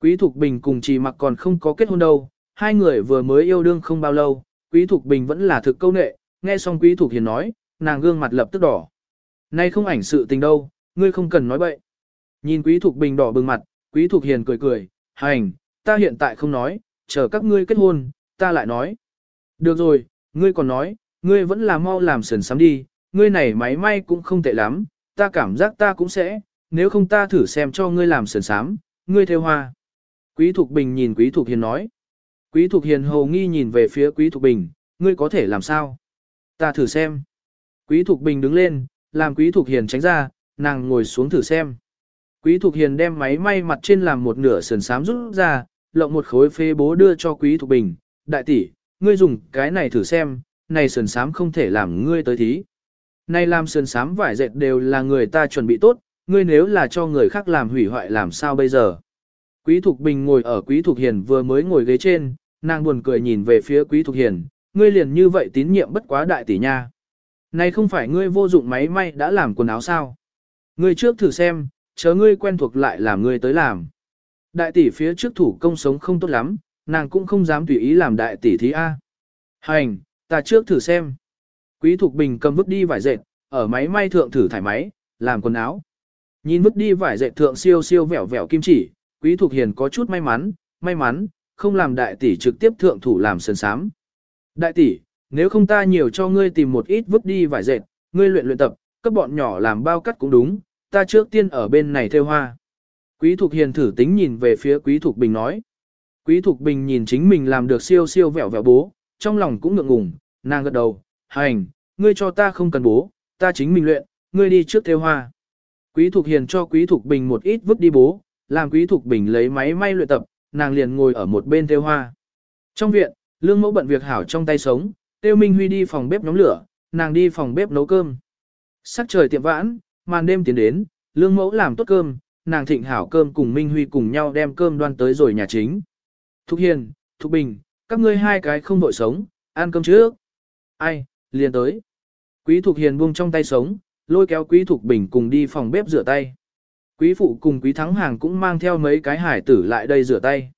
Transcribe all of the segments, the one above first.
Quý Thục Bình cùng Trì Mặc còn không có kết hôn đâu, hai người vừa mới yêu đương không bao lâu, Quý Thục Bình vẫn là thực câu nệ, nghe xong Quý Thục Hiền nói, nàng gương mặt lập tức đỏ. Nay không ảnh sự tình đâu, ngươi không cần nói bậy. Nhìn Quý Thục Bình đỏ bừng mặt, Quý Thục Hiền cười cười, hành, ta hiện tại không nói, chờ các ngươi kết hôn, ta lại nói. Được rồi, ngươi còn nói, ngươi vẫn là mau làm sườn sắm đi, ngươi này máy may cũng không tệ lắm, ta cảm giác ta cũng sẽ, nếu không ta thử xem cho ngươi làm sườn sám, ngươi theo hoa. Quý Thục Bình nhìn Quý Thục Hiền nói. Quý Thục Hiền hồ nghi nhìn về phía Quý Thục Bình, ngươi có thể làm sao? Ta thử xem. Quý Thục Bình đứng lên, làm Quý Thục Hiền tránh ra, nàng ngồi xuống thử xem. Quý Thục Hiền đem máy may mặt trên làm một nửa sườn sám rút ra, lộng một khối phê bố đưa cho Quý Thục Bình. Đại tỷ, ngươi dùng cái này thử xem, này sườn sám không thể làm ngươi tới thí. Này làm sườn sám vải dệt đều là người ta chuẩn bị tốt, ngươi nếu là cho người khác làm hủy hoại làm sao bây giờ. Quý Thục Bình ngồi ở Quý Thục Hiền vừa mới ngồi ghế trên, nàng buồn cười nhìn về phía Quý Thục Hiền, ngươi liền như vậy tín nhiệm bất quá đại tỷ nha. Này không phải ngươi vô dụng máy may đã làm quần áo sao? Ngươi trước thử xem, chớ ngươi quen thuộc lại làm ngươi tới làm. Đại tỷ phía trước thủ công sống không tốt lắm, nàng cũng không dám tùy ý làm đại tỷ thí A. Hành, ta trước thử xem. Quý Thục Bình cầm vứt đi vải dệt, ở máy may thượng thử thải máy, làm quần áo. Nhìn vứt đi vải dệt thượng siêu siêu vẻo vẻo kim chỉ, Quý Thục Hiền có chút may mắn, may mắn, không làm đại tỷ trực tiếp thượng thủ làm sơn sám. Đại tỷ, nếu không ta nhiều cho ngươi tìm một ít vứt đi vải dệt, ngươi luyện luyện tập, các bọn nhỏ làm bao cắt cũng đúng, ta trước tiên ở bên này theo hoa. Quý Thục Hiền thử tính nhìn về phía Quý Thục Bình nói. Quý Thục Bình nhìn chính mình làm được siêu siêu vẹo vẹo bố, trong lòng cũng ngượng ngùng, nàng gật đầu, hành, ngươi cho ta không cần bố, ta chính mình luyện, ngươi đi trước theo hoa. Quý Thục Hiền cho Quý Thục Bình một ít vứt đi bố, làm Quý Thục Bình lấy máy may luyện tập, nàng liền ngồi ở một bên theo hoa. Trong viện, Lương Mẫu bận việc hảo trong tay sống, Tiêu Minh Huy đi phòng bếp nhóm lửa, nàng đi phòng bếp nấu cơm. Sắc trời tiệm vãn, màn đêm tiến đến, Lương Mẫu làm tốt cơm, nàng thịnh hảo cơm cùng Minh Huy cùng nhau đem cơm đoan tới rồi nhà chính. Thục Hiền, Thục Bình, các ngươi hai cái không vội sống, ăn cơm trước. Ai, liền tới. Quý Thục Hiền buông trong tay sống, lôi kéo Quý Thục Bình cùng đi phòng bếp rửa tay. Quý phụ cùng Quý Thắng Hàng cũng mang theo mấy cái hải tử lại đây rửa tay.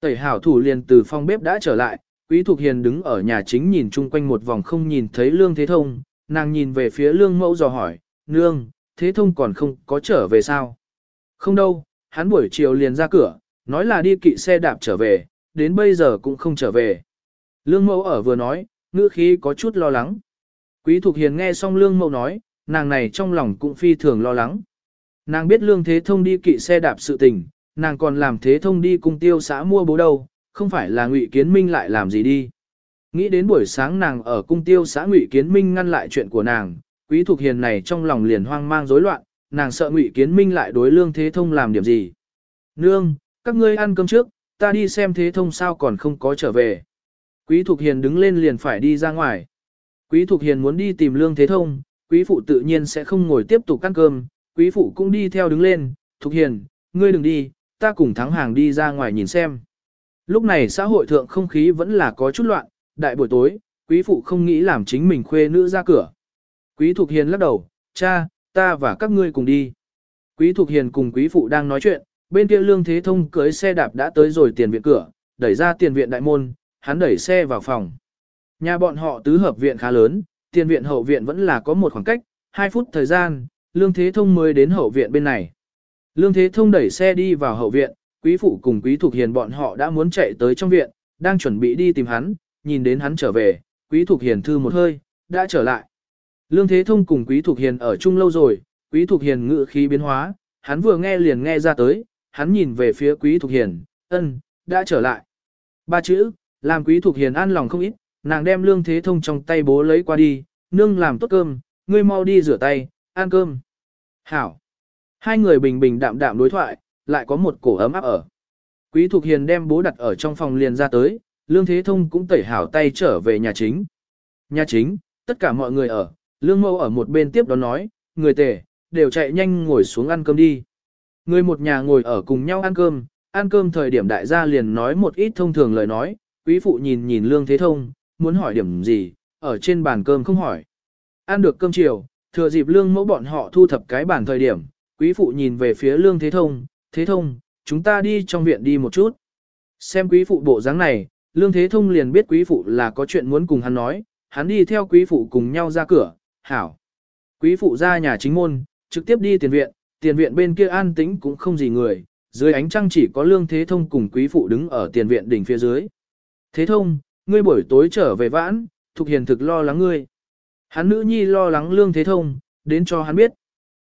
Tẩy hảo thủ liền từ phòng bếp đã trở lại, Quý Thục Hiền đứng ở nhà chính nhìn chung quanh một vòng không nhìn thấy Lương Thế Thông, nàng nhìn về phía Lương Mẫu dò hỏi, Nương, Thế Thông còn không có trở về sao? Không đâu, hắn buổi chiều liền ra cửa, nói là đi kỵ xe đạp trở về, đến bây giờ cũng không trở về. Lương Mẫu ở vừa nói, ngữ khí có chút lo lắng. Quý Thục Hiền nghe xong Lương Mẫu nói, nàng này trong lòng cũng phi thường lo lắng. Nàng biết Lương Thế Thông đi kỵ xe đạp sự tình, nàng còn làm Thế Thông đi cùng tiêu xã mua bố đâu, không phải là Ngụy Kiến Minh lại làm gì đi. Nghĩ đến buổi sáng nàng ở cung tiêu xã Ngụy Kiến Minh ngăn lại chuyện của nàng, Quý Thục Hiền này trong lòng liền hoang mang rối loạn, nàng sợ Ngụy Kiến Minh lại đối Lương Thế Thông làm điểm gì. Nương, các ngươi ăn cơm trước, ta đi xem Thế Thông sao còn không có trở về. Quý Thục Hiền đứng lên liền phải đi ra ngoài. Quý Thục Hiền muốn đi tìm Lương Thế Thông, Quý Phụ tự nhiên sẽ không ngồi tiếp tục ăn cơm, Quý Phụ cũng đi theo đứng lên, Thục Hiền, ngươi đừng đi, ta cùng thắng hàng đi ra ngoài nhìn xem. Lúc này xã hội thượng không khí vẫn là có chút loạn, đại buổi tối, Quý Phụ không nghĩ làm chính mình khuê nữ ra cửa. Quý Thục Hiền lắc đầu, cha, ta và các ngươi cùng đi. Quý Thục Hiền cùng Quý Phụ đang nói chuyện, bên kia Lương Thế Thông cưới xe đạp đã tới rồi tiền viện cửa, đẩy ra tiền viện đại môn, hắn đẩy xe vào phòng. Nhà bọn họ tứ hợp viện khá lớn, tiền viện hậu viện vẫn là có một khoảng cách, 2 phút thời gian, Lương Thế Thông mới đến hậu viện bên này. Lương Thế Thông đẩy xe đi vào hậu viện, Quý Phụ cùng Quý thuộc Hiền bọn họ đã muốn chạy tới trong viện, đang chuẩn bị đi tìm hắn, nhìn đến hắn trở về, Quý thuộc Hiền thư một hơi, đã trở lại. Lương Thế Thông cùng Quý thuộc Hiền ở chung lâu rồi, Quý thuộc Hiền ngự khí biến hóa, hắn vừa nghe liền nghe ra tới, hắn nhìn về phía Quý thuộc Hiền, ân, đã trở lại. Ba chữ, làm Quý thuộc Hiền an lòng không ít, nàng đem Lương Thế Thông trong tay bố lấy qua đi, nương làm tốt cơm, ngươi mau đi rửa tay, ăn cơm. Hảo. Hai người bình bình đạm đạm đối thoại, lại có một cổ ấm áp ở. Quý Thục Hiền đem bố đặt ở trong phòng liền ra tới, Lương Thế Thông cũng tẩy hảo tay trở về nhà chính. Nhà chính, tất cả mọi người ở, Lương Mâu ở một bên tiếp đó nói, người tề, đều chạy nhanh ngồi xuống ăn cơm đi. Người một nhà ngồi ở cùng nhau ăn cơm, ăn cơm thời điểm đại gia liền nói một ít thông thường lời nói, quý phụ nhìn nhìn Lương Thế Thông, muốn hỏi điểm gì, ở trên bàn cơm không hỏi. Ăn được cơm chiều, thừa dịp Lương mẫu bọn họ thu thập cái bản thời điểm, quý phụ nhìn về phía Lương Thế Thông, Thế Thông, chúng ta đi trong viện đi một chút. Xem quý phụ bộ dáng này, Lương Thế Thông liền biết quý phụ là có chuyện muốn cùng hắn nói, hắn đi theo quý phụ cùng nhau ra cửa, hảo. Quý phụ ra nhà chính môn, trực tiếp đi tiền viện, tiền viện bên kia an tĩnh cũng không gì người, dưới ánh trăng chỉ có Lương Thế Thông cùng quý phụ đứng ở tiền viện đỉnh phía dưới. Thế Thông, ngươi buổi tối trở về vãn, Thục Hiền thực lo lắng ngươi. Hắn nữ nhi lo lắng Lương Thế Thông, đến cho hắn biết.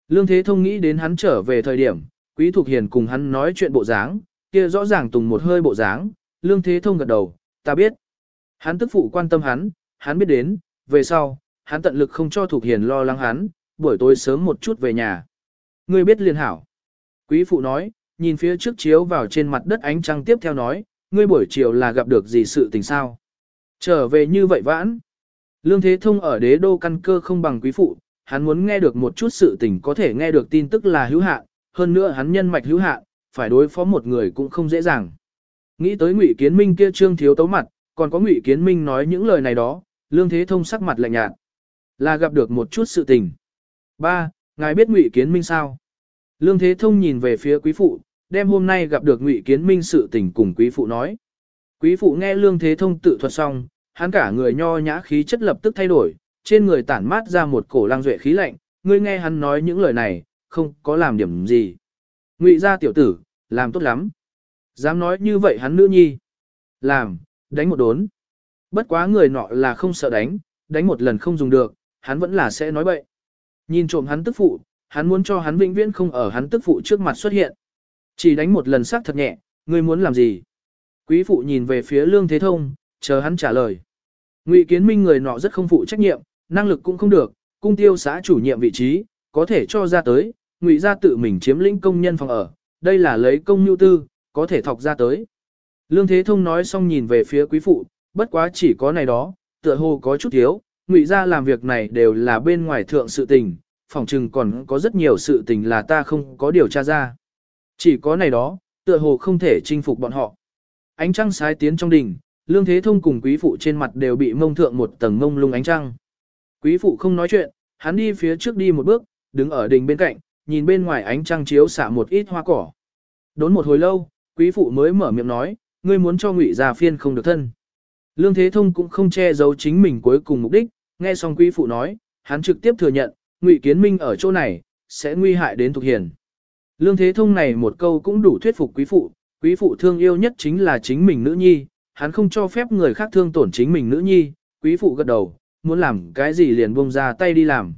Lương Thế Thông nghĩ đến hắn trở về thời điểm, Quý Thục Hiền cùng hắn nói chuyện bộ dáng, kia rõ ràng tùng một hơi bộ dáng, Lương Thế Thông gật đầu, ta biết. Hắn tức phụ quan tâm hắn, hắn biết đến, về sau, hắn tận lực không cho Thục Hiền lo lắng hắn, buổi tối sớm một chút về nhà. Ngươi biết liền hảo. Quý phụ nói, nhìn phía trước chiếu vào trên mặt đất ánh trăng tiếp theo nói, ngươi buổi chiều là gặp được gì sự tình sao? Trở về như vậy vãn. Lương Thế Thông ở đế đô căn cơ không bằng quý phụ, hắn muốn nghe được một chút sự tình có thể nghe được tin tức là hữu hạn, hơn nữa hắn nhân mạch hữu hạn, phải đối phó một người cũng không dễ dàng. Nghĩ tới Ngụy Kiến Minh kia trương thiếu tấu mặt, còn có Ngụy Kiến Minh nói những lời này đó, Lương Thế Thông sắc mặt lạnh nhạt. Là gặp được một chút sự tình. Ba, ngài biết Ngụy Kiến Minh sao? Lương Thế Thông nhìn về phía quý phụ, đem hôm nay gặp được Ngụy Kiến Minh sự tình cùng quý phụ nói. Quý phụ nghe Lương Thế Thông tự thuật xong, hắn cả người nho nhã khí chất lập tức thay đổi, trên người tản mát ra một cổ lang duệ khí lạnh, ngươi nghe hắn nói những lời này, không có làm điểm gì. Ngụy gia tiểu tử, làm tốt lắm. Dám nói như vậy hắn nữ nhi. Làm, đánh một đốn. Bất quá người nọ là không sợ đánh, đánh một lần không dùng được, hắn vẫn là sẽ nói bậy. Nhìn trộm hắn tức phụ, hắn muốn cho hắn vĩnh viễn không ở hắn tức phụ trước mặt xuất hiện. Chỉ đánh một lần sắc thật nhẹ, ngươi muốn làm gì? Quý phụ nhìn về phía lương thế thông, chờ hắn trả lời. Ngụy kiến minh người nọ rất không phụ trách nhiệm, năng lực cũng không được, cung tiêu xã chủ nhiệm vị trí, có thể cho ra tới, ngụy gia tự mình chiếm lĩnh công nhân phòng ở, đây là lấy công nhu tư, có thể thọc ra tới. Lương Thế Thông nói xong nhìn về phía quý phụ, bất quá chỉ có này đó, tựa hồ có chút thiếu, ngụy gia làm việc này đều là bên ngoài thượng sự tình, phòng trừng còn có rất nhiều sự tình là ta không có điều tra ra. Chỉ có này đó, tựa hồ không thể chinh phục bọn họ. Ánh trăng sái tiến trong đỉnh, Lương Thế Thông cùng quý phụ trên mặt đều bị mông thượng một tầng mông lung ánh trăng. Quý phụ không nói chuyện, hắn đi phía trước đi một bước, đứng ở đỉnh bên cạnh, nhìn bên ngoài ánh trăng chiếu xạ một ít hoa cỏ. Đốn một hồi lâu, quý phụ mới mở miệng nói, ngươi muốn cho ngụy gia phiên không được thân. Lương Thế Thông cũng không che giấu chính mình cuối cùng mục đích, nghe xong quý phụ nói, hắn trực tiếp thừa nhận, ngụy kiến minh ở chỗ này, sẽ nguy hại đến thuộc Hiền. Lương Thế Thông này một câu cũng đủ thuyết phục quý phụ, quý phụ thương yêu nhất chính là chính mình nữ nhi, hắn không cho phép người khác thương tổn chính mình nữ nhi, quý phụ gật đầu, muốn làm cái gì liền buông ra tay đi làm.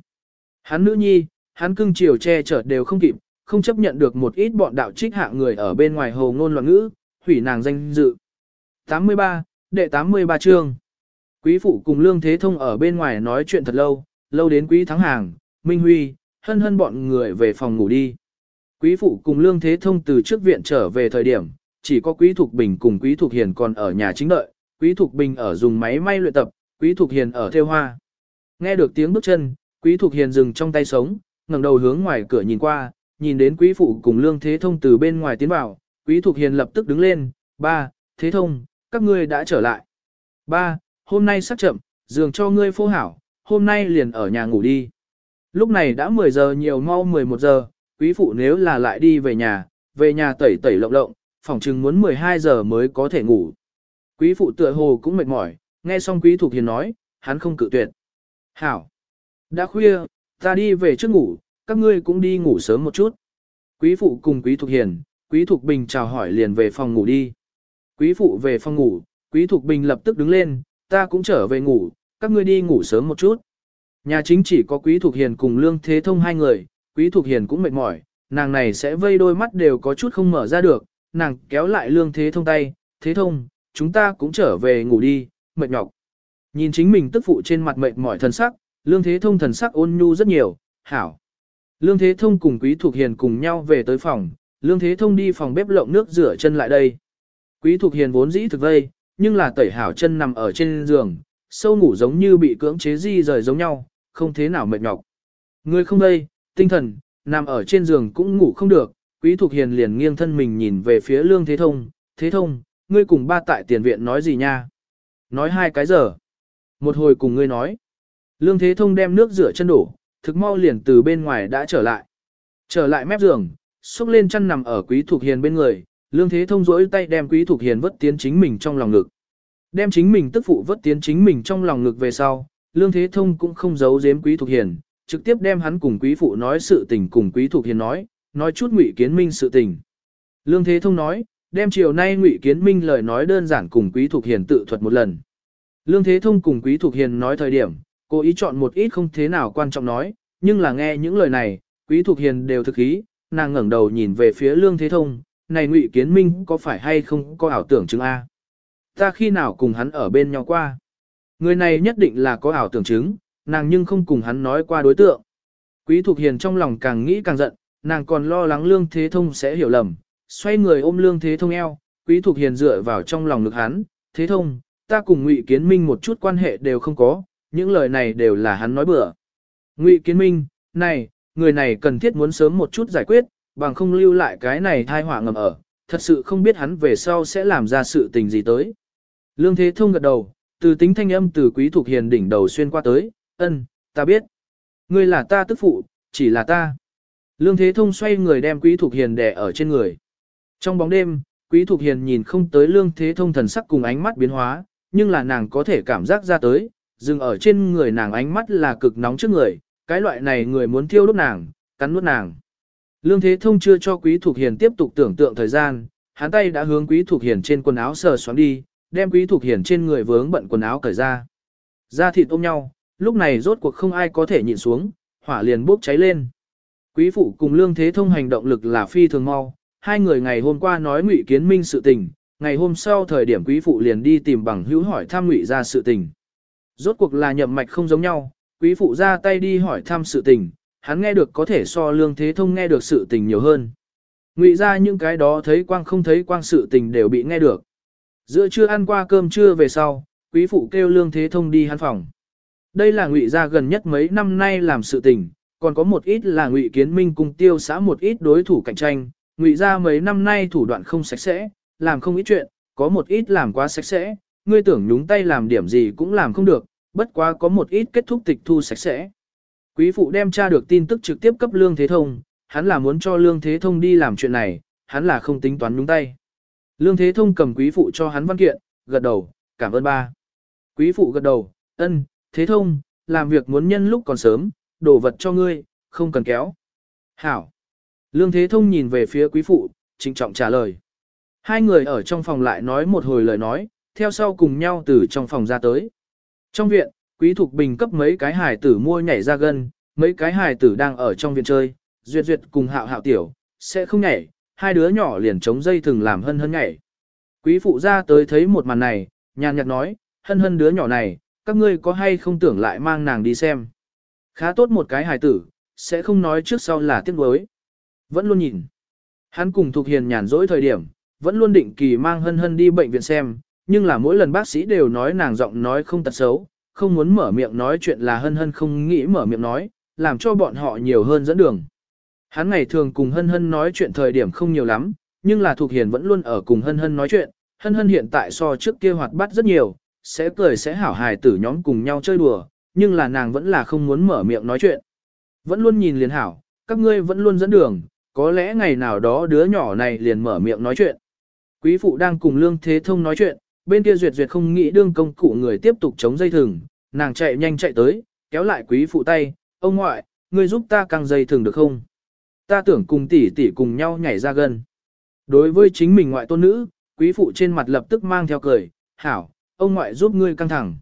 Hắn nữ nhi, hắn cưng chiều che chở đều không kịp, không chấp nhận được một ít bọn đạo trích hạ người ở bên ngoài hồ ngôn loạn ngữ, hủy nàng danh dự. 83, đệ 83 chương. Quý phụ cùng Lương Thế Thông ở bên ngoài nói chuyện thật lâu, lâu đến quý thắng hàng, Minh Huy, hân hân bọn người về phòng ngủ đi. Quý phụ cùng Lương Thế Thông từ trước viện trở về thời điểm, chỉ có Quý Thục Bình cùng Quý Thục Hiền còn ở nhà chính đợi, Quý Thục Bình ở dùng máy may luyện tập, Quý Thục Hiền ở theo hoa. Nghe được tiếng bước chân, Quý Thục Hiền dừng trong tay sống, ngẩng đầu hướng ngoài cửa nhìn qua, nhìn đến Quý Phụ cùng Lương Thế Thông từ bên ngoài tiến vào, Quý Thục Hiền lập tức đứng lên, ba, Thế Thông, các ngươi đã trở lại. Ba, hôm nay sắp chậm, giường cho ngươi phô hảo, hôm nay liền ở nhà ngủ đi. Lúc này đã 10 giờ nhiều mau 11 giờ, Quý Phụ nếu là lại đi về nhà, về nhà tẩy tẩy lộng lộng, phòng chừng muốn 12 giờ mới có thể ngủ. Quý Phụ tựa hồ cũng mệt mỏi, nghe xong Quý thuộc Hiền nói, hắn không cự tuyệt. Hảo! Đã khuya, ta đi về trước ngủ, các ngươi cũng đi ngủ sớm một chút. Quý phụ cùng quý thuộc hiền, quý thuộc bình chào hỏi liền về phòng ngủ đi. Quý phụ về phòng ngủ, quý thuộc bình lập tức đứng lên, ta cũng trở về ngủ, các ngươi đi ngủ sớm một chút. Nhà chính chỉ có quý thuộc hiền cùng lương thế thông hai người, quý thuộc hiền cũng mệt mỏi, nàng này sẽ vây đôi mắt đều có chút không mở ra được, nàng kéo lại lương thế thông tay, thế thông, chúng ta cũng trở về ngủ đi, mệt nhọc. Nhìn chính mình tức phụ trên mặt mệt mỏi thần sắc, lương thế thông thần sắc ôn nhu rất nhiều, hảo. Lương Thế Thông cùng Quý thuộc Hiền cùng nhau về tới phòng, Lương Thế Thông đi phòng bếp lộng nước rửa chân lại đây. Quý thuộc Hiền vốn dĩ thực vây, nhưng là tẩy hảo chân nằm ở trên giường, sâu ngủ giống như bị cưỡng chế di rời giống nhau, không thế nào mệt nhọc. Người không đây, tinh thần, nằm ở trên giường cũng ngủ không được, Quý Thục Hiền liền nghiêng thân mình nhìn về phía Lương Thế Thông, Thế Thông, ngươi cùng ba tại tiền viện nói gì nha? Nói hai cái giờ. Một hồi cùng ngươi nói. Lương Thế Thông đem nước rửa chân đổ, thực mau liền từ bên ngoài đã trở lại. Trở lại mép giường, xúc lên chăn nằm ở quý Thục hiền bên người, Lương Thế Thông rỗi tay đem Quý Thục Hiền vất tiến chính mình trong lòng ngực. Đem chính mình tức phụ vất tiến chính mình trong lòng ngực về sau, Lương Thế Thông cũng không giấu giếm Quý Thục Hiền, trực tiếp đem hắn cùng Quý Phụ nói sự tình cùng Quý Thục Hiền nói, nói chút ngụy kiến minh sự tình. Lương Thế Thông nói, đem chiều nay ngụy kiến minh lời nói đơn giản cùng Quý Thục Hiền tự thuật một lần. Lương Thế Thông cùng Quý Thục Hiền nói thời điểm, cố ý chọn một ít không thế nào quan trọng nói, nhưng là nghe những lời này, Quý Thục Hiền đều thực ý, nàng ngẩng đầu nhìn về phía Lương Thế Thông, này Ngụy Kiến Minh có phải hay không có ảo tưởng chứng A. Ta khi nào cùng hắn ở bên nhau qua. Người này nhất định là có ảo tưởng chứng, nàng nhưng không cùng hắn nói qua đối tượng. Quý Thục Hiền trong lòng càng nghĩ càng giận, nàng còn lo lắng Lương Thế Thông sẽ hiểu lầm, xoay người ôm Lương Thế Thông eo, Quý Thục Hiền dựa vào trong lòng ngực hắn, Thế Thông, ta cùng Ngụy Kiến Minh một chút quan hệ đều không có, những lời này đều là hắn nói bừa. Ngụy Kiến Minh, này, người này cần thiết muốn sớm một chút giải quyết, bằng không lưu lại cái này thai họa ngầm ở, thật sự không biết hắn về sau sẽ làm ra sự tình gì tới. Lương Thế Thông gật đầu, từ tính thanh âm từ Quý Thục Hiền đỉnh đầu xuyên qua tới, ân, ta biết. Ngươi là ta tức phụ, chỉ là ta. Lương Thế Thông xoay người đem Quý Thục Hiền đè ở trên người. Trong bóng đêm, Quý Thục Hiền nhìn không tới Lương Thế Thông thần sắc cùng ánh mắt biến hóa, nhưng là nàng có thể cảm giác ra tới, dừng ở trên người nàng ánh mắt là cực nóng trước người, cái loại này người muốn thiêu đốt nàng, cắn nuốt nàng. Lương Thế Thông chưa cho Quý Thục Hiền tiếp tục tưởng tượng thời gian, hắn tay đã hướng Quý Thục Hiền trên quần áo sờ xoắn đi, đem Quý Thục Hiền trên người vướng bận quần áo cởi ra. Da thịt ôm nhau, lúc này rốt cuộc không ai có thể nhịn xuống, hỏa liền bốc cháy lên. Quý phụ cùng Lương Thế Thông hành động lực là phi thường mau, hai người ngày hôm qua nói Ngụy Kiến Minh sự tình, ngày hôm sau thời điểm quý phụ liền đi tìm bằng hữu hỏi thăm Ngụy ra sự tình. Rốt cuộc là nhậm mạch không giống nhau, quý phụ ra tay đi hỏi thăm sự tình, hắn nghe được có thể so Lương Thế Thông nghe được sự tình nhiều hơn. Ngụy ra những cái đó thấy quang không thấy quang sự tình đều bị nghe được. Giữa trưa ăn qua cơm trưa về sau, quý phụ kêu Lương Thế Thông đi hắn phòng. Đây là ngụy gia gần nhất mấy năm nay làm sự tình, còn có một ít là ngụy kiến minh cùng tiêu xã một ít đối thủ cạnh tranh, ngụy ra mấy năm nay thủ đoạn không sạch sẽ, làm không ít chuyện, có một ít làm quá sạch sẽ, ngươi tưởng nhúng tay làm điểm gì cũng làm không được, bất quá có một ít kết thúc tịch thu sạch sẽ. Quý phụ đem tra được tin tức trực tiếp cấp Lương Thế Thông, hắn là muốn cho Lương Thế Thông đi làm chuyện này, hắn là không tính toán nhúng tay. Lương Thế Thông cầm quý phụ cho hắn văn kiện, gật đầu, cảm ơn ba. Quý phụ gật đầu, ân, thế thông, làm việc muốn nhân lúc còn sớm, đổ vật cho ngươi, không cần kéo. Hảo. Lương Thế Thông nhìn về phía quý phụ, trịnh trọng trả lời. Hai người ở trong phòng lại nói một hồi lời nói, theo sau cùng nhau từ trong phòng ra tới. Trong viện, quý thục bình cấp mấy cái hài tử mua nhảy ra gân, mấy cái hài tử đang ở trong viện chơi, duyệt duyệt cùng hạo hạo tiểu, sẽ không nhảy, hai đứa nhỏ liền chống dây thừng làm hân hân nhảy. Quý phụ ra tới thấy một màn này, nhàn nhạt nói, hân hân đứa nhỏ này, các ngươi có hay không tưởng lại mang nàng đi xem. Khá tốt một cái hài tử, sẽ không nói trước sau là tiếc nuối. Vẫn luôn nhìn. Hắn cùng Thục Hiền nhàn rỗi thời điểm, vẫn luôn định kỳ mang hân hân đi bệnh viện xem, nhưng là mỗi lần bác sĩ đều nói nàng giọng nói không tật xấu, không muốn mở miệng nói chuyện là hân hân không nghĩ mở miệng nói, làm cho bọn họ nhiều hơn dẫn đường. Hắn ngày thường cùng hân hân nói chuyện thời điểm không nhiều lắm, nhưng là Thục Hiền vẫn luôn ở cùng hân hân nói chuyện, hân hân hiện tại so trước kia hoạt bát rất nhiều, sẽ cười sẽ hảo hài tử nhóm cùng nhau chơi đùa, nhưng là nàng vẫn là không muốn mở miệng nói chuyện. Vẫn luôn nhìn liền hảo, các ngươi vẫn luôn dẫn đường, có lẽ ngày nào đó đứa nhỏ này liền mở miệng nói chuyện. Quý phụ đang cùng Lương Thế Thông nói chuyện, bên kia duyệt duyệt không nghĩ đương công cụ người tiếp tục chống dây thừng, nàng chạy nhanh chạy tới, kéo lại quý phụ tay, ông ngoại, ngươi giúp ta căng dây thừng được không? Ta tưởng cùng tỷ tỷ cùng nhau nhảy ra gần. Đối với chính mình ngoại tôn nữ, quý phụ trên mặt lập tức mang theo cười, hảo, ông ngoại giúp ngươi căng thẳng.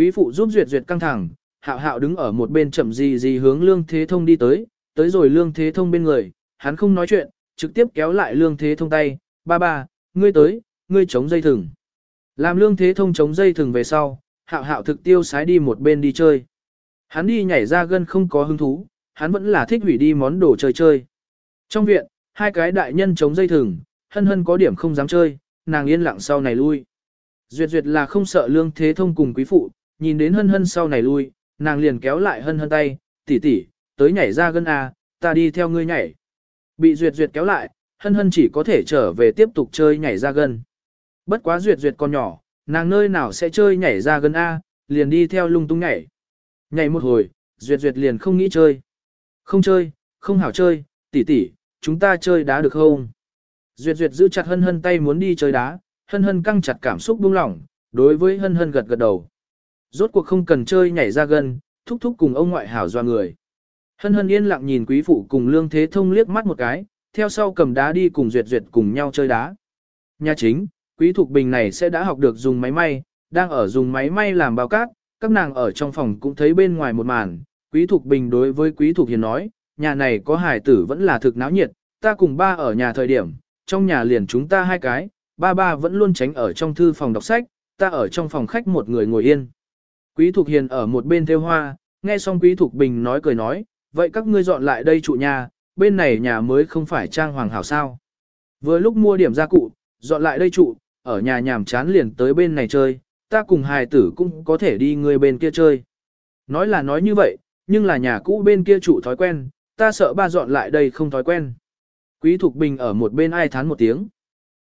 Quý phụ giúp duyệt duyệt căng thẳng, hạo hạo đứng ở một bên chậm gì gì hướng lương thế thông đi tới, tới rồi lương thế thông bên người, hắn không nói chuyện, trực tiếp kéo lại lương thế thông tay, ba ba, ngươi tới, ngươi chống dây thừng. Làm lương thế thông chống dây thừng về sau, hạo hạo thực tiêu sái đi một bên đi chơi. Hắn đi nhảy ra gân không có hứng thú, hắn vẫn là thích hủy đi món đồ chơi chơi. Trong viện, hai cái đại nhân chống dây thừng, hân hân có điểm không dám chơi, nàng yên lặng sau này lui. Duyệt duyệt là không sợ lương thế thông cùng quý phụ, nhìn đến hân hân sau này lui, nàng liền kéo lại hân hân tay, tỷ tỷ, tới nhảy ra gân A, ta đi theo ngươi nhảy. Bị duyệt duyệt kéo lại, hân hân chỉ có thể trở về tiếp tục chơi nhảy ra gân. Bất quá duyệt duyệt còn nhỏ, nàng nơi nào sẽ chơi nhảy ra gân A, liền đi theo lung tung nhảy. Nhảy một hồi, duyệt duyệt liền không nghĩ chơi. Không chơi, không hảo chơi, tỷ tỷ, chúng ta chơi đá được không? Duyệt Duyệt giữ chặt hân hân tay muốn đi chơi đá, hân hân căng chặt cảm xúc buông lỏng, đối với hân hân gật gật đầu. Rốt cuộc không cần chơi nhảy ra gần thúc thúc cùng ông ngoại hảo doa người. Hân hân yên lặng nhìn quý phụ cùng lương thế thông liếc mắt một cái, theo sau cầm đá đi cùng Duyệt Duyệt cùng nhau chơi đá. Nhà chính, quý thục bình này sẽ đã học được dùng máy may, đang ở dùng máy may làm bao cát, các nàng ở trong phòng cũng thấy bên ngoài một màn, quý thục bình đối với quý thục hiền nói, nhà này có hải tử vẫn là thực náo nhiệt, ta cùng ba ở nhà thời điểm, trong nhà liền chúng ta hai cái, ba ba vẫn luôn tránh ở trong thư phòng đọc sách, ta ở trong phòng khách một người ngồi yên. Quý Thục Hiền ở một bên theo hoa, nghe xong Quý Thục Bình nói cười nói, vậy các ngươi dọn lại đây trụ nhà, bên này nhà mới không phải trang hoàng hảo sao. Vừa lúc mua điểm gia cụ, dọn lại đây trụ, ở nhà nhàm chán liền tới bên này chơi, ta cùng hài tử cũng có thể đi người bên kia chơi. Nói là nói như vậy, nhưng là nhà cũ bên kia trụ thói quen, ta sợ ba dọn lại đây không thói quen. Quý Thục Bình ở một bên ai thán một tiếng.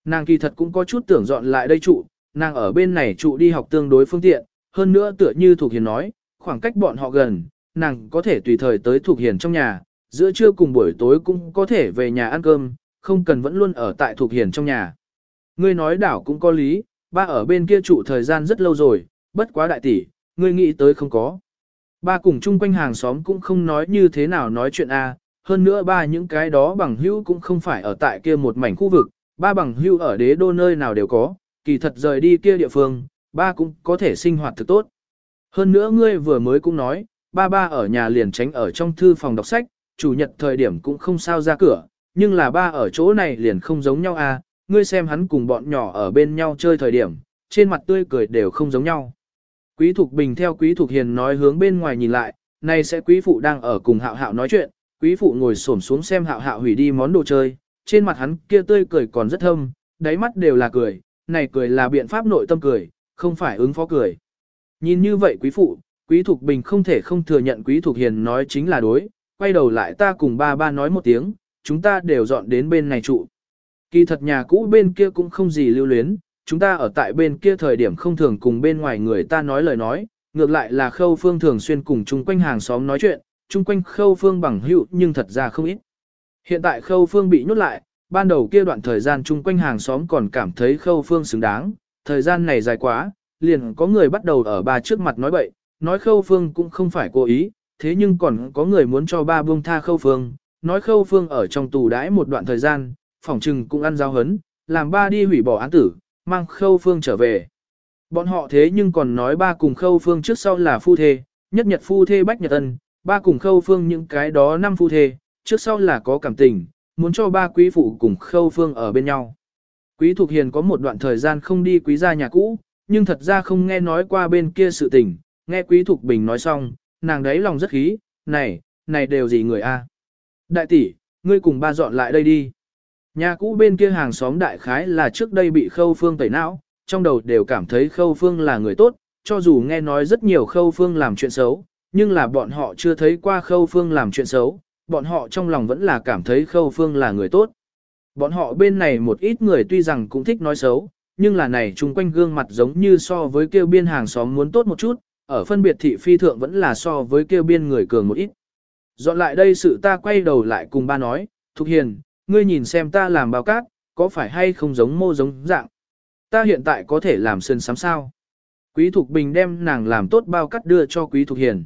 Nàng kỳ thật cũng có chút tưởng dọn lại đây trụ, nàng ở bên này trụ đi học tương đối phương tiện, hơn nữa tựa như Thục Hiền nói, khoảng cách bọn họ gần, nàng có thể tùy thời tới Thục Hiền trong nhà, giữa trưa cùng buổi tối cũng có thể về nhà ăn cơm, không cần vẫn luôn ở tại Thục Hiền trong nhà. Ngươi nói đảo cũng có lý, ba ở bên kia trụ thời gian rất lâu rồi, bất quá đại tỷ, ngươi nghĩ tới không có. Ba cùng chung quanh hàng xóm cũng không nói như thế nào nói chuyện a, hơn nữa ba những cái đó bằng hữu cũng không phải ở tại kia một mảnh khu vực, ba bằng hữu ở đế đô nơi nào đều có, kỳ thật rời đi kia địa phương, ba cũng có thể sinh hoạt thực tốt. Hơn nữa ngươi vừa mới cũng nói, ba ba ở nhà liền tránh ở trong thư phòng đọc sách, chủ nhật thời điểm cũng không sao ra cửa, nhưng là ba ở chỗ này liền không giống nhau à, ngươi xem hắn cùng bọn nhỏ ở bên nhau chơi thời điểm, trên mặt tươi cười đều không giống nhau. Quý Thục Bình theo Quý Thục Hiền nói hướng bên ngoài nhìn lại, nay sẽ Quý Phụ đang ở cùng Hạo Hạo nói chuyện, Quý Phụ ngồi xổm xuống xem Hạo Hạo hủy đi món đồ chơi, trên mặt hắn kia tươi cười còn rất thâm, đáy mắt đều là cười, này cười là biện pháp nội tâm cười, không phải ứng phó cười. Nhìn như vậy Quý Phụ, Quý Thục Bình không thể không thừa nhận Quý Thục Hiền nói chính là đối, quay đầu lại ta cùng ba ba nói một tiếng, chúng ta đều dọn đến bên này trụ. Kỳ thật nhà cũ bên kia cũng không gì lưu luyến, chúng ta ở tại bên kia thời điểm không thường cùng bên ngoài người ta nói lời nói, ngược lại là khâu phương thường xuyên cùng chung quanh hàng xóm nói chuyện, chung quanh khâu phương bằng hữu nhưng thật ra không ít. Hiện tại khâu phương bị nhốt lại, ban đầu kia đoạn thời gian chung quanh hàng xóm còn cảm thấy khâu phương xứng đáng, thời gian này dài quá, liền có người bắt đầu ở ba trước mặt nói bậy, nói khâu phương cũng không phải cố ý, thế nhưng còn có người muốn cho ba buông tha khâu phương, nói khâu phương ở trong tù đãi một đoạn thời gian, phỏng trừng cũng ăn giao hấn, làm ba đi hủy bỏ án tử, mang khâu phương trở về. Bọn họ thế nhưng còn nói ba cùng khâu phương trước sau là phu thê, nhất nhật phu thê bách nhật ân, ba cùng khâu phương những cái đó năm phu thê, trước sau là có cảm tình, muốn cho ba quý phụ cùng khâu phương ở bên nhau. Quý Thục Hiền có một đoạn thời gian không đi quý gia nhà cũ, nhưng thật ra không nghe nói qua bên kia sự tình, nghe Quý Thục Bình nói xong, nàng đấy lòng rất khí, này, này đều gì người a? Đại tỷ, ngươi cùng ba dọn lại đây đi. Nhà cũ bên kia hàng xóm đại khái là trước đây bị khâu phương tẩy não, trong đầu đều cảm thấy khâu phương là người tốt, cho dù nghe nói rất nhiều khâu phương làm chuyện xấu, nhưng là bọn họ chưa thấy qua khâu phương làm chuyện xấu, bọn họ trong lòng vẫn là cảm thấy khâu phương là người tốt. Bọn họ bên này một ít người tuy rằng cũng thích nói xấu, nhưng là này chung quanh gương mặt giống như so với kêu biên hàng xóm muốn tốt một chút, ở phân biệt thị phi thượng vẫn là so với kêu biên người cường một ít. Dọn lại đây sự ta quay đầu lại cùng ba nói, Thục Hiền, ngươi nhìn xem ta làm bao cát, có phải hay không giống mô giống dạng. Ta hiện tại có thể làm sơn sám sao. Quý Thục Bình đem nàng làm tốt bao cát đưa cho Quý Thục Hiền.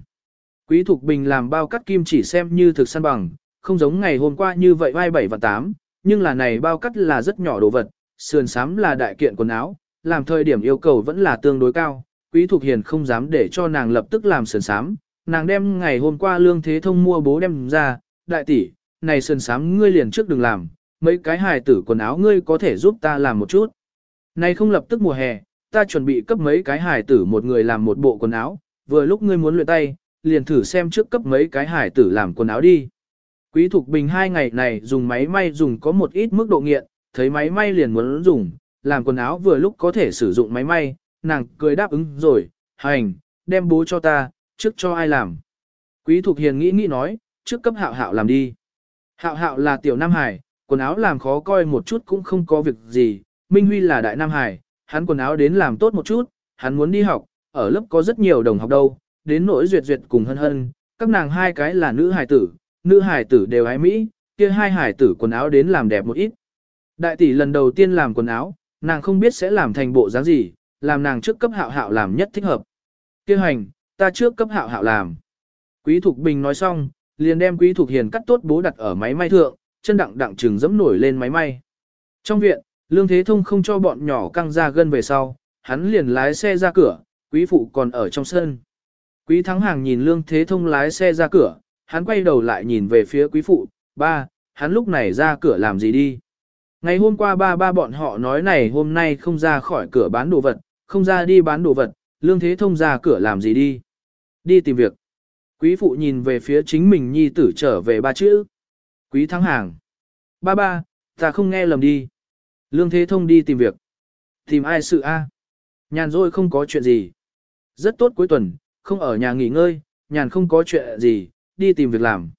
Quý Thục Bình làm bao cát kim chỉ xem như thực săn bằng, không giống ngày hôm qua như vậy vai 7 và 8, nhưng là này bao cát là rất nhỏ đồ vật, sườn sám là đại kiện quần áo, làm thời điểm yêu cầu vẫn là tương đối cao. Quý Thục Hiền không dám để cho nàng lập tức làm sườn sám, nàng đem ngày hôm qua lương thế thông mua bố đem ra, đại tỷ, này sườn sám ngươi liền trước đừng làm, mấy cái hài tử quần áo ngươi có thể giúp ta làm một chút. Này không lập tức mùa hè, ta chuẩn bị cấp mấy cái hài tử một người làm một bộ quần áo, vừa lúc ngươi muốn luyện tay, liền thử xem trước cấp mấy cái hài tử làm quần áo đi. Quý Thục Bình hai ngày này dùng máy may dùng có một ít mức độ nghiện, thấy máy may liền muốn dùng, làm quần áo vừa lúc có thể sử dụng máy may, nàng cười đáp ứng rồi, hành, đem bố cho ta, trước cho ai làm. Quý Thục Hiền nghĩ nghĩ nói, trước cấp hạo hạo làm đi. Hạo hạo là tiểu Nam Hải, quần áo làm khó coi một chút cũng không có việc gì, Minh Huy là đại Nam Hải, hắn quần áo đến làm tốt một chút, hắn muốn đi học, ở lớp có rất nhiều đồng học đâu, đến nỗi duyệt duyệt cùng hân hân, các nàng hai cái là nữ hải tử, nữ hải tử đều ái Mỹ, kia hai hải tử quần áo đến làm đẹp một ít. Đại tỷ lần đầu tiên làm quần áo, nàng không biết sẽ làm thành bộ dáng gì, làm nàng trước cấp hạo hạo làm nhất thích hợp. Kêu hành, ta trước cấp hạo hạo làm. Quý Thục Bình nói xong, liền đem Quý Thục Hiền cắt tốt bố đặt ở máy may thượng, chân đặng đặng trừng dẫm nổi lên máy may. Trong viện, Lương Thế Thông không cho bọn nhỏ căng ra gân về sau, hắn liền lái xe ra cửa, Quý Phụ còn ở trong sân. Quý Thắng Hàng nhìn Lương Thế Thông lái xe ra cửa, hắn quay đầu lại nhìn về phía Quý Phụ, ba, hắn lúc này ra cửa làm gì đi. Ngày hôm qua ba ba bọn họ nói này hôm nay không ra khỏi cửa bán đồ vật, không ra đi bán đồ vật, Lương Thế Thông ra cửa làm gì đi. Đi tìm việc. Quý phụ nhìn về phía chính mình nhi tử trở về ba chữ. Quý thắng hàng. Ba ba, ta không nghe lầm đi. Lương Thế Thông đi tìm việc. Tìm ai sự a? Nhàn rồi không có chuyện gì. Rất tốt cuối tuần, không ở nhà nghỉ ngơi, nhàn không có chuyện gì, đi tìm việc làm.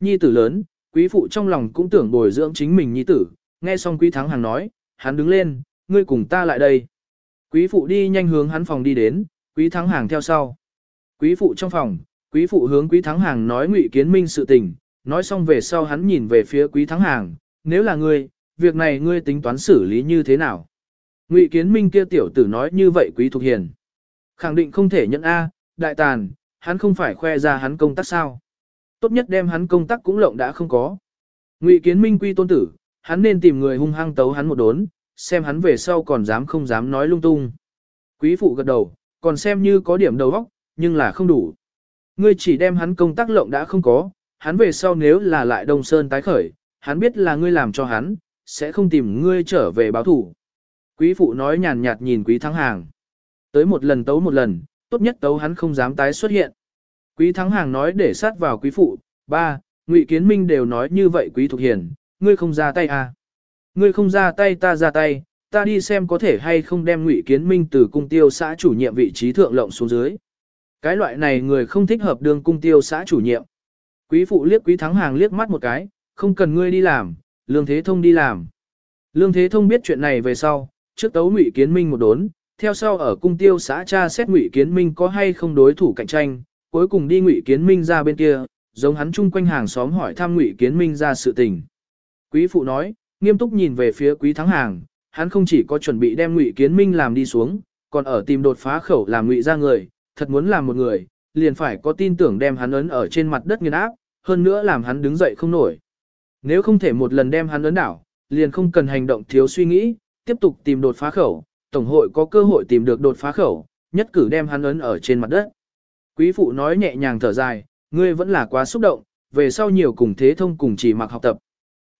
Nhi tử lớn, quý phụ trong lòng cũng tưởng bồi dưỡng chính mình nhi tử, nghe xong quý thắng hàng nói, hắn đứng lên, ngươi cùng ta lại đây. Quý phụ đi nhanh hướng hắn phòng đi đến, quý thắng hàng theo sau. Quý phụ trong phòng, quý phụ hướng quý thắng hàng nói ngụy kiến minh sự tình, nói xong về sau hắn nhìn về phía quý thắng hàng, nếu là ngươi, việc này ngươi tính toán xử lý như thế nào? Ngụy kiến minh kia tiểu tử nói như vậy quý thuộc hiền. Khẳng định không thể nhận A, đại tàn, hắn không phải khoe ra hắn công tác sao. Tốt nhất đem hắn công tác cũng lộng đã không có. Ngụy kiến minh quy tôn tử, hắn nên tìm người hung hăng tấu hắn một đốn, xem hắn về sau còn dám không dám nói lung tung. Quý phụ gật đầu, còn xem như có điểm đầu óc, nhưng là không đủ. Ngươi chỉ đem hắn công tác lộng đã không có, hắn về sau nếu là lại Đông Sơn tái khởi, hắn biết là ngươi làm cho hắn, sẽ không tìm ngươi trở về báo thủ. Quý phụ nói nhàn nhạt nhìn quý thắng hàng. Tới một lần tấu một lần, tốt nhất tấu hắn không dám tái xuất hiện. Quý thắng hàng nói để sát vào quý phụ, ba, ngụy kiến minh đều nói như vậy quý thuộc hiền, ngươi không ra tay à. Ngươi không ra tay ta ra tay, ta đi xem có thể hay không đem ngụy kiến minh từ cung tiêu xã chủ nhiệm vị trí thượng lộng xuống dưới. Cái loại này người không thích hợp đương cung tiêu xã chủ nhiệm. Quý phụ liếc quý thắng hàng liếc mắt một cái, không cần ngươi đi làm, lương thế thông đi làm. Lương thế thông biết chuyện này về sau, trước tấu ngụy kiến minh một đốn, theo sau ở cung tiêu xã cha xét ngụy kiến minh có hay không đối thủ cạnh tranh, cuối cùng đi ngụy kiến minh ra bên kia, giống hắn chung quanh hàng xóm hỏi thăm ngụy kiến minh ra sự tình. Quý phụ nói, nghiêm túc nhìn về phía quý thắng hàng, hắn không chỉ có chuẩn bị đem ngụy kiến minh làm đi xuống, còn ở tìm đột phá khẩu làm ngụy ra người, thật muốn làm một người, liền phải có tin tưởng đem hắn ấn ở trên mặt đất nghiền áp, hơn nữa làm hắn đứng dậy không nổi. Nếu không thể một lần đem hắn ấn đảo, liền không cần hành động thiếu suy nghĩ, tiếp tục tìm đột phá khẩu, tổng hội có cơ hội tìm được đột phá khẩu, nhất cử đem hắn ấn ở trên mặt đất. Quý phụ nói nhẹ nhàng thở dài, ngươi vẫn là quá xúc động, về sau nhiều cùng thế thông cùng chỉ mặc học tập.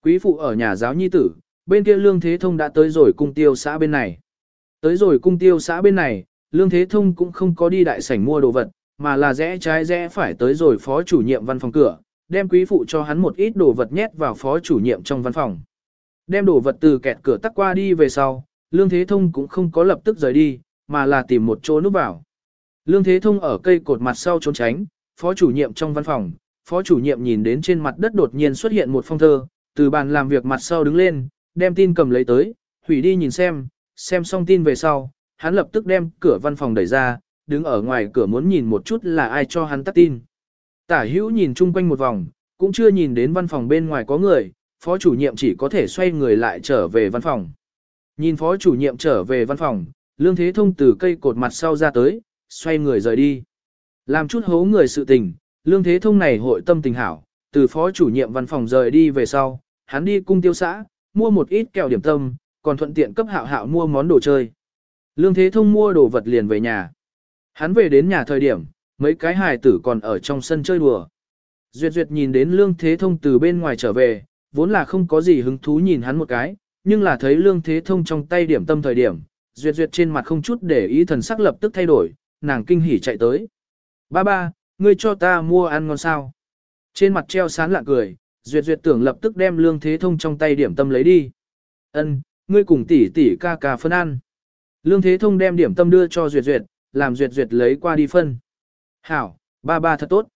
Quý phụ ở nhà giáo nhi tử, bên kia lương thế thông đã tới rồi cung tiêu xã bên này. Tới rồi cung tiêu xã bên này, lương thế thông cũng không có đi đại sảnh mua đồ vật, mà là rẽ trái rẽ phải tới rồi phó chủ nhiệm văn phòng cửa, đem quý phụ cho hắn một ít đồ vật nhét vào phó chủ nhiệm trong văn phòng. Đem đồ vật từ kẹt cửa tắt qua đi về sau, lương thế thông cũng không có lập tức rời đi, mà là tìm một chỗ núp vào. Lương thế thông ở cây cột mặt sau trốn tránh, phó chủ nhiệm trong văn phòng, phó chủ nhiệm nhìn đến trên mặt đất đột nhiên xuất hiện một phong thơ, từ bàn làm việc mặt sau đứng lên, đem tin cầm lấy tới, hủy đi nhìn xem, xem xong tin về sau, hắn lập tức đem cửa văn phòng đẩy ra, đứng ở ngoài cửa muốn nhìn một chút là ai cho hắn tắt tin. Tả hữu nhìn chung quanh một vòng, cũng chưa nhìn đến văn phòng bên ngoài có người, phó chủ nhiệm chỉ có thể xoay người lại trở về văn phòng. Nhìn phó chủ nhiệm trở về văn phòng, Lương Thế Thông từ cây cột mặt sau ra tới, xoay người rời đi. Làm chút hố người sự tình, Lương Thế Thông này hội tâm tình hảo, từ phó chủ nhiệm văn phòng rời đi về sau, hắn đi cung tiêu xã, mua một ít kẹo điểm tâm, còn thuận tiện cấp hạo hạo mua món đồ chơi. Lương Thế Thông mua đồ vật liền về nhà. Hắn về đến nhà thời điểm, mấy cái hài tử còn ở trong sân chơi đùa. Duyệt Duyệt nhìn đến Lương Thế Thông từ bên ngoài trở về, vốn là không có gì hứng thú nhìn hắn một cái, nhưng là thấy Lương Thế Thông trong tay điểm tâm thời điểm, Duyệt Duyệt trên mặt không chút để ý thần sắc lập tức thay đổi, nàng kinh hỉ chạy tới. Ba ba, ngươi cho ta mua ăn ngon sao? Trên mặt treo sán lạ cười, Duyệt Duyệt tưởng lập tức đem Lương Thế Thông trong tay điểm tâm lấy đi. Ân, ngươi cùng tỷ tỷ ca ca phân ăn. Lương Thế Thông đem điểm tâm đưa cho Duyệt Duyệt, làm Duyệt Duyệt lấy qua đi phân. Hảo, ba ba thật tốt.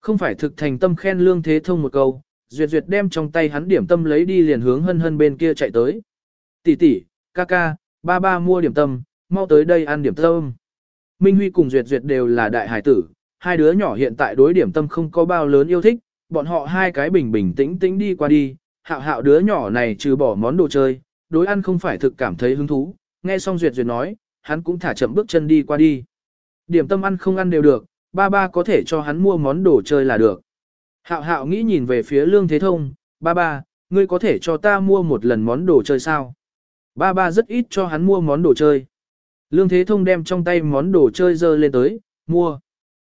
Không phải thực thành tâm khen Lương Thế Thông một câu, Duyệt Duyệt đem trong tay hắn điểm tâm lấy đi liền hướng hân hân bên kia chạy tới. Tỷ tỷ, ca ca, ba ba mua điểm tâm, mau tới đây ăn điểm tâm. Minh Huy cùng Duyệt Duyệt đều là đại hải tử, hai đứa nhỏ hiện tại đối điểm tâm không có bao lớn yêu thích, bọn họ hai cái bình bình tĩnh tĩnh đi qua đi, hạo hạo đứa nhỏ này trừ bỏ món đồ chơi, đối ăn không phải thực cảm thấy hứng thú, nghe xong duyệt duyệt nói, hắn cũng thả chậm bước chân đi qua đi. Điểm tâm ăn không ăn đều được, ba ba có thể cho hắn mua món đồ chơi là được. Hạo hạo nghĩ nhìn về phía lương thế thông, ba ba, ngươi có thể cho ta mua một lần món đồ chơi sao? Ba ba rất ít cho hắn mua món đồ chơi. Lương Thế Thông đem trong tay món đồ chơi dơ lên tới, mua.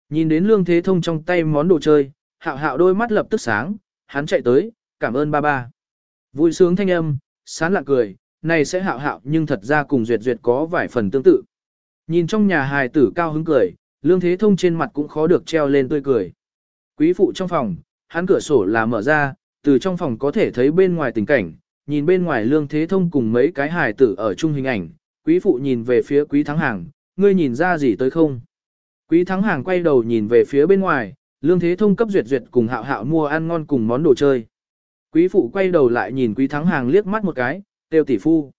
Nhìn đến Lương Thế Thông trong tay món đồ chơi, hạo hạo đôi mắt lập tức sáng, hắn chạy tới, cảm ơn ba ba. Vui sướng thanh âm, sán lạ cười, này sẽ hạo hạo nhưng thật ra cùng duyệt duyệt có vài phần tương tự. Nhìn trong nhà hài tử cao hứng cười, Lương Thế Thông trên mặt cũng khó được treo lên tươi cười. Quý phụ trong phòng, hắn cửa sổ là mở ra, từ trong phòng có thể thấy bên ngoài tình cảnh, nhìn bên ngoài Lương Thế Thông cùng mấy cái hài tử ở chung hình ảnh, quý phụ nhìn về phía quý thắng hàng, ngươi nhìn ra gì tới không? Quý thắng hàng quay đầu nhìn về phía bên ngoài, Lương Thế Thông cấp duyệt duyệt cùng hạo hạo mua ăn ngon cùng món đồ chơi. Quý phụ quay đầu lại nhìn quý thắng hàng liếc mắt một cái, tiêu tỷ phu.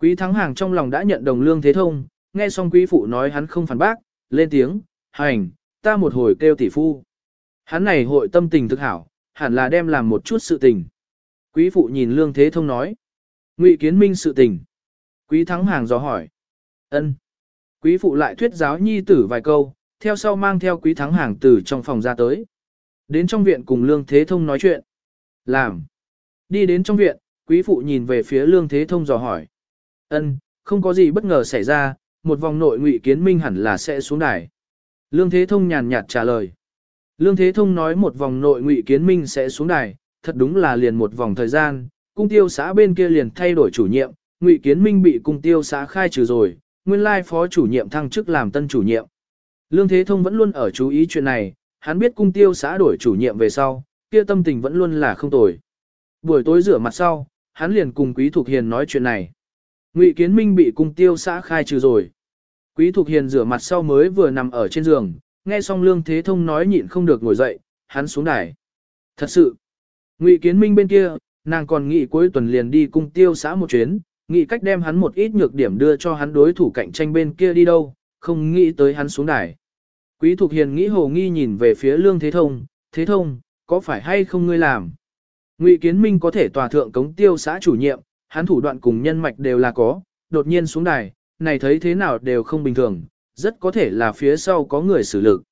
Quý thắng hàng trong lòng đã nhận đồng Lương Thế Thông, nghe xong quý phụ nói hắn không phản bác, lên tiếng, hành, ta một hồi kêu tỷ phu. Hắn này hội tâm tình thực hảo, hẳn là đem làm một chút sự tình. Quý phụ nhìn Lương Thế Thông nói. Ngụy Kiến Minh sự tình. Quý Thắng Hàng dò hỏi. ân. Quý phụ lại thuyết giáo nhi tử vài câu, theo sau mang theo Quý Thắng Hàng từ trong phòng ra tới. Đến trong viện cùng Lương Thế Thông nói chuyện. Làm. Đi đến trong viện, Quý phụ nhìn về phía Lương Thế Thông dò hỏi. ân, không có gì bất ngờ xảy ra, một vòng nội Ngụy Kiến Minh hẳn là sẽ xuống đài. Lương Thế Thông nhàn nhạt trả lời. Lương Thế Thông nói một vòng nội ngụy kiến minh sẽ xuống đài, thật đúng là liền một vòng thời gian, cung tiêu xã bên kia liền thay đổi chủ nhiệm, ngụy kiến minh bị cung tiêu xã khai trừ rồi, nguyên lai phó chủ nhiệm thăng chức làm tân chủ nhiệm. Lương Thế Thông vẫn luôn ở chú ý chuyện này, hắn biết cung tiêu xã đổi chủ nhiệm về sau, kia tâm tình vẫn luôn là không tồi. Buổi tối rửa mặt sau, hắn liền cùng Quý Thục Hiền nói chuyện này. Ngụy Kiến Minh bị cung tiêu xã khai trừ rồi. Quý Thục Hiền rửa mặt sau mới vừa nằm ở trên giường, nghe xong Lương Thế Thông nói nhịn không được ngồi dậy, hắn xuống đài. Thật sự, Ngụy Kiến Minh bên kia, nàng còn nghĩ cuối tuần liền đi cung tiêu xã một chuyến, nghĩ cách đem hắn một ít nhược điểm đưa cho hắn đối thủ cạnh tranh bên kia đi đâu, không nghĩ tới hắn xuống đài. Quý Thục Hiền nghĩ hồ nghi nhìn về phía Lương Thế Thông, Thế Thông, có phải hay không ngươi làm? Ngụy Kiến Minh có thể tòa thượng cống tiêu xã chủ nhiệm, hắn thủ đoạn cùng nhân mạch đều là có, đột nhiên xuống đài, này thấy thế nào đều không bình thường, rất có thể là phía sau có người xử lực.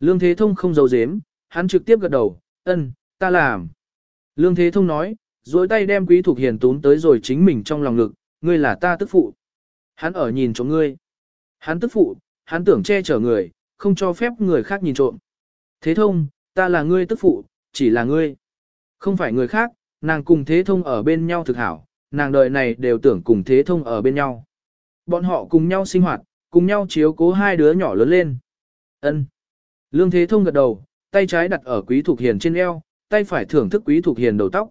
Lương Thế Thông không giấu giếm, hắn trực tiếp gật đầu, ân, ta làm. Lương Thế Thông nói, rồi tay đem Quý Thục Hiền tún tới rồi chính mình trong lòng ngực, ngươi là ta tức phụ. Hắn ở nhìn chỗ ngươi. Hắn tức phụ, hắn tưởng che chở người, không cho phép người khác nhìn trộm. Thế Thông, ta là ngươi tức phụ, chỉ là ngươi. Không phải người khác, nàng cùng Thế Thông ở bên nhau thực hảo, nàng đời này đều tưởng cùng Thế Thông ở bên nhau. Bọn họ cùng nhau sinh hoạt, cùng nhau chiếu cố hai đứa nhỏ lớn lên. Ân. Lương Thế Thông gật đầu, tay trái đặt ở Quý Thục Hiền trên eo, tay phải thưởng thức Quý Thục Hiền đầu tóc.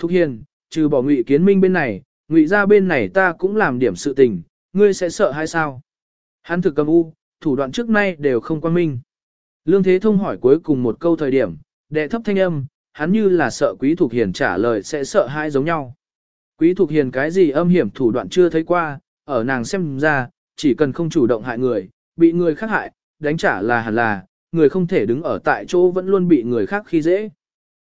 Thục Hiền, trừ bỏ Ngụy Kiến Minh bên này, Ngụy ra bên này ta cũng làm điểm sự tình, ngươi sẽ sợ hay sao? Hắn thực cầm u, thủ đoạn trước nay đều không quan minh. Lương Thế Thông hỏi cuối cùng một câu thời điểm, đệ thấp thanh âm, hắn như là sợ Quý Thục Hiền trả lời sẽ sợ hai giống nhau. Quý Thục Hiền cái gì âm hiểm thủ đoạn chưa thấy qua, ở nàng xem ra, chỉ cần không chủ động hại người, bị người khác hại, đánh trả là hẳn là, người không thể đứng ở tại chỗ vẫn luôn bị người khác khi dễ.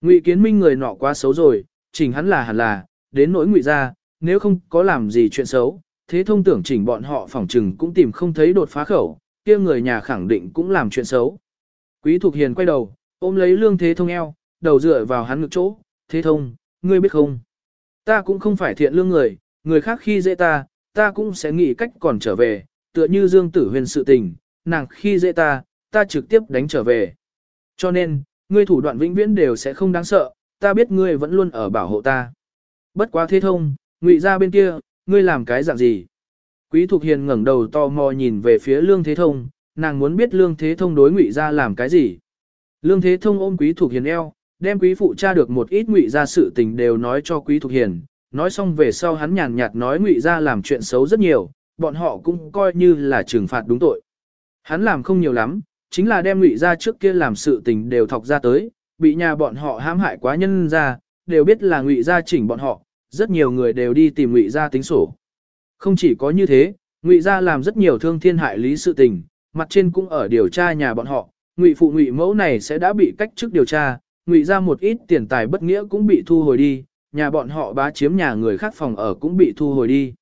Ngụy Kiến Minh người nọ quá xấu rồi, chỉnh hắn là hẳn là, đến nỗi ngụy ra, nếu không có làm gì chuyện xấu, thế thông tưởng chỉnh bọn họ phỏng trừng cũng tìm không thấy đột phá khẩu, kia người nhà khẳng định cũng làm chuyện xấu. Quý Thục Hiền quay đầu, ôm lấy lương thế thông eo, đầu dựa vào hắn ngực chỗ, thế thông, ngươi biết không? Ta cũng không phải thiện lương người, người khác khi dễ ta, ta cũng sẽ nghĩ cách còn trở về, tựa như Dương Tử Huyền sự tình, nàng khi dễ ta, ta trực tiếp đánh trở về. Cho nên, ngươi thủ đoạn vĩnh viễn đều sẽ không đáng sợ, ta biết ngươi vẫn luôn ở bảo hộ ta. Bất quá thế thông, ngụy ra bên kia, ngươi làm cái dạng gì? Quý Thục Hiền ngẩng đầu to mò nhìn về phía Lương Thế Thông, nàng muốn biết Lương Thế Thông đối ngụy ra làm cái gì. Lương Thế Thông ôm Quý Thục Hiền eo, đem Quý Phụ cha được một ít ngụy ra sự tình đều nói cho Quý Thục Hiền, nói xong về sau hắn nhàn nhạt nói ngụy ra làm chuyện xấu rất nhiều, bọn họ cũng coi như là trừng phạt đúng tội. Hắn làm không nhiều lắm, chính là đem ngụy ra trước kia làm sự tình đều thọc ra tới, bị nhà bọn họ hãm hại quá nhân ra, đều biết là ngụy Gia chỉnh bọn họ, rất nhiều người đều đi tìm ngụy Gia tính sổ. Không chỉ có như thế, ngụy Gia làm rất nhiều thương thiên hại lý sự tình, mặt trên cũng ở điều tra nhà bọn họ, ngụy phụ ngụy mẫu này sẽ đã bị cách chức điều tra, ngụy Gia một ít tiền tài bất nghĩa cũng bị thu hồi đi, nhà bọn họ bá chiếm nhà người khác phòng ở cũng bị thu hồi đi.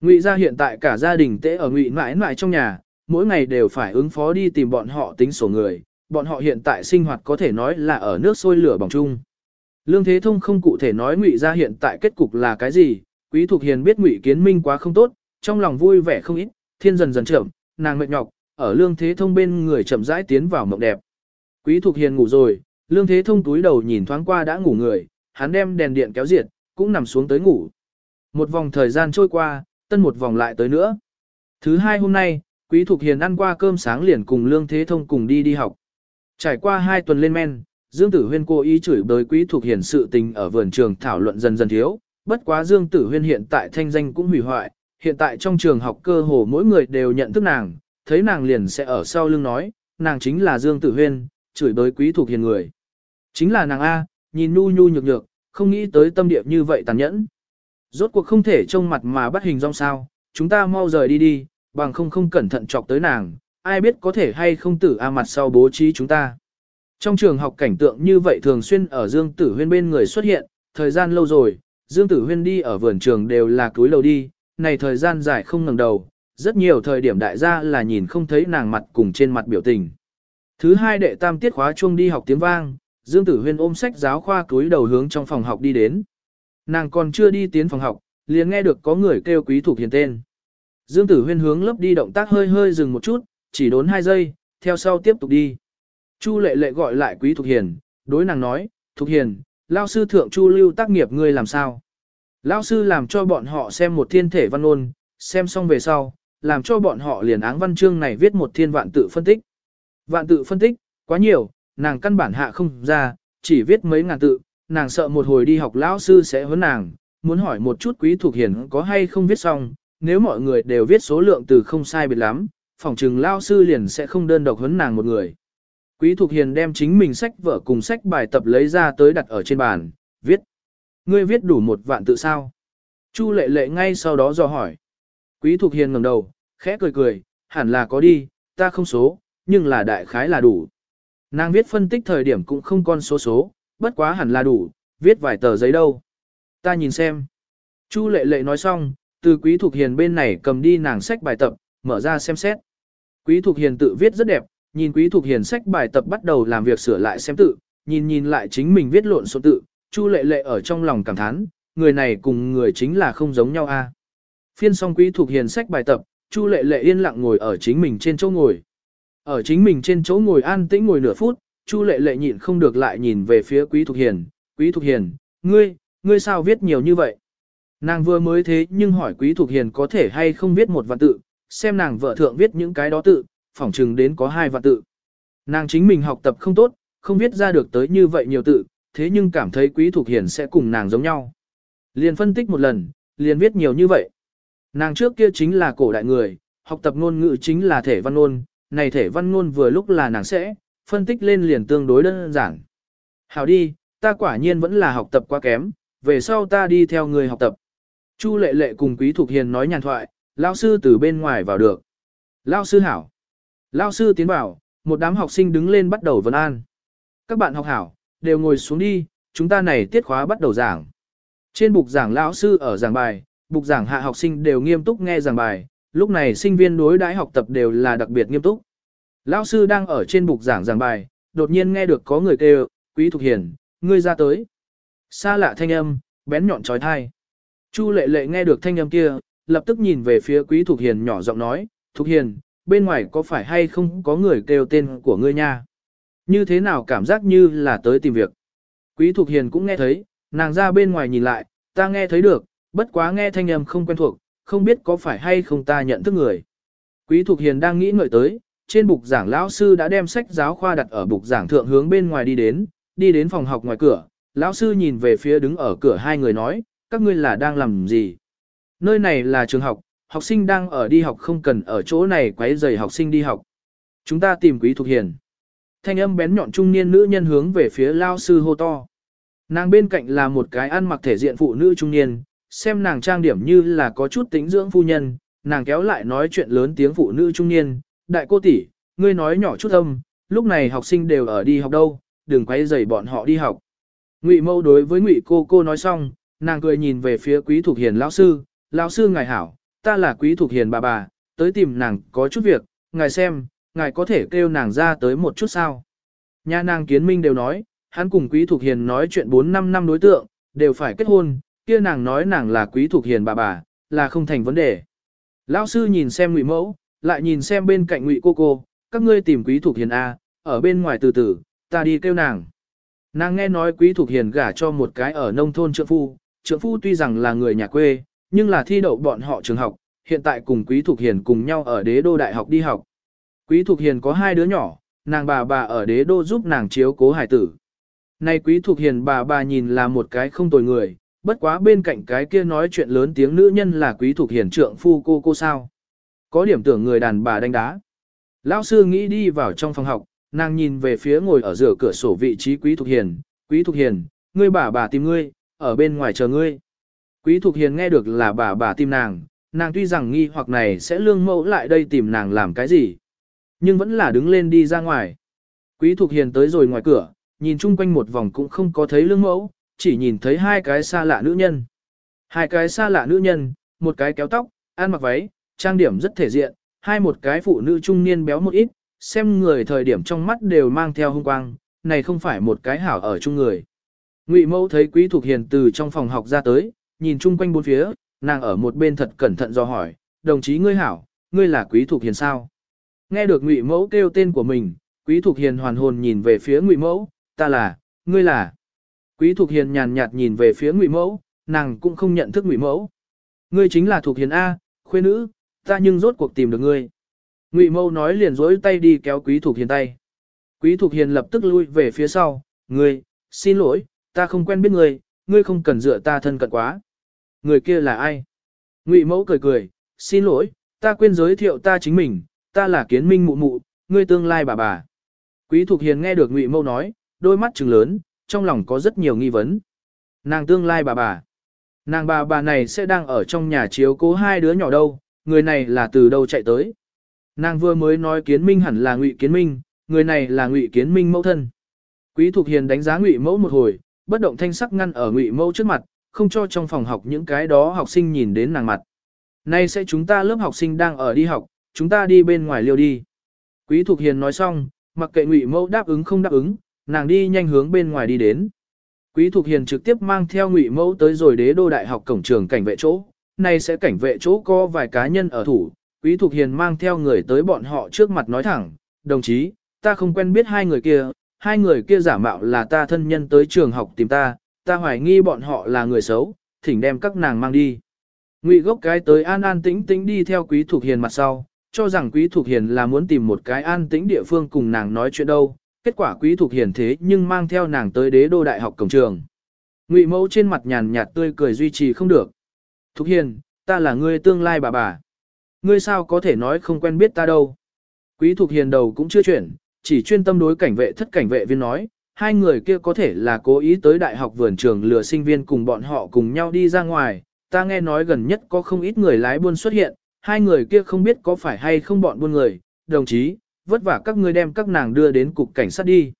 Ngụy gia hiện tại cả gia đình tễ ở Ngụy mãi mãi trong nhà, mỗi ngày đều phải ứng phó đi tìm bọn họ tính sổ người, bọn họ hiện tại sinh hoạt có thể nói là ở nước sôi lửa bỏng chung. Lương Thế Thông không cụ thể nói Ngụy gia hiện tại kết cục là cái gì, Quý Thục Hiền biết Ngụy Kiến Minh quá không tốt, trong lòng vui vẻ không ít, thiên dần dần chậm, nàng mệt nhọc, ở Lương Thế Thông bên người chậm rãi tiến vào mộng đẹp. Quý Thục Hiền ngủ rồi, Lương Thế Thông túi đầu nhìn thoáng qua đã ngủ người, hắn đem đèn điện kéo diệt, cũng nằm xuống tới ngủ. Một vòng thời gian trôi qua, tân một vòng lại tới nữa. Thứ hai hôm nay, Quý Thục Hiền ăn qua cơm sáng liền cùng Lương Thế Thông cùng đi đi học. Trải qua hai tuần lên men, Dương Tử Huyên cố ý chửi bới Quý Thục Hiền sự tình ở vườn trường thảo luận dần dần thiếu, bất quá Dương Tử Huyên hiện tại thanh danh cũng hủy hoại, hiện tại trong trường học cơ hồ mỗi người đều nhận thức nàng, thấy nàng liền sẽ ở sau lưng nói, nàng chính là Dương Tử Huyên, chửi bới Quý Thục Hiền người. Chính là nàng A, nhìn nu nhu nhược nhược, không nghĩ tới tâm địa như vậy tàn nhẫn. Rốt cuộc không thể trông mặt mà bắt hình rong sao, chúng ta mau rời đi đi, bằng không không cẩn thận chọc tới nàng, ai biết có thể hay không tử a mặt sau bố trí chúng ta. Trong trường học cảnh tượng như vậy thường xuyên ở Dương Tử Huyên bên người xuất hiện, thời gian lâu rồi, Dương Tử Huyên đi ở vườn trường đều là cúi lầu đi, này thời gian dài không ngẩng đầu, rất nhiều thời điểm đại gia là nhìn không thấy nàng mặt cùng trên mặt biểu tình. Thứ hai đệ tam tiết khóa chuông đi học tiếng vang, Dương Tử Huyên ôm sách giáo khoa túi đầu hướng trong phòng học đi đến. Nàng còn chưa đi tiến phòng học, liền nghe được có người kêu quý thuộc hiền tên. Dương Tử Huyên hướng lớp đi động tác hơi hơi dừng một chút, chỉ đốn hai giây, theo sau tiếp tục đi. Chu lệ lệ gọi lại quý Thục Hiền, đối nàng nói, Thục Hiền, lao sư thượng Chu lưu tác nghiệp ngươi làm sao? Lao sư làm cho bọn họ xem một thiên thể văn ôn, xem xong về sau, làm cho bọn họ liền áng văn chương này viết một thiên vạn tự phân tích. Vạn tự phân tích, quá nhiều, nàng căn bản hạ không ra, chỉ viết mấy ngàn tự, nàng sợ một hồi đi học lão sư sẽ huấn nàng, muốn hỏi một chút quý thuộc hiền có hay không viết xong, nếu mọi người đều viết số lượng từ không sai biệt lắm, Phỏng trừng lão sư liền sẽ không đơn độc huấn nàng một người. Quý Thục Hiền đem chính mình sách vở cùng sách bài tập lấy ra tới đặt ở trên bàn, viết. Ngươi viết đủ một vạn tự sao? Chu lệ lệ ngay sau đó dò hỏi. Quý Thục Hiền ngẩng đầu, khẽ cười cười, hẳn là có đi, ta không số, nhưng là đại khái là đủ. Nàng viết phân tích thời điểm cũng không con số số, bất quá hẳn là đủ, viết vài tờ giấy đâu. Ta nhìn xem. Chu lệ lệ nói xong, từ quý thuộc hiền bên này cầm đi nàng sách bài tập, mở ra xem xét. Quý Thục hiền tự viết rất đẹp, nhìn quý Thục hiền sách bài tập bắt đầu làm việc sửa lại xem tự, nhìn nhìn lại chính mình viết lộn số tự, Chu lệ lệ ở trong lòng cảm thán, người này cùng người chính là không giống nhau a. Phiên xong quý Thục hiền sách bài tập, Chu lệ lệ yên lặng ngồi ở chính mình trên chỗ ngồi. Ở chính mình trên chỗ ngồi an tĩnh ngồi nửa phút, Chu lệ lệ nhịn không được lại nhìn về phía Quý Thục Hiền. Quý Thục Hiền, ngươi, ngươi sao viết nhiều như vậy? Nàng vừa mới thế nhưng hỏi Quý Thục Hiền có thể hay không viết một vạn tự, xem nàng vợ thượng viết những cái đó tự, phỏng chừng đến có hai vạn tự. Nàng chính mình học tập không tốt, không viết ra được tới như vậy nhiều tự, thế nhưng cảm thấy Quý thuộc hiển sẽ cùng nàng giống nhau. Liền phân tích một lần, liền viết nhiều như vậy. Nàng trước kia chính là cổ đại người, học tập ngôn ngữ chính là thể văn ngôn, này thể văn ngôn vừa lúc là nàng sẽ, phân tích lên liền tương đối đơn giản. Hảo đi, ta quả nhiên vẫn là học tập quá kém, về sau ta đi theo người học tập. Chu lệ lệ cùng Quý thuộc Hiền nói nhàn thoại, lao sư từ bên ngoài vào được. Lao sư hảo. Lao sư tiến vào, một đám học sinh đứng lên bắt đầu vấn an. Các bạn học hảo, đều ngồi xuống đi, chúng ta này tiết khóa bắt đầu giảng. Trên bục giảng lão sư ở giảng bài, bục giảng hạ học sinh đều nghiêm túc nghe giảng bài, lúc này sinh viên đối đãi học tập đều là đặc biệt nghiêm túc. Lão sư đang ở trên bục giảng giảng bài, đột nhiên nghe được có người kêu, Quý Thục Hiền, ngươi ra tới. Xa lạ thanh âm, bén nhọn trói thai. Chu lệ lệ nghe được thanh âm kia, lập tức nhìn về phía Quý Thục Hiền nhỏ giọng nói, Thục Hiền, bên ngoài có phải hay không có người kêu tên của ngươi nha? Như thế nào cảm giác như là tới tìm việc? Quý Thục Hiền cũng nghe thấy, nàng ra bên ngoài nhìn lại, ta nghe thấy được, bất quá nghe thanh âm không quen thuộc, không biết có phải hay không ta nhận thức người. Quý Thục Hiền đang nghĩ ngợi tới, trên bục giảng lão sư đã đem sách giáo khoa đặt ở bục giảng thượng hướng bên ngoài đi đến, đi đến phòng học ngoài cửa, lão sư nhìn về phía đứng ở cửa hai người nói, các ngươi là đang làm gì? Nơi này là trường học, học sinh đang ở đi học không cần ở chỗ này quấy rầy học sinh đi học. Chúng ta tìm Quý Thục Hiền. Thanh âm bén nhọn trung niên nữ nhân hướng về phía lão sư hô to. Nàng bên cạnh là một cái ăn mặc thể diện phụ nữ trung niên, xem nàng trang điểm như là có chút tính dưỡng phu nhân, nàng kéo lại nói chuyện lớn tiếng phụ nữ trung niên, đại cô tỷ, ngươi nói nhỏ chút âm, lúc này học sinh đều ở đi học đâu, đừng quấy rầy bọn họ đi học. Ngụy Mâu đối với Ngụy cô cô nói xong, nàng cười nhìn về phía quý Thục hiền lão sư, lão sư ngài hảo, ta là quý thuộc hiền bà bà, tới tìm nàng có chút việc, ngài xem, ngài có thể kêu nàng ra tới một chút sao. Nhà nàng kiến minh đều nói, hắn cùng quý thuộc hiền nói chuyện 4-5 năm đối tượng, đều phải kết hôn, kia nàng nói nàng là quý thuộc hiền bà bà, là không thành vấn đề. Lão sư nhìn xem ngụy mẫu, lại nhìn xem bên cạnh ngụy cô cô, các ngươi tìm quý thuộc hiền A, ở bên ngoài từ từ, ta đi kêu nàng. Nàng nghe nói quý thuộc hiền gả cho một cái ở nông thôn trượng phu, trượng phu tuy rằng là người nhà quê, nhưng là thi đậu bọn họ trường học, hiện tại cùng quý Thục hiền cùng nhau ở đế đô đại học đi học. Quý Thục hiền có hai đứa nhỏ, nàng bà bà ở đế đô giúp nàng chiếu cố hải tử. Nay quý Thục hiền bà bà nhìn là một cái không tồi người, bất quá bên cạnh cái kia nói chuyện lớn tiếng nữ nhân là quý Thục hiền trượng phu cô cô sao. Có điểm tưởng người đàn bà đánh đá. Lão sư nghĩ đi vào trong phòng học, nàng nhìn về phía ngồi ở giữa cửa sổ vị trí quý Thục hiền, quý Thục hiền, ngươi bà bà tìm ngươi, ở bên ngoài chờ ngươi. Quý Thục hiền nghe được là bà bà tìm nàng, nàng tuy rằng nghi hoặc này sẽ lương mẫu lại đây tìm nàng làm cái gì, nhưng vẫn là đứng lên đi ra ngoài. Quý Thục hiền tới rồi ngoài cửa, nhìn chung quanh một vòng cũng không có thấy lương mẫu, chỉ nhìn thấy hai cái xa lạ nữ nhân. Hai cái xa lạ nữ nhân, một cái kéo tóc, ăn mặc váy, trang điểm rất thể diện, hai một cái phụ nữ trung niên béo một ít, xem người thời điểm trong mắt đều mang theo hung quang, này không phải một cái hảo ở chung người. Ngụy Mẫu thấy Quý Thục Hiền từ trong phòng học ra tới, nhìn chung quanh bốn phía, nàng ở một bên thật cẩn thận do hỏi, đồng chí ngươi hảo, ngươi là Quý thuộc Hiền sao? Nghe được Ngụy Mẫu kêu tên của mình, Quý thuộc Hiền hoàn hồn nhìn về phía Ngụy Mẫu, ta là, ngươi là. Quý thuộc Hiền nhàn nhạt nhìn về phía Ngụy Mẫu, nàng cũng không nhận thức Ngụy Mẫu. Ngươi chính là thuộc Hiền A, khuê nữ, ta nhưng rốt cuộc tìm được ngươi. Ngụy Mẫu nói liền dối tay đi kéo Quý thuộc Hiền tay. Quý thuộc Hiền lập tức lui về phía sau, ngươi, xin lỗi, ta không quen biết ngươi, ngươi không cần dựa ta thân cận quá. Người kia là ai? Ngụy Mẫu cười cười, xin lỗi, ta quên giới thiệu ta chính mình, ta là kiến minh mụ mụ, ngươi tương lai bà bà. Quý Thục Hiền nghe được Ngụy Mẫu nói, đôi mắt trừng lớn, trong lòng có rất nhiều nghi vấn. Nàng tương lai bà bà. Nàng bà bà này sẽ đang ở trong nhà chiếu cố hai đứa nhỏ đâu, người này là từ đâu chạy tới. Nàng vừa mới nói kiến minh hẳn là ngụy kiến minh, người này là ngụy kiến minh mẫu thân. Quý Thục Hiền đánh giá ngụy mẫu một hồi, bất động thanh sắc ngăn ở ngụy mẫu trước mặt, không cho trong phòng học những cái đó học sinh nhìn đến nàng mặt. Nay sẽ chúng ta lớp học sinh đang ở đi học, chúng ta đi bên ngoài liêu đi. Quý Thục Hiền nói xong, mặc kệ ngụy mẫu đáp ứng không đáp ứng, nàng đi nhanh hướng bên ngoài đi đến. Quý Thục Hiền trực tiếp mang theo ngụy mẫu tới rồi đế đô đại học cổng trường cảnh vệ chỗ, nay sẽ cảnh vệ chỗ có vài cá nhân ở thủ, Quý Thục Hiền mang theo người tới bọn họ trước mặt nói thẳng, đồng chí, ta không quen biết hai người kia, hai người kia giả mạo là ta thân nhân tới trường học tìm ta, ta hoài nghi bọn họ là người xấu, thỉnh đem các nàng mang đi. Ngụy gốc cái tới an an tĩnh tĩnh đi theo Quý Thục Hiền mặt sau, cho rằng Quý Thục Hiền là muốn tìm một cái an tĩnh địa phương cùng nàng nói chuyện đâu, kết quả Quý Thục Hiền thế nhưng mang theo nàng tới đế đô đại học cổng trường. Ngụy mẫu trên mặt nhàn nhạt tươi cười duy trì không được. Thục Hiền, ta là ngươi tương lai bà bà. Ngươi sao có thể nói không quen biết ta đâu. Quý Thục Hiền đầu cũng chưa chuyển, chỉ chuyên tâm đối cảnh vệ thất cảnh vệ viên nói, hai người kia có thể là cố ý tới đại học vườn trường lừa sinh viên cùng bọn họ cùng nhau đi ra ngoài, ta nghe nói gần nhất có không ít người lái buôn xuất hiện, hai người kia không biết có phải hay không bọn buôn người, đồng chí, vất vả các ngươi đem các nàng đưa đến cục cảnh sát đi.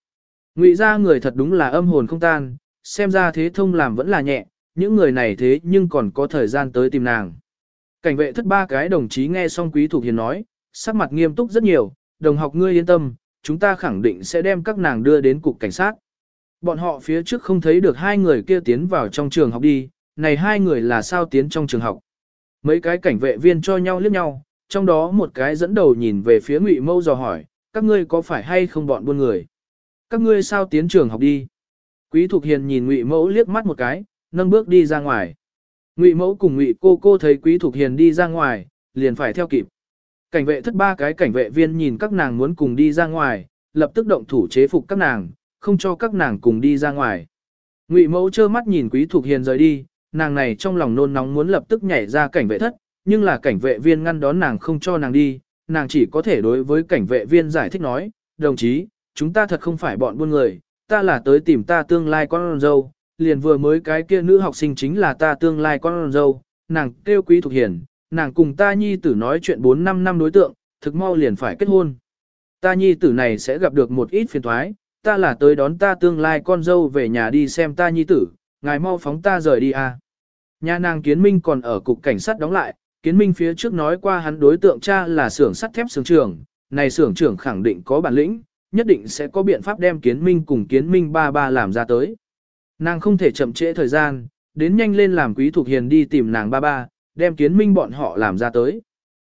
Ngụy ra người thật đúng là âm hồn không tan, xem ra thế thông làm vẫn là nhẹ, những người này thế nhưng còn có thời gian tới tìm nàng. Cảnh vệ thất ba cái đồng chí nghe xong quý thuộc hiền nói, sắc mặt nghiêm túc rất nhiều, đồng học ngươi yên tâm, chúng ta khẳng định sẽ đem các nàng đưa đến cục cảnh sát. Bọn họ phía trước không thấy được hai người kia tiến vào trong trường học đi, này hai người là sao tiến trong trường học. Mấy cái cảnh vệ viên cho nhau liếc nhau, trong đó một cái dẫn đầu nhìn về phía ngụy mâu dò hỏi, các ngươi có phải hay không bọn buôn người? Các ngươi sao tiến trường học đi? Quý Thục Hiền nhìn ngụy mẫu liếc mắt một cái, nâng bước đi ra ngoài. Ngụy mẫu cùng ngụy cô cô thấy Quý Thục Hiền đi ra ngoài, liền phải theo kịp. Cảnh vệ thất ba cái cảnh vệ viên nhìn các nàng muốn cùng đi ra ngoài, lập tức động thủ chế phục các nàng, không cho các nàng cùng đi ra ngoài. Ngụy mẫu trơ mắt nhìn Quý thuộc Hiền rời đi, nàng này trong lòng nôn nóng muốn lập tức nhảy ra cảnh vệ thất, nhưng là cảnh vệ viên ngăn đón nàng không cho nàng đi, nàng chỉ có thể đối với cảnh vệ viên giải thích nói, đồng chí, chúng ta thật không phải bọn buôn người, ta là tới tìm ta tương lai con dâu, liền vừa mới cái kia nữ học sinh chính là ta tương lai con dâu, nàng kêu quý thuộc hiền, nàng cùng ta nhi tử nói chuyện 4-5 năm đối tượng, thực mau liền phải kết hôn. Ta nhi tử này sẽ gặp được một ít phiền thoái, ta là tới đón ta tương lai con dâu về nhà đi xem ta nhi tử, ngài mau phóng ta rời đi à. Nhà nàng kiến minh còn ở cục cảnh sát đóng lại, kiến minh phía trước nói qua hắn đối tượng cha là xưởng sắt thép xưởng trưởng, này xưởng trưởng khẳng định có bản lĩnh, nhất định sẽ có biện pháp đem kiến minh cùng kiến minh ba ba làm ra tới. Nàng không thể chậm trễ thời gian, đến nhanh lên làm quý thuộc hiền đi tìm nàng ba ba, đem kiến minh bọn họ làm ra tới.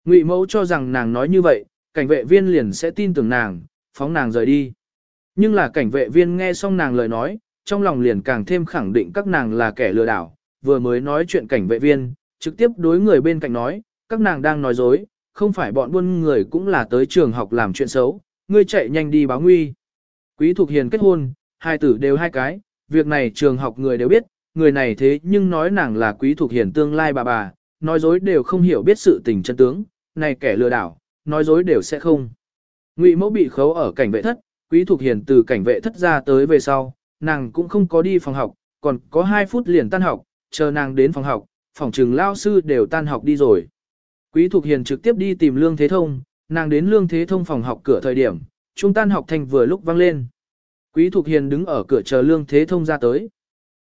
Ngụy mẫu cho rằng nàng nói như vậy, cảnh vệ viên liền sẽ tin tưởng nàng, phóng nàng rời đi. Nhưng là cảnh vệ viên nghe xong nàng lời nói, trong lòng liền càng thêm khẳng định các nàng là kẻ lừa đảo, vừa mới nói chuyện cảnh vệ viên, trực tiếp đối người bên cạnh nói, các nàng đang nói dối, không phải bọn buôn người cũng là tới trường học làm chuyện xấu, ngươi chạy nhanh đi báo nguy. Quý Thục Hiền kết hôn, hai tử đều hai cái, việc này trường học người đều biết, người này thế nhưng nói nàng là Quý Thục Hiền tương lai bà bà, nói dối đều không hiểu biết sự tình chân tướng, này kẻ lừa đảo, nói dối đều sẽ không. Ngụy mẫu bị khấu ở cảnh vệ thất, Quý thuộc Hiền từ cảnh vệ thất ra tới về sau, nàng cũng không có đi phòng học, còn có 2 phút liền tan học, chờ nàng đến phòng học, phòng trường lao sư đều tan học đi rồi. Quý Thục Hiền trực tiếp đi tìm Lương Thế Thông, nàng đến Lương Thế Thông phòng học cửa thời điểm, trung tan học thành vừa lúc vang lên. Quý Thục Hiền đứng ở cửa chờ Lương Thế Thông ra tới.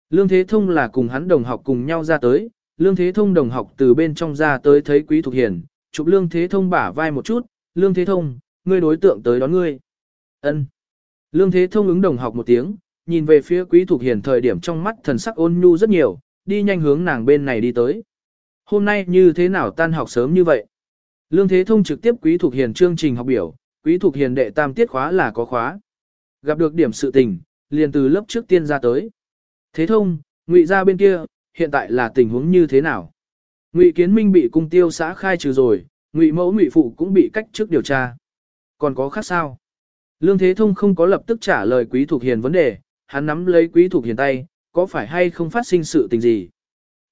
Lương Thế Thông là cùng hắn đồng học cùng nhau ra tới, Lương Thế Thông đồng học từ bên trong ra tới thấy Quý Thục Hiền, chụp Lương Thế Thông bả vai một chút, Lương Thế Thông, ngươi đối tượng tới đón ngươi. Ân. Lương Thế Thông ứng đồng học một tiếng, nhìn về phía Quý Thục Hiền thời điểm trong mắt thần sắc ôn nhu rất nhiều, đi nhanh hướng nàng bên này đi tới. Hôm nay như thế nào tan học sớm như vậy? Lương Thế Thông trực tiếp Quý Thục Hiền chương trình học biểu, Quý Thục Hiền đệ tam tiết khóa là có khóa. Gặp được điểm sự tình, liền từ lớp trước tiên ra tới. Thế Thông, Ngụy ra bên kia, hiện tại là tình huống như thế nào? Ngụy Kiến Minh bị cung tiêu xã khai trừ rồi, Ngụy Mẫu Ngụy Phụ cũng bị cách trước điều tra. Còn có khác sao? Lương Thế Thông không có lập tức trả lời Quý Thục Hiền vấn đề, hắn nắm lấy Quý Thục Hiền tay, có phải hay không phát sinh sự tình gì?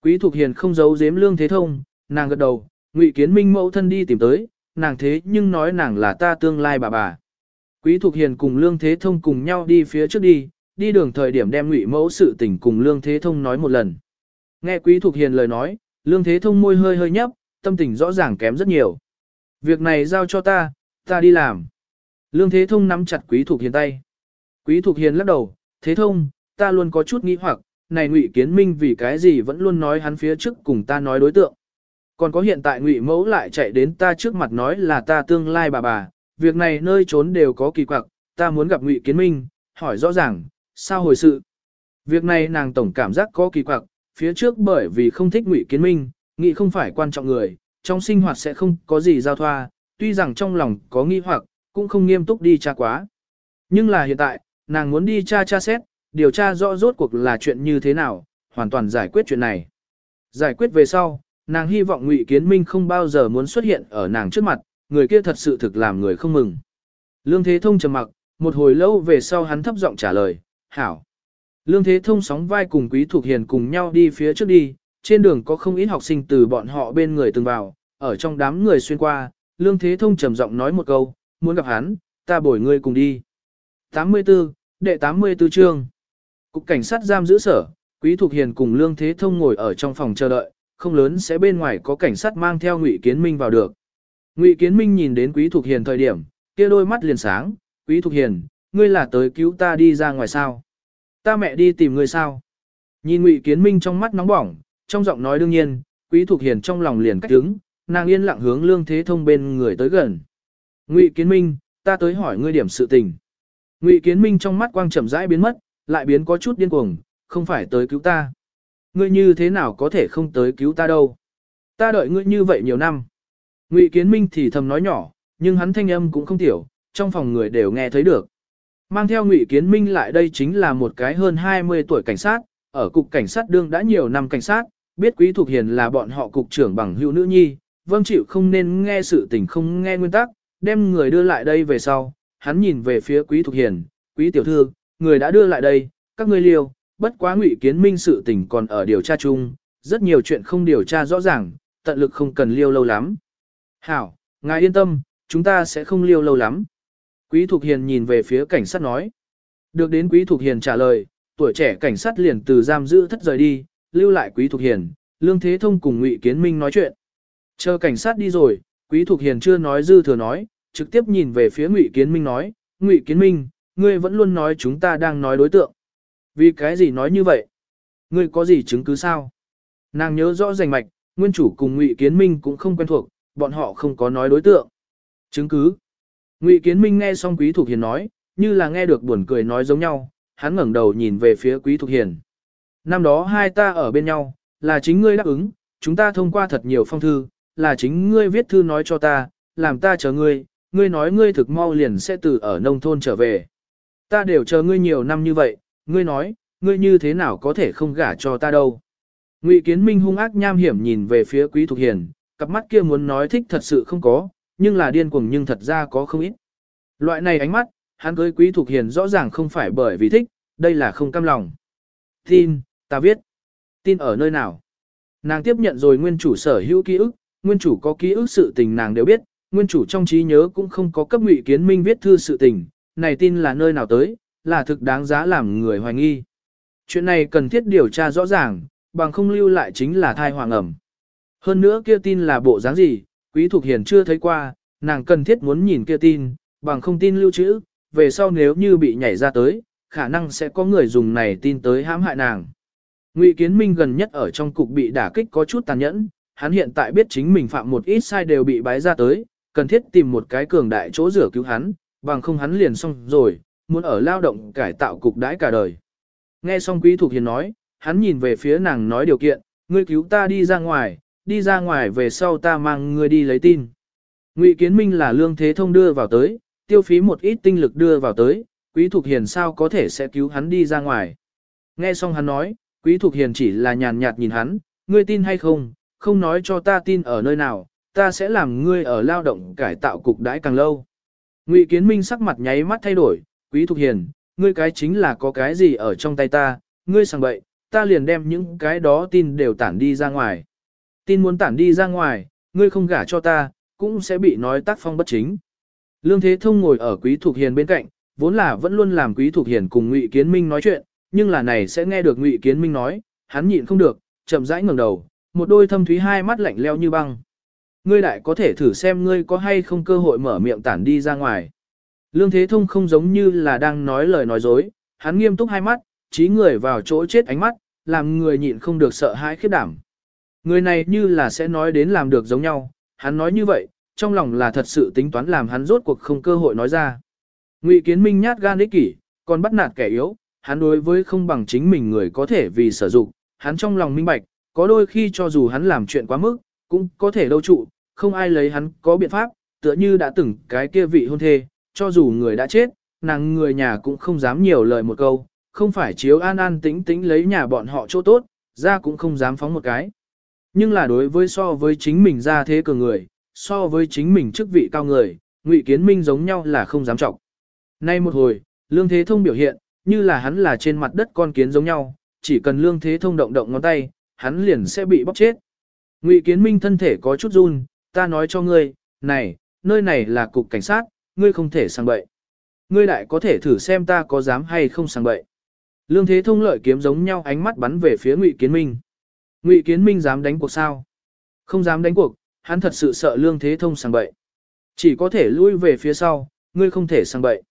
Quý Thục Hiền không giấu giếm Lương Thế Thông, nàng gật đầu, Ngụy Kiến Minh mẫu thân đi tìm tới, nàng thế nhưng nói nàng là ta tương lai bà bà. Quý Thục Hiền cùng Lương Thế Thông cùng nhau đi phía trước đi, đi đường thời điểm đem Ngụy mẫu sự tình cùng Lương Thế Thông nói một lần. Nghe Quý Thục Hiền lời nói, Lương Thế Thông môi hơi hơi nhấp, tâm tình rõ ràng kém rất nhiều. Việc này giao cho ta, ta đi làm. Lương Thế Thông nắm chặt Quý Thục Hiền tay. Quý Thục Hiền lắc đầu, Thế Thông, ta luôn có chút nghi hoặc, này Ngụy Kiến Minh vì cái gì vẫn luôn nói hắn phía trước cùng ta nói đối tượng. Còn có hiện tại Ngụy Mẫu lại chạy đến ta trước mặt nói là ta tương lai bà bà, việc này nơi trốn đều có kỳ quặc, ta muốn gặp Ngụy Kiến Minh, hỏi rõ ràng, sao hồi sự. Việc này nàng tổng cảm giác có kỳ quặc, phía trước bởi vì không thích Ngụy Kiến Minh, nghĩ không phải quan trọng người, trong sinh hoạt sẽ không có gì giao thoa, tuy rằng trong lòng có nghi hoặc, cũng không nghiêm túc đi tra quá. Nhưng là hiện tại, nàng muốn đi tra tra xét, điều tra rõ rốt cuộc là chuyện như thế nào, hoàn toàn giải quyết chuyện này. Giải quyết về sau, nàng hy vọng Ngụy Kiến Minh không bao giờ muốn xuất hiện ở nàng trước mặt, người kia thật sự thực làm người không mừng. Lương Thế Thông trầm mặc, một hồi lâu về sau hắn thấp giọng trả lời, hảo. Lương Thế Thông sóng vai cùng Quý Thục Hiền cùng nhau đi phía trước đi, trên đường có không ít học sinh từ bọn họ bên người từng vào, ở trong đám người xuyên qua, Lương Thế Thông trầm giọng nói một câu, muốn gặp hắn, ta bổi ngươi cùng đi. 84, đệ 84 chương. Cục cảnh sát giam giữ sở, Quý Thục Hiền cùng Lương Thế Thông ngồi ở trong phòng chờ đợi, không lớn sẽ bên ngoài có cảnh sát mang theo Ngụy Kiến Minh vào được. Ngụy Kiến Minh nhìn đến Quý Thục Hiền thời điểm, kia đôi mắt liền sáng, "Quý Thục Hiền, ngươi là tới cứu ta đi ra ngoài sao? Ta mẹ đi tìm ngươi sao?" Nhìn Ngụy Kiến Minh trong mắt nóng bỏng, trong giọng nói đương nhiên, Quý Thục Hiền trong lòng liền cách đứng, nàng yên lặng hướng Lương Thế Thông bên người tới gần. "Ngụy Kiến Minh, ta tới hỏi ngươi điểm sự tình." Ngụy Kiến Minh trong mắt quang chậm rãi biến mất, lại biến có chút điên cuồng, "Không phải tới cứu ta." Ngươi như thế nào có thể không tới cứu ta đâu? Ta đợi ngươi như vậy nhiều năm. Ngụy Kiến Minh thì thầm nói nhỏ, nhưng hắn thanh âm cũng không tiểu, trong phòng người đều nghe thấy được. Mang theo Ngụy Kiến Minh lại đây chính là một cái hơn 20 tuổi cảnh sát, ở cục cảnh sát đương đã nhiều năm cảnh sát, biết Quý Thục Hiền là bọn họ cục trưởng bằng hữu nữ nhi, vâng chịu không nên nghe sự tình không nghe nguyên tắc, đem người đưa lại đây về sau, hắn nhìn về phía Quý Thục Hiền, Quý tiểu thư, người đã đưa lại đây, các ngươi liều, bất quá Ngụy Kiến Minh sự tình còn ở điều tra chung, rất nhiều chuyện không điều tra rõ ràng, tận lực không cần liêu lâu lắm. Hảo, ngài yên tâm, chúng ta sẽ không liêu lâu lắm. Quý Thục Hiền nhìn về phía cảnh sát nói. Được đến Quý Thục Hiền trả lời, tuổi trẻ cảnh sát liền từ giam giữ thất rời đi, lưu lại Quý Thục Hiền, Lương Thế Thông cùng Ngụy Kiến Minh nói chuyện. Chờ cảnh sát đi rồi, Quý Thục Hiền chưa nói dư thừa nói, trực tiếp nhìn về phía Ngụy Kiến Minh nói, Ngụy Kiến Minh, ngươi vẫn luôn nói chúng ta đang nói đối tượng. Vì cái gì nói như vậy? Ngươi có gì chứng cứ sao? Nàng nhớ rõ rành mạch, nguyên chủ cùng Ngụy Kiến Minh cũng không quen thuộc, bọn họ không có nói đối tượng. Chứng cứ. Ngụy Kiến Minh nghe xong Quý Thục Hiền nói, như là nghe được buồn cười nói giống nhau, hắn ngẩng đầu nhìn về phía Quý Thục Hiền. Năm đó hai ta ở bên nhau, là chính ngươi đáp ứng, chúng ta thông qua thật nhiều phong thư, là chính ngươi viết thư nói cho ta, làm ta chờ ngươi, ngươi nói ngươi thực mau liền sẽ từ ở nông thôn trở về. Ta đều chờ ngươi nhiều năm như vậy, ngươi nói, ngươi như thế nào có thể không gả cho ta đâu. Ngụy Kiến Minh hung ác nham hiểm nhìn về phía Quý Thục Hiền, cặp mắt kia muốn nói thích thật sự không có, nhưng là điên cuồng nhưng thật ra có không ít. Loại này ánh mắt, hắn cưới Quý thuộc Hiền rõ ràng không phải bởi vì thích, đây là không cam lòng. Tin, ta viết. Tin ở nơi nào? Nàng tiếp nhận rồi nguyên chủ sở hữu ký ức, nguyên chủ có ký ức sự tình nàng đều biết, nguyên chủ trong trí nhớ cũng không có cấp Ngụy Kiến Minh viết thư sự tình, này tin là nơi nào tới, là thực đáng giá làm người hoài nghi. Chuyện này cần thiết điều tra rõ ràng, bằng không lưu lại chính là thai hoàng ẩm. Hơn nữa kia tin là bộ dáng gì, Quý Thục Hiền chưa thấy qua, nàng cần thiết muốn nhìn kia tin, bằng không tin lưu trữ, về sau nếu như bị nhảy ra tới, khả năng sẽ có người dùng này tin tới hãm hại nàng. Ngụy Kiến Minh gần nhất ở trong cục bị đả kích có chút tàn nhẫn, hắn hiện tại biết chính mình phạm một ít sai đều bị bái ra tới, cần thiết tìm một cái cường đại chỗ rửa cứu hắn, bằng không hắn liền xong rồi, muốn ở lao động cải tạo cục đãi cả đời. Nghe xong Quý Thục Hiền nói, hắn nhìn về phía nàng nói điều kiện, ngươi cứu ta đi ra ngoài, đi ra ngoài về sau ta mang ngươi đi lấy tin. Ngụy Kiến Minh là lương thế thông đưa vào tới, tiêu phí một ít tinh lực đưa vào tới, Quý Thục Hiền sao có thể sẽ cứu hắn đi ra ngoài. Nghe xong hắn nói, Quý Thục Hiền chỉ là nhàn nhạt nhìn hắn, ngươi tin hay không, không nói cho ta tin ở nơi nào, ta sẽ làm ngươi ở lao động cải tạo cục đãi càng lâu. Ngụy Kiến Minh sắc mặt nháy mắt thay đổi, Quý Thục Hiền, ngươi cái chính là có cái gì ở trong tay ta, ngươi sang bậy, ta liền đem những cái đó tin đều tản đi ra ngoài. Tin muốn tản đi ra ngoài, ngươi không gả cho ta, cũng sẽ bị nói tác phong bất chính. Lương Thế Thông ngồi ở Quý Thục Hiền bên cạnh, vốn là vẫn luôn làm Quý Thục Hiền cùng Ngụy Kiến Minh nói chuyện, nhưng là này sẽ nghe được Ngụy Kiến Minh nói, hắn nhịn không được, chậm rãi ngẩng đầu, một đôi thâm thúy hai mắt lạnh leo như băng. Ngươi đại có thể thử xem ngươi có hay không cơ hội mở miệng tản đi ra ngoài. Lương Thế Thông không giống như là đang nói lời nói dối, hắn nghiêm túc hai mắt, trí người vào chỗ chết ánh mắt, làm người nhịn không được sợ hãi khiếp đảm. Người này như là sẽ nói đến làm được giống nhau, hắn nói như vậy, trong lòng là thật sự tính toán làm hắn rốt cuộc không cơ hội nói ra. Ngụy Kiến Minh nhát gan ích kỷ, còn bắt nạt kẻ yếu, hắn đối với không bằng chính mình người có thể vì sử dụng, hắn trong lòng minh bạch, có đôi khi cho dù hắn làm chuyện quá mức, cũng có thể đâu trụ, không ai lấy hắn có biện pháp, tựa như đã từng cái kia vị hôn thê, cho dù người đã chết, nàng người nhà cũng không dám nhiều lời một câu, không phải chiếu an an tĩnh tĩnh lấy nhà bọn họ chỗ tốt, ra cũng không dám phóng một cái. Nhưng là đối với so với chính mình ra thế cường người, so với chính mình chức vị cao người, ngụy kiến minh giống nhau là không dám trọng. Nay một hồi, lương thế thông biểu hiện, như là hắn là trên mặt đất con kiến giống nhau, chỉ cần lương thế thông động động ngón tay, hắn liền sẽ bị bóc chết. Ngụy kiến minh thân thể có chút run, ta nói cho ngươi, này, nơi này là cục cảnh sát, ngươi không thể sang bậy. Ngươi lại có thể thử xem ta có dám hay không sang bậy. Lương Thế Thông lợi kiếm giống nhau ánh mắt bắn về phía Ngụy Kiến Minh. Ngụy Kiến Minh dám đánh cuộc sao? Không dám đánh cuộc, hắn thật sự sợ Lương Thế Thông sang bậy. Chỉ có thể lui về phía sau, ngươi không thể sang bậy.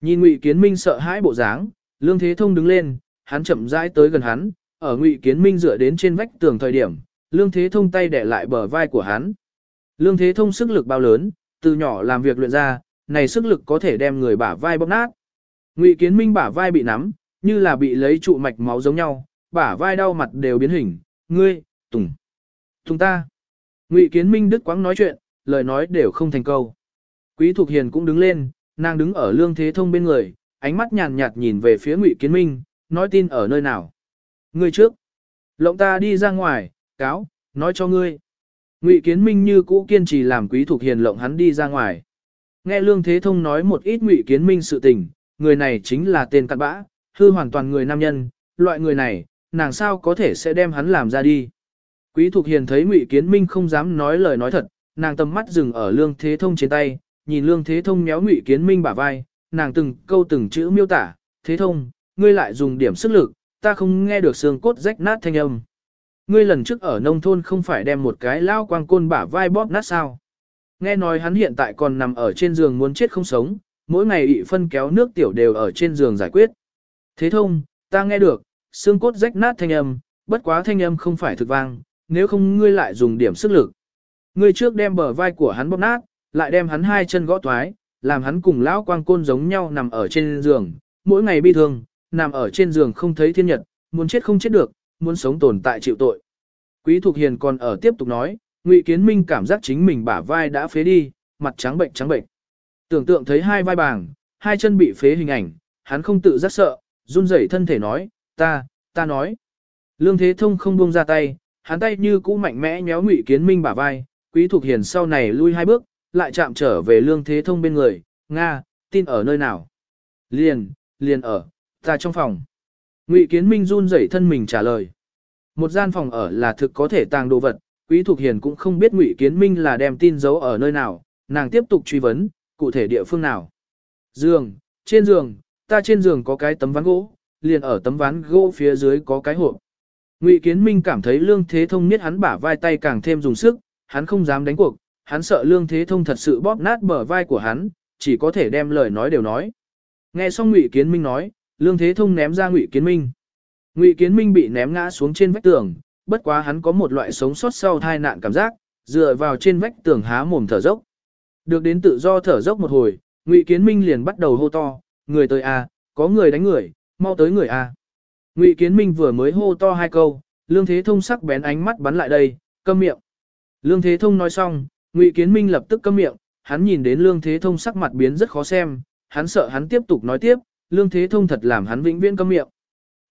Nhìn Ngụy Kiến Minh sợ hãi bộ dáng, Lương Thế Thông đứng lên, hắn chậm rãi tới gần hắn, ở Ngụy Kiến Minh dựa đến trên vách tường thời điểm, Lương Thế Thông tay đè lại bờ vai của hắn. Lương Thế Thông sức lực bao lớn, từ nhỏ làm việc luyện ra, này sức lực có thể đem người bả vai bóp nát. Ngụy Kiến Minh bả vai bị nắm, như là bị lấy trụ mạch máu giống nhau, bả vai đau mặt đều biến hình, ngươi, tùng, tùng ta. Ngụy Kiến Minh đức quáng nói chuyện, lời nói đều không thành câu. Quý Thục Hiền cũng đứng lên, nàng đứng ở Lương Thế Thông bên người, ánh mắt nhàn nhạt nhìn về phía Ngụy Kiến Minh, nói tin ở nơi nào. Ngươi trước, lộng ta đi ra ngoài, cáo, nói cho ngươi. Ngụy Kiến Minh như cũ kiên trì làm Quý Thục Hiền lộng hắn đi ra ngoài. Nghe Lương Thế Thông nói một ít Ngụy Kiến Minh sự tình, người này chính là tên cặn bã, hư hoàn toàn người nam nhân, loại người này, nàng sao có thể sẽ đem hắn làm ra đi. Quý Thục Hiền thấy Ngụy Kiến Minh không dám nói lời nói thật, nàng tầm mắt dừng ở Lương Thế Thông trên tay, nhìn Lương Thế Thông méo Ngụy Kiến Minh bả vai, nàng từng câu từng chữ miêu tả, "Thế Thông, ngươi lại dùng điểm sức lực, ta không nghe được xương cốt rách nát thanh âm." Ngươi lần trước ở nông thôn không phải đem một cái lao quang côn bả vai bóp nát sao? Nghe nói hắn hiện tại còn nằm ở trên giường muốn chết không sống, mỗi ngày bị phân kéo nước tiểu đều ở trên giường giải quyết. Thế thông, ta nghe được, xương cốt rách nát thanh âm, bất quá thanh âm không phải thực vang, nếu không ngươi lại dùng điểm sức lực. Ngươi trước đem bờ vai của hắn bóp nát, lại đem hắn hai chân gõ toái, làm hắn cùng lão quang côn giống nhau nằm ở trên giường, mỗi ngày bi thương, nằm ở trên giường không thấy thiên nhật, muốn chết không chết được, muốn sống tồn tại chịu tội. Quý Thục Hiền còn ở tiếp tục nói, Ngụy Kiến Minh cảm giác chính mình bả vai đã phế đi, mặt trắng bệnh trắng bệnh. Tưởng tượng thấy hai vai bàng, hai chân bị phế hình ảnh, hắn không tự giác sợ, run rẩy thân thể nói, ta, ta nói. Lương Thế Thông không buông ra tay, hắn tay như cũ mạnh mẽ nhéo Ngụy Kiến Minh bả vai, Quý Thục Hiền sau này lui hai bước, lại chạm trở về Lương Thế Thông bên người, Nga, tin ở nơi nào? Liền, liền ở, ta trong phòng. Ngụy Kiến Minh run rẩy thân mình trả lời. Một gian phòng ở là thực có thể tàng đồ vật, Quý Thục Hiền cũng không biết Ngụy Kiến Minh là đem tin giấu ở nơi nào, nàng tiếp tục truy vấn, cụ thể địa phương nào. Giường, trên giường, ta trên giường có cái tấm ván gỗ, liền ở tấm ván gỗ phía dưới có cái hộp. Ngụy Kiến Minh cảm thấy Lương Thế Thông niết hắn bả vai tay càng thêm dùng sức, hắn không dám đánh cuộc, hắn sợ Lương Thế Thông thật sự bóp nát bờ vai của hắn, chỉ có thể đem lời nói đều nói. Nghe xong Ngụy Kiến Minh nói, Lương Thế Thông ném ra Ngụy Kiến Minh. Ngụy Kiến Minh bị ném ngã xuống trên vách tường, bất quá hắn có một loại sống sót sau tai nạn cảm giác, dựa vào trên vách tường há mồm thở dốc. Được đến tự do thở dốc một hồi, Ngụy Kiến Minh liền bắt đầu hô to, người tới à, có người đánh người, mau tới người a. Ngụy Kiến Minh vừa mới hô to hai câu, Lương Thế Thông sắc bén ánh mắt bắn lại đây, câm miệng. Lương Thế Thông nói xong, Ngụy Kiến Minh lập tức câm miệng, hắn nhìn đến Lương Thế Thông sắc mặt biến rất khó xem, hắn sợ hắn tiếp tục nói tiếp, Lương Thế Thông thật làm hắn vĩnh viễn câm miệng.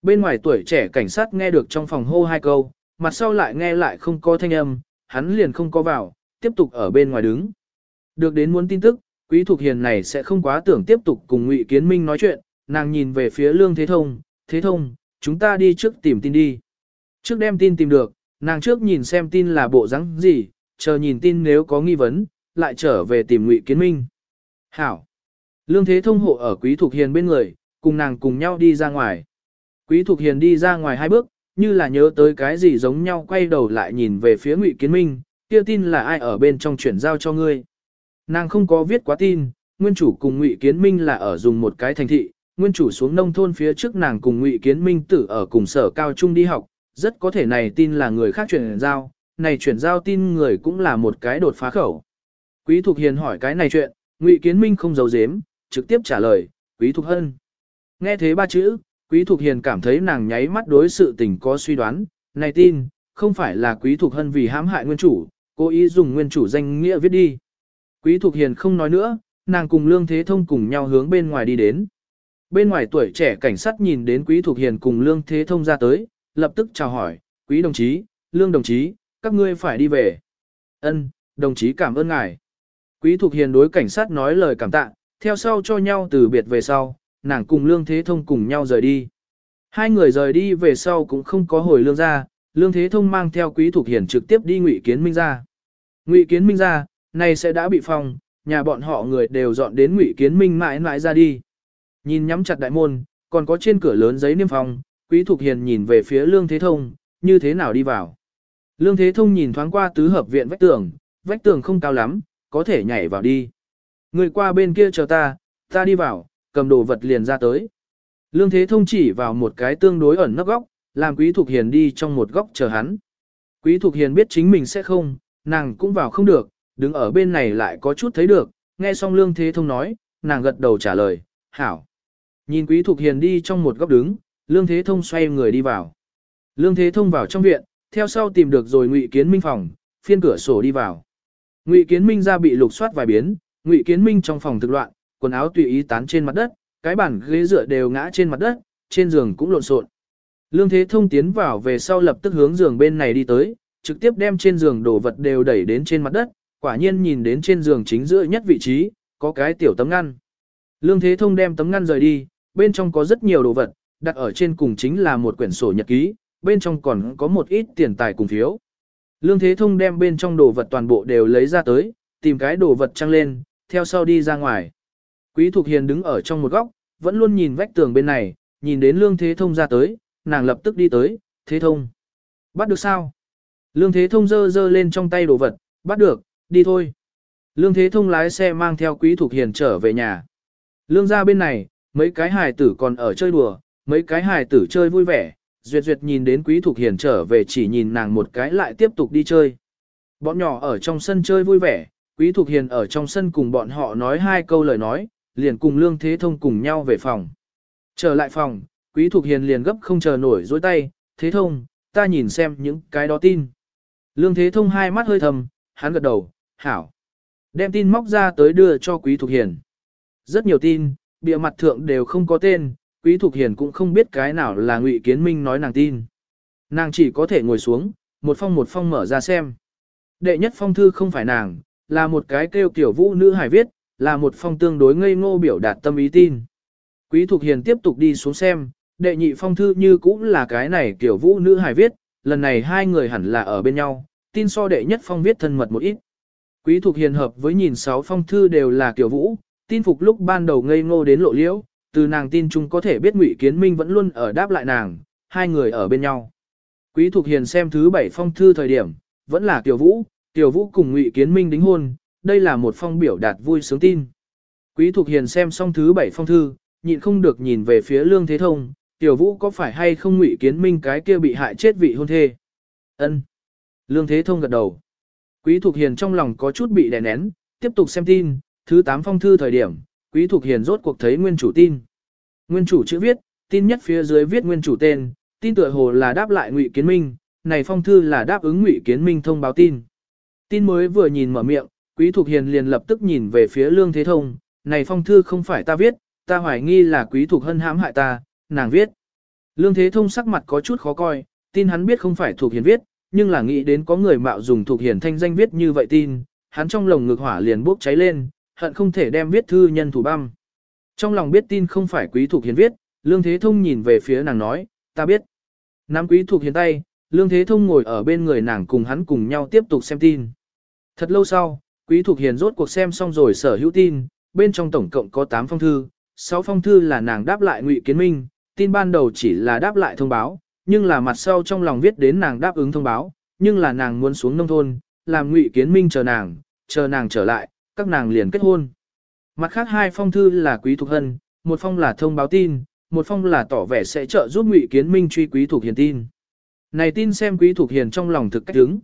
Bên ngoài tuổi trẻ cảnh sát nghe được trong phòng hô hai câu, mặt sau lại nghe lại không có thanh âm, hắn liền không có vào, tiếp tục ở bên ngoài đứng. Được đến muốn tin tức, Quý Thục Hiền này sẽ không quá tưởng tiếp tục cùng Ngụy Kiến Minh nói chuyện, nàng nhìn về phía Lương Thế Thông, Thế Thông, chúng ta đi trước tìm tin đi. Trước đem tin tìm được, nàng trước nhìn xem tin là bộ rắn gì, chờ nhìn tin nếu có nghi vấn, lại trở về tìm Ngụy Kiến Minh. Hảo. Lương Thế Thông hộ ở Quý Thục Hiền bên người, cùng nàng cùng nhau đi ra ngoài. Quý Thục Hiền đi ra ngoài hai bước, như là nhớ tới cái gì giống nhau quay đầu lại nhìn về phía Ngụy Kiến Minh, kia tin là ai ở bên trong chuyển giao cho ngươi. Nàng không có viết quá tin, nguyên chủ cùng Ngụy Kiến Minh là ở dùng một cái thành thị, nguyên chủ xuống nông thôn phía trước nàng cùng Ngụy Kiến Minh tử ở cùng sở cao trung đi học, rất có thể này tin là người khác chuyển giao, này chuyển giao tin người cũng là một cái đột phá khẩu. Quý Thục Hiền hỏi cái này chuyện, Ngụy Kiến Minh không giấu giếm, trực tiếp trả lời, Quý Thục Hân. Nghe thế ba chữ, Quý Thục Hiền cảm thấy nàng nháy mắt đối sự tình có suy đoán, này tin, không phải là Quý Thục Hân vì hãm hại nguyên chủ, cố ý dùng nguyên chủ danh nghĩa viết đi. Quý Thục Hiền không nói nữa, nàng cùng Lương Thế Thông cùng nhau hướng bên ngoài đi đến. Bên ngoài tuổi trẻ cảnh sát nhìn đến Quý Thục Hiền cùng Lương Thế Thông ra tới, lập tức chào hỏi, Quý đồng chí, Lương đồng chí, các ngươi phải đi về. Ân, đồng chí cảm ơn ngài. Quý Thục Hiền đối cảnh sát nói lời cảm tạ, theo sau cho nhau từ biệt về sau, nàng cùng Lương Thế Thông cùng nhau rời đi. Hai người rời đi về sau cũng không có hồi lương ra, Lương Thế Thông mang theo Quý Thục Hiền trực tiếp đi Ngụy Kiến Minh ra. Ngụy Kiến Minh ra, này sẽ đã bị phong, nhà bọn họ người đều dọn đến Ngụy Kiến Minh mãi mãi ra đi. Nhìn nhắm chặt đại môn, còn có trên cửa lớn giấy niêm phong, Quý Thục Hiền nhìn về phía Lương Thế Thông, như thế nào đi vào. Lương Thế Thông nhìn thoáng qua tứ hợp viện vách tường, vách tường không cao lắm, có thể nhảy vào đi. Người qua bên kia chờ ta, ta đi vào, cầm đồ vật liền ra tới. Lương Thế Thông chỉ vào một cái tương đối ẩn nấp góc, làm Quý Thục Hiền đi trong một góc chờ hắn. Quý Thục Hiền biết chính mình sẽ không, nàng cũng vào không được, đứng ở bên này lại có chút thấy được, nghe xong Lương Thế Thông nói, nàng gật đầu trả lời, hảo. Nhìn Quý Thục Hiền đi trong một góc đứng, Lương Thế Thông xoay người đi vào. Lương Thế Thông vào trong viện, theo sau tìm được rồi Ngụy Kiến Minh phòng, phiên cửa sổ đi vào. Ngụy Kiến Minh ra bị lục soát vài biến, Ngụy Kiến Minh trong phòng thực loạn, quần áo tùy ý tán trên mặt đất, cái bàn ghế dựa đều ngã trên mặt đất, trên giường cũng lộn xộn. Lương Thế Thông tiến vào về sau lập tức hướng giường bên này đi tới, trực tiếp đem trên giường đồ vật đều đẩy đến trên mặt đất, quả nhiên nhìn đến trên giường chính giữa nhất vị trí, có cái tiểu tấm ngăn. Lương Thế Thông đem tấm ngăn rời đi, bên trong có rất nhiều đồ vật, đặt ở trên cùng chính là một quyển sổ nhật ký, bên trong còn có một ít tiền tài cùng phiếu. Lương Thế Thông đem bên trong đồ vật toàn bộ đều lấy ra tới, tìm cái đồ vật trăng lên, theo sau đi ra ngoài. Quý Thục Hiền đứng ở trong một góc, vẫn luôn nhìn vách tường bên này, nhìn đến Lương Thế Thông ra tới, nàng lập tức đi tới, Thế Thông. Bắt được sao? Lương Thế Thông giơ giơ lên trong tay đồ vật, bắt được, đi thôi. Lương Thế Thông lái xe mang theo Quý Thục Hiền trở về nhà. Lương ra bên này, mấy cái hài tử còn ở chơi đùa, mấy cái hài tử chơi vui vẻ, Duyệt Duyệt nhìn đến Quý Thục Hiền trở về chỉ nhìn nàng một cái lại tiếp tục đi chơi. Bọn nhỏ ở trong sân chơi vui vẻ, Quý Thục Hiền ở trong sân cùng bọn họ nói hai câu lời nói, liền cùng Lương Thế Thông cùng nhau về phòng. Trở lại phòng, Quý Thục Hiền liền gấp không chờ nổi dối tay, Thế Thông, ta nhìn xem những cái đó tin. Lương Thế Thông hai mắt hơi thầm, hắn gật đầu, hảo. Đem tin móc ra tới đưa cho Quý Thục Hiền. Rất nhiều tin, bịa mặt thượng đều không có tên, Quý Thục Hiền cũng không biết cái nào là Ngụy Kiến Minh nói nàng tin. Nàng chỉ có thể ngồi xuống, một phong một phong mở ra xem. Đệ nhất phong thư không phải nàng, là một cái kêu kiểu vũ nữ hải viết, là một phong tương đối ngây ngô biểu đạt tâm ý tin. Quý Thục Hiền tiếp tục đi xuống xem, đệ nhị phong thư như cũng là cái này kiểu vũ nữ hải viết, lần này hai người hẳn là ở bên nhau, tin so đệ nhất phong viết thân mật một ít. Quý Thục Hiền hợp với nhìn sáu phong thư đều là kiểu vũ, tin phục lúc ban đầu ngây ngô đến lộ liễu, từ nàng tin chúng có thể biết Ngụy Kiến Minh vẫn luôn ở đáp lại nàng, hai người ở bên nhau. Quý Thục Hiền xem thứ bảy phong thư thời điểm, vẫn là Tiểu Vũ, Tiểu Vũ cùng Ngụy Kiến Minh đính hôn, đây là một phong biểu đạt vui sướng tin. Quý Thục Hiền xem xong thứ bảy phong thư, nhịn không được nhìn về phía Lương Thế Thông, Tiểu Vũ có phải hay không Ngụy Kiến Minh cái kia bị hại chết vị hôn thê? Ân. Lương Thế Thông gật đầu. Quý Thục Hiền trong lòng có chút bị đè nén, tiếp tục xem tin, thứ 8 phong thư thời điểm, Quý Thục Hiền rốt cuộc thấy nguyên chủ tin. Nguyên chủ chữ viết, tin nhất phía dưới viết nguyên chủ tên, tin tựa hồ là đáp lại Ngụy Kiến Minh, này phong thư là đáp ứng Ngụy Kiến Minh thông báo tin. Tin mới vừa nhìn mở miệng, Quý Thục Hiền liền lập tức nhìn về phía Lương Thế Thông, này phong thư không phải ta viết, ta hoài nghi là Quý Thục Hân hãm hại ta, nàng viết. Lương Thế Thông sắc mặt có chút khó coi, tin hắn biết không phải Thục Hiền viết, nhưng là nghĩ đến có người mạo dùng Thục Hiền thanh danh viết như vậy tin, hắn trong lồng ngực hỏa liền bốc cháy lên, hận không thể đem viết thư nhân thủ băm. Trong lòng biết tin không phải quý thuộc hiền viết, Lương Thế Thông nhìn về phía nàng nói, ta biết. Nắm quý thuộc hiền tay, Lương Thế Thông ngồi ở bên người nàng cùng hắn cùng nhau tiếp tục xem tin. Thật lâu sau, quý thuộc hiền rốt cuộc xem xong rồi sở hữu tin, bên trong tổng cộng có 8 phong thư, 6 phong thư là nàng đáp lại ngụy kiến minh, tin ban đầu chỉ là đáp lại thông báo, nhưng là mặt sau trong lòng viết đến nàng đáp ứng thông báo, nhưng là nàng muốn xuống nông thôn, làm ngụy kiến minh chờ nàng, chờ nàng trở lại, các nàng liền kết hôn. Mặt khác hai phong thư là Quý Thục Hân, một phong là thông báo tin, một phong là tỏ vẻ sẽ trợ giúp Ngụy Kiến Minh truy Quý Thục Hiền tin. Này tin xem Quý Thục Hiền trong lòng thực cách đứng.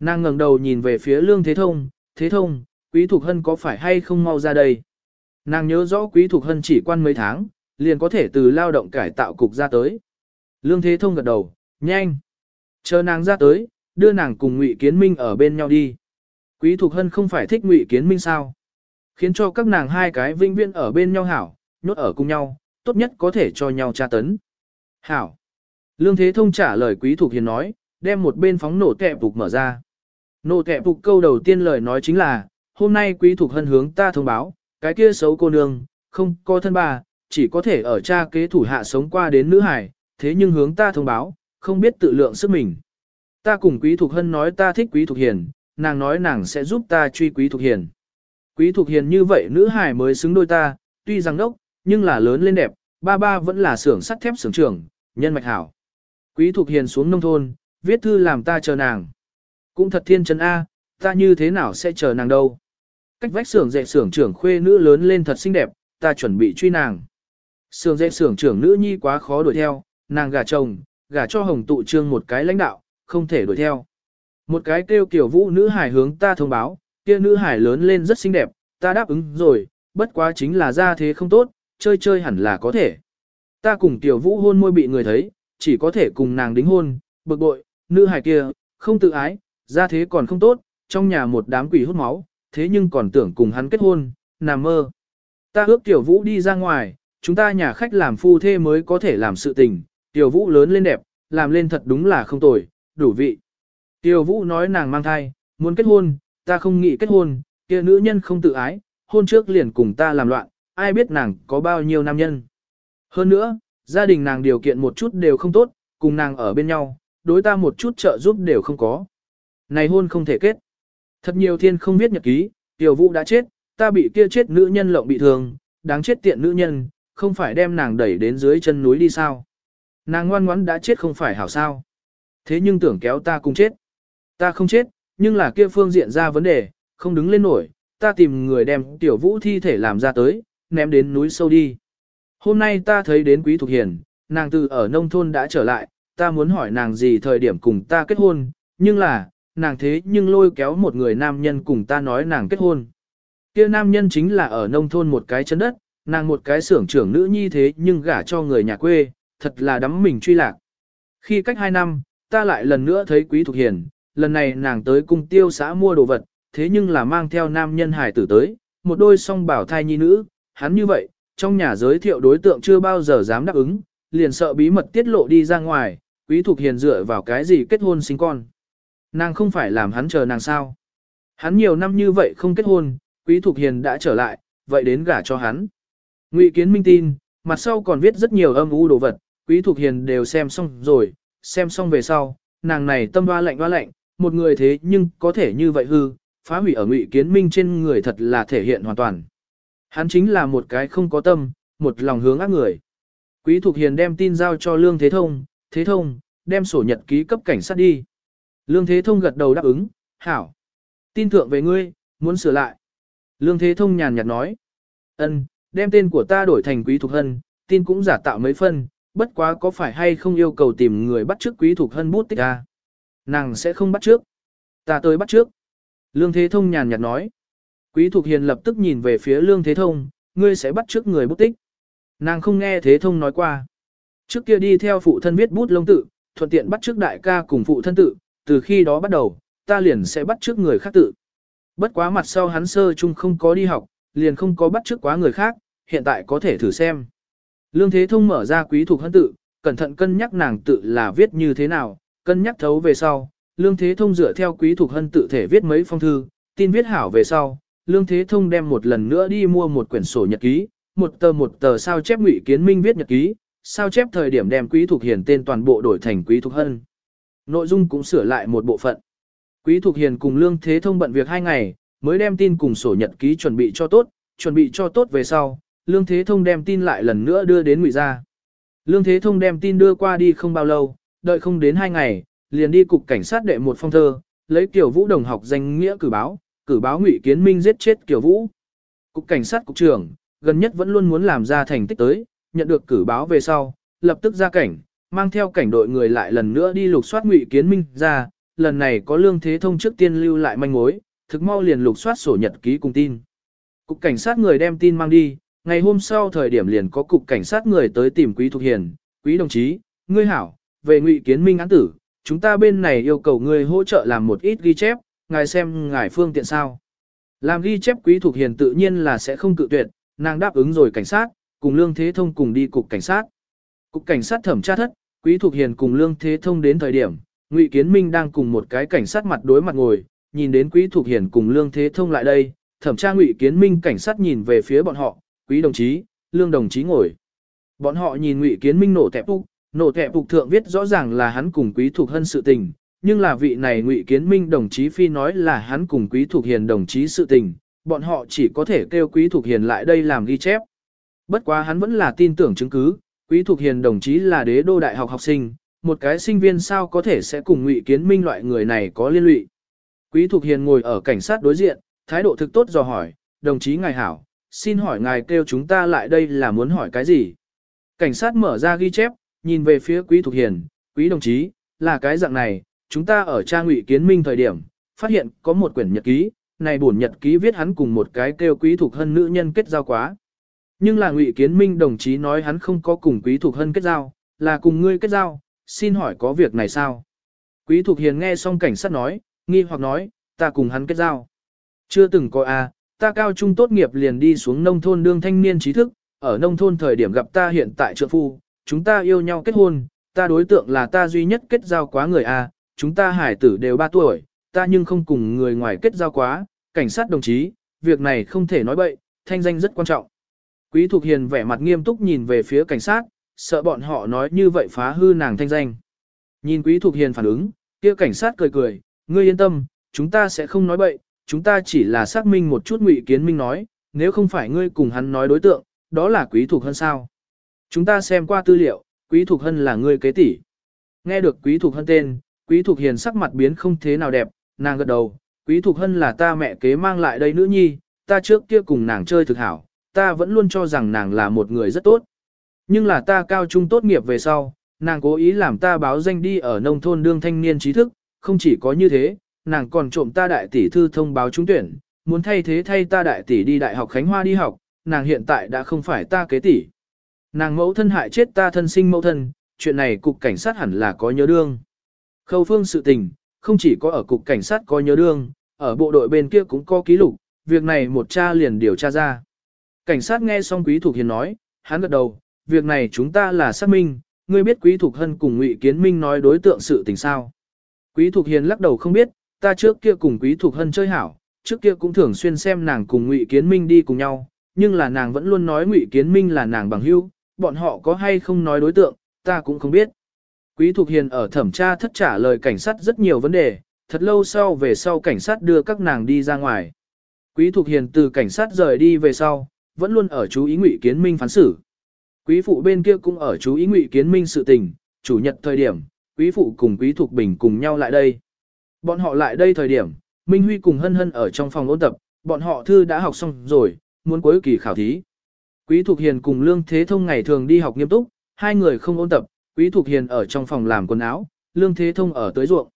Nàng ngẩng đầu nhìn về phía Lương Thế Thông, Thế Thông, Quý Thục Hân có phải hay không mau ra đây? Nàng nhớ rõ Quý Thục Hân chỉ quan mấy tháng, liền có thể từ lao động cải tạo cục ra tới. Lương Thế Thông gật đầu, nhanh. Chờ nàng ra tới, đưa nàng cùng Ngụy Kiến Minh ở bên nhau đi. Quý Thục Hân không phải thích Ngụy Kiến Minh sao? Khiến cho các nàng hai cái vinh viên ở bên nhau hảo, nhốt ở cùng nhau, tốt nhất có thể cho nhau tra tấn. Hảo. Lương Thế Thông trả lời Quý Thục Hiền nói, đem một bên phóng nổ kẹp phục mở ra. Nổ kẹp phục câu đầu tiên lời nói chính là, hôm nay Quý Thục Hân hướng ta thông báo, cái kia xấu cô nương, không có thân bà, chỉ có thể ở cha kế thủ hạ sống qua đến nữ hải, thế nhưng hướng ta thông báo, không biết tự lượng sức mình. Ta cùng Quý Thục Hân nói ta thích Quý Thục Hiền, nàng nói nàng sẽ giúp ta truy Quý thuộc Hiền. Quý thuộc Hiền như vậy nữ hài mới xứng đôi ta, tuy rằng đốc, nhưng là lớn lên đẹp, ba ba vẫn là xưởng sắt thép xưởng trưởng, nhân mạch hảo. Quý thuộc Hiền xuống nông thôn, viết thư làm ta chờ nàng. Cũng thật thiên chân A, ta như thế nào sẽ chờ nàng đâu. Cách vách xưởng dạy xưởng trưởng khuê nữ lớn lên thật xinh đẹp, ta chuẩn bị truy nàng. Xưởng dạy xưởng trưởng nữ nhi quá khó đuổi theo, nàng gả chồng, gả cho hồng tụ trương một cái lãnh đạo, không thể đuổi theo. Một cái kêu kiểu vũ nữ hải hướng ta thông báo, kia nữ hải lớn lên rất xinh đẹp, ta đáp ứng rồi, bất quá chính là ra thế không tốt, chơi chơi hẳn là có thể. Ta cùng tiểu vũ hôn môi bị người thấy, chỉ có thể cùng nàng đính hôn, bực bội, nữ hải kia, không tự ái, ra thế còn không tốt, trong nhà một đám quỷ hút máu, thế nhưng còn tưởng cùng hắn kết hôn, nằm mơ. Ta ước tiểu vũ đi ra ngoài, chúng ta nhà khách làm phu thê mới có thể làm sự tình, tiểu vũ lớn lên đẹp, làm lên thật đúng là không tồi, đủ vị. Tiêu vũ nói nàng mang thai, muốn kết hôn, ta không nghĩ kết hôn, kia nữ nhân không tự ái, hôn trước liền cùng ta làm loạn, ai biết nàng có bao nhiêu nam nhân. Hơn nữa, gia đình nàng điều kiện một chút đều không tốt, cùng nàng ở bên nhau, đối ta một chút trợ giúp đều không có. Này hôn không thể kết. Thật nhiều thiên không biết nhật ký, Tiêu vũ đã chết, ta bị kia chết nữ nhân lộng bị thương, đáng chết tiện nữ nhân, không phải đem nàng đẩy đến dưới chân núi đi sao. Nàng ngoan ngoãn đã chết không phải hảo sao. Thế nhưng tưởng kéo ta cùng chết. Ta không chết, nhưng là kia phương diện ra vấn đề, không đứng lên nổi, ta tìm người đem tiểu vũ thi thể làm ra tới, ném đến núi sâu đi. Hôm nay ta thấy đến quý thục hiền, nàng từ ở nông thôn đã trở lại, ta muốn hỏi nàng gì thời điểm cùng ta kết hôn, nhưng là, nàng thế nhưng lôi kéo một người nam nhân cùng ta nói nàng kết hôn. Kia nam nhân chính là ở nông thôn một cái chân đất, nàng một cái xưởng trưởng nữ nhi thế nhưng gả cho người nhà quê, thật là đắm mình truy lạc. Khi cách hai năm, ta lại lần nữa thấy Quý Thục Hiền, lần này nàng tới cung tiêu xã mua đồ vật, thế nhưng là mang theo nam nhân hải tử tới, một đôi song bảo thai nhi nữ, hắn như vậy, trong nhà giới thiệu đối tượng chưa bao giờ dám đáp ứng, liền sợ bí mật tiết lộ đi ra ngoài, Quý thuộc Hiền dựa vào cái gì kết hôn sinh con. Nàng không phải làm hắn chờ nàng sao. Hắn nhiều năm như vậy không kết hôn, Quý thuộc Hiền đã trở lại, vậy đến gả cho hắn. Ngụy Kiến Minh tin, mặt sau còn viết rất nhiều âm u đồ vật, Quý thuộc Hiền đều xem xong rồi, xem xong về sau, nàng này tâm hoa lạnh hoa lạnh, một người thế nhưng có thể như vậy hư, phá hủy ở Ngụy Kiến Minh trên người thật là thể hiện hoàn toàn. Hắn chính là một cái không có tâm, một lòng hướng ác người. Quý Thục Hiền đem tin giao cho Lương Thế Thông, Thế Thông, đem sổ nhật ký cấp cảnh sát đi. Lương Thế Thông gật đầu đáp ứng, hảo. Tin thượng về ngươi, muốn sửa lại. Lương Thế Thông nhàn nhạt nói. ân, đem tên của ta đổi thành Quý Thục Hân, tin cũng giả tạo mấy phân, bất quá có phải hay không yêu cầu tìm người bắt trước Quý Thục Hân bút tích ra. Nàng sẽ không bắt trước. Ta tới bắt trước. Lương Thế Thông nhàn nhạt nói. Quý Thục Hiền lập tức nhìn về phía Lương Thế Thông, ngươi sẽ bắt trước người bút tích. Nàng không nghe Thế Thông nói qua. Trước kia đi theo phụ thân viết bút lông tự, thuận tiện bắt trước đại ca cùng phụ thân tự, từ khi đó bắt đầu, ta liền sẽ bắt trước người khác tự. Bất quá mặt sau hắn sơ chung không có đi học, liền không có bắt trước quá người khác, hiện tại có thể thử xem. Lương Thế Thông mở ra quý thuộc hân tự, cẩn thận cân nhắc nàng tự là viết như thế nào, cân nhắc thấu về sau. Lương Thế Thông dựa theo quý thuộc hân tự thể viết mấy phong thư, tin viết hảo về sau. Lương Thế Thông đem một lần nữa đi mua một quyển sổ nhật ký, một tờ một tờ sao chép ngụy kiến minh viết nhật ký, sao chép thời điểm đem quý thuộc hiền tên toàn bộ đổi thành quý thuộc hân. Nội dung cũng sửa lại một bộ phận. Quý thuộc hiền cùng Lương Thế Thông bận việc hai ngày, mới đem tin cùng sổ nhật ký chuẩn bị cho tốt, chuẩn bị cho tốt về sau, Lương Thế Thông đem tin lại lần nữa đưa đến Ngụy gia. Lương Thế Thông đem tin đưa qua đi không bao lâu, đợi không đến hai ngày, liền đi cục cảnh sát đệ một phong thơ, lấy Kiều Vũ đồng học danh nghĩa cử báo, cử báo Ngụy Kiến Minh giết chết Kiều Vũ. Cục cảnh sát cục trưởng, gần nhất vẫn luôn muốn làm ra thành tích tới, nhận được cử báo về sau, lập tức ra cảnh, mang theo cảnh đội người lại lần nữa đi lục soát Ngụy Kiến Minh ra, lần này có Lương Thế Thông trước tiên lưu lại manh mối, thực mau liền lục soát sổ nhật ký cùng tin. Cục cảnh sát người đem tin mang đi, ngày hôm sau thời điểm liền có cục cảnh sát người tới tìm Quý Thục Hiền, Quý đồng chí, ngươi hảo, về ngụy kiến minh án tử, chúng ta bên này yêu cầu ngươi hỗ trợ làm một ít ghi chép, ngài xem ngài phương tiện sao. Làm ghi chép Quý thuộc Hiền tự nhiên là sẽ không cự tuyệt, nàng đáp ứng rồi cảnh sát, cùng Lương Thế Thông cùng đi cục cảnh sát. Cục cảnh sát thẩm tra thất, Quý thuộc Hiền cùng Lương Thế Thông đến thời điểm, Ngụy Kiến Minh đang cùng một cái cảnh sát mặt đối mặt ngồi, nhìn đến Quý thuộc Hiền cùng Lương Thế Thông lại đây, thẩm tra Ngụy Kiến Minh cảnh sát nhìn về phía bọn họ, quý đồng chí, lương đồng chí ngồi. Bọn họ nhìn Ngụy Kiến Minh nổ tẹp úc, nổ Thẹp phục thượng viết rõ ràng là hắn cùng quý thuộc hân sự tình, nhưng là vị này Ngụy Kiến Minh đồng chí phi nói là hắn cùng quý thuộc hiền đồng chí sự tình, bọn họ chỉ có thể kêu quý thuộc hiền lại đây làm ghi chép. Bất quá hắn vẫn là tin tưởng chứng cứ, quý thuộc hiền đồng chí là đế đô đại học học sinh, một cái sinh viên sao có thể sẽ cùng Ngụy Kiến Minh loại người này có liên lụy. Quý thuộc hiền ngồi ở cảnh sát đối diện, thái độ thực tốt dò hỏi, đồng chí ngài hảo, xin hỏi ngài kêu chúng ta lại đây là muốn hỏi cái gì? Cảnh sát mở ra ghi chép, nhìn về phía quý thục hiền, quý đồng chí, là cái dạng này, chúng ta ở trang ngụy kiến minh thời điểm, phát hiện có một quyển nhật ký, này bổn nhật ký viết hắn cùng một cái kêu quý thục hân nữ nhân kết giao quá. Nhưng là ngụy kiến minh đồng chí nói hắn không có cùng quý thục hân kết giao, là cùng ngươi kết giao, xin hỏi có việc này sao? Quý thục hiền nghe xong cảnh sát nói, nghi hoặc nói, ta cùng hắn kết giao. Chưa từng có a, à, ta cao trung tốt nghiệp liền đi xuống nông thôn đương thanh niên trí thức, ở nông thôn thời điểm gặp ta hiện tại trượng phu, chúng ta yêu nhau kết hôn, ta đối tượng là ta duy nhất kết giao quá người A, chúng ta hải tử đều 3 tuổi, ta nhưng không cùng người ngoài kết giao quá, cảnh sát đồng chí, việc này không thể nói bậy, thanh danh rất quan trọng. Quý Thục Hiền vẻ mặt nghiêm túc nhìn về phía cảnh sát, sợ bọn họ nói như vậy phá hư nàng thanh danh. Nhìn Quý Thục Hiền phản ứng, kia cảnh sát cười cười, ngươi yên tâm, chúng ta sẽ không nói bậy, chúng ta chỉ là xác minh một chút ngụy kiến minh nói, nếu không phải ngươi cùng hắn nói đối tượng, đó là quý thuộc hân sao. Chúng ta xem qua tư liệu, quý thuộc hân là người kế tỷ. Nghe được quý thuộc hân tên, quý thuộc hiền sắc mặt biến không thế nào đẹp, nàng gật đầu, quý thuộc hân là ta mẹ kế mang lại đây nữ nhi, ta trước kia cùng nàng chơi thực hảo, ta vẫn luôn cho rằng nàng là một người rất tốt. Nhưng là ta cao trung tốt nghiệp về sau, nàng cố ý làm ta báo danh đi ở nông thôn đương thanh niên trí thức, không chỉ có như thế, nàng còn trộm ta đại tỷ thư thông báo trúng tuyển, muốn thay thế thay ta đại tỷ đi đại học Khánh Hoa đi học, nàng hiện tại đã không phải ta kế tỷ. Nàng mẫu thân hại chết ta thân sinh mẫu thân, chuyện này cục cảnh sát hẳn là có nhớ đương. Khâu phương sự tình, không chỉ có ở cục cảnh sát có nhớ đương, ở bộ đội bên kia cũng có ký lục, việc này một cha liền điều tra ra. Cảnh sát nghe xong Quý thuộc Hiền nói, hắn gật đầu, việc này chúng ta là xác minh, ngươi biết Quý thuộc Hân cùng Ngụy Kiến Minh nói đối tượng sự tình sao. Quý thuộc Hiền lắc đầu không biết, ta trước kia cùng Quý thuộc Hân chơi hảo, trước kia cũng thường xuyên xem nàng cùng Ngụy Kiến Minh đi cùng nhau, nhưng là nàng vẫn luôn nói Ngụy Kiến Minh là nàng bằng hữu, bọn họ có hay không nói đối tượng, ta cũng không biết. Quý Thục Hiền ở thẩm tra thất trả lời cảnh sát rất nhiều vấn đề, thật lâu sau về sau cảnh sát đưa các nàng đi ra ngoài. Quý Thục Hiền từ cảnh sát rời đi về sau, vẫn luôn ở chú ý Ngụy Kiến Minh phán xử. Quý phụ bên kia cũng ở chú ý Ngụy Kiến Minh sự tình, chủ nhật thời điểm, quý phụ cùng quý Thục Bình cùng nhau lại đây. Bọn họ lại đây thời điểm, Minh Huy cùng Hân Hân ở trong phòng ôn tập, bọn họ thư đã học xong rồi, muốn cuối kỳ khảo thí. Quý Thục Hiền cùng Lương Thế Thông ngày thường đi học nghiêm túc, hai người không ôn tập, Quý Thục Hiền ở trong phòng làm quần áo, Lương Thế Thông ở tới ruộng.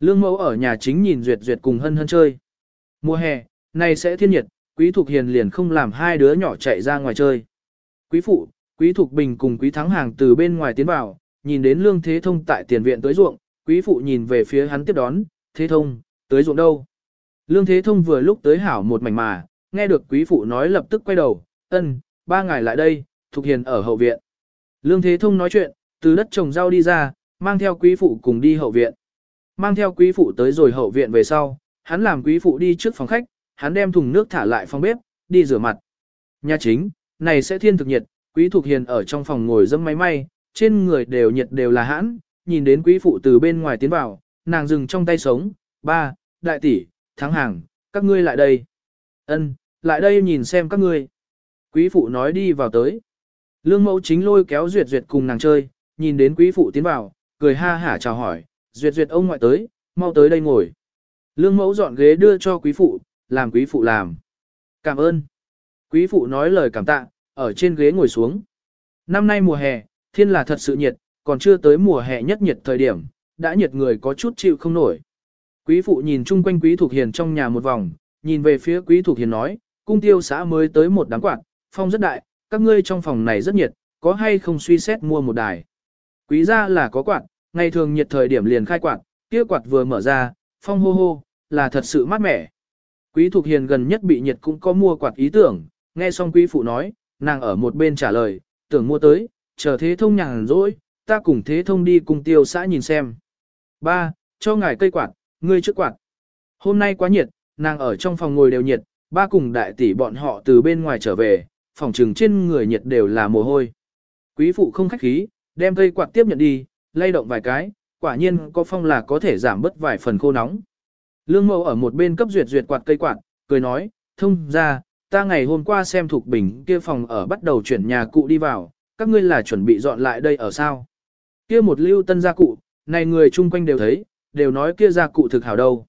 Lương Mẫu ở nhà chính nhìn duyệt duyệt cùng Hân Hân chơi. Mùa hè, này sẽ thiên nhiệt, Quý Thục Hiền liền không làm hai đứa nhỏ chạy ra ngoài chơi. Quý Phụ, Quý Thục Bình cùng Quý Thắng Hàng từ bên ngoài tiến vào, nhìn đến Lương Thế Thông tại tiền viện tới ruộng, Quý Phụ nhìn về phía hắn tiếp đón, Thế Thông, tới ruộng đâu? Lương Thế Thông vừa lúc tới hảo một mảnh mà, nghe được Quý Phụ nói lập tức quay đầu, ân, ba ngày lại đây, Thục Hiền ở hậu viện. Lương Thế Thông nói chuyện, từ đất trồng rau đi ra, mang theo Quý Phụ cùng đi hậu viện. Mang theo Quý Phụ tới rồi hậu viện về sau, hắn làm Quý Phụ đi trước phòng khách, hắn đem thùng nước thả lại phòng bếp, đi rửa mặt. Nhà chính, này sẽ thiên thực nhiệt, quý thục hiền ở trong phòng ngồi dâm máy may, trên người đều nhiệt đều là hãn, nhìn đến quý phụ từ bên ngoài tiến vào, nàng dừng trong tay sống, ba, đại tỷ, thắng hàng, các ngươi lại đây. ân lại đây nhìn xem các ngươi. Quý phụ nói đi vào tới. Lương mẫu chính lôi kéo duyệt duyệt cùng nàng chơi, nhìn đến quý phụ tiến vào, cười ha hả chào hỏi, duyệt duyệt ông ngoại tới, mau tới đây ngồi. Lương mẫu dọn ghế đưa cho quý phụ, làm quý phụ làm. Cảm ơn. Quý phụ nói lời cảm tạ, ở trên ghế ngồi xuống. Năm nay mùa hè, thiên là thật sự nhiệt, còn chưa tới mùa hè nhất nhiệt thời điểm, đã nhiệt người có chút chịu không nổi. Quý phụ nhìn chung quanh quý thuộc hiền trong nhà một vòng, nhìn về phía quý thuộc hiền nói, cung tiêu xã mới tới một đám quạt, phong rất đại, các ngươi trong phòng này rất nhiệt, có hay không suy xét mua một đài. Quý gia là có quạt, ngày thường nhiệt thời điểm liền khai quạt, kia quạt vừa mở ra, phong hô hô, là thật sự mát mẻ. Quý Thục Hiền gần nhất bị nhiệt cũng có mua quạt ý tưởng, nghe xong quý phụ nói, nàng ở một bên trả lời, tưởng mua tới, chờ thế thông nhàn rỗi, ta cùng thế thông đi cùng tiêu xã nhìn xem. Ba, cho ngài cây quạt, ngươi trước quạt. Hôm nay quá nhiệt, nàng ở trong phòng ngồi đều nhiệt, ba cùng đại tỷ bọn họ từ bên ngoài trở về, phòng trừng trên người nhiệt đều là mồ hôi. Quý phụ không khách khí, đem cây quạt tiếp nhận đi, lay động vài cái, quả nhiên có phong là có thể giảm bớt vài phần khô nóng. Lương mẫu ở một bên cấp duyệt duyệt quạt cây quạt, cười nói, thông ra, ta ngày hôm qua xem thuộc bình kia phòng ở bắt đầu chuyển nhà cụ đi vào, các ngươi là chuẩn bị dọn lại đây ở sao. Kia một lưu tân gia cụ, này người chung quanh đều thấy, đều nói kia gia cụ thực hảo đâu.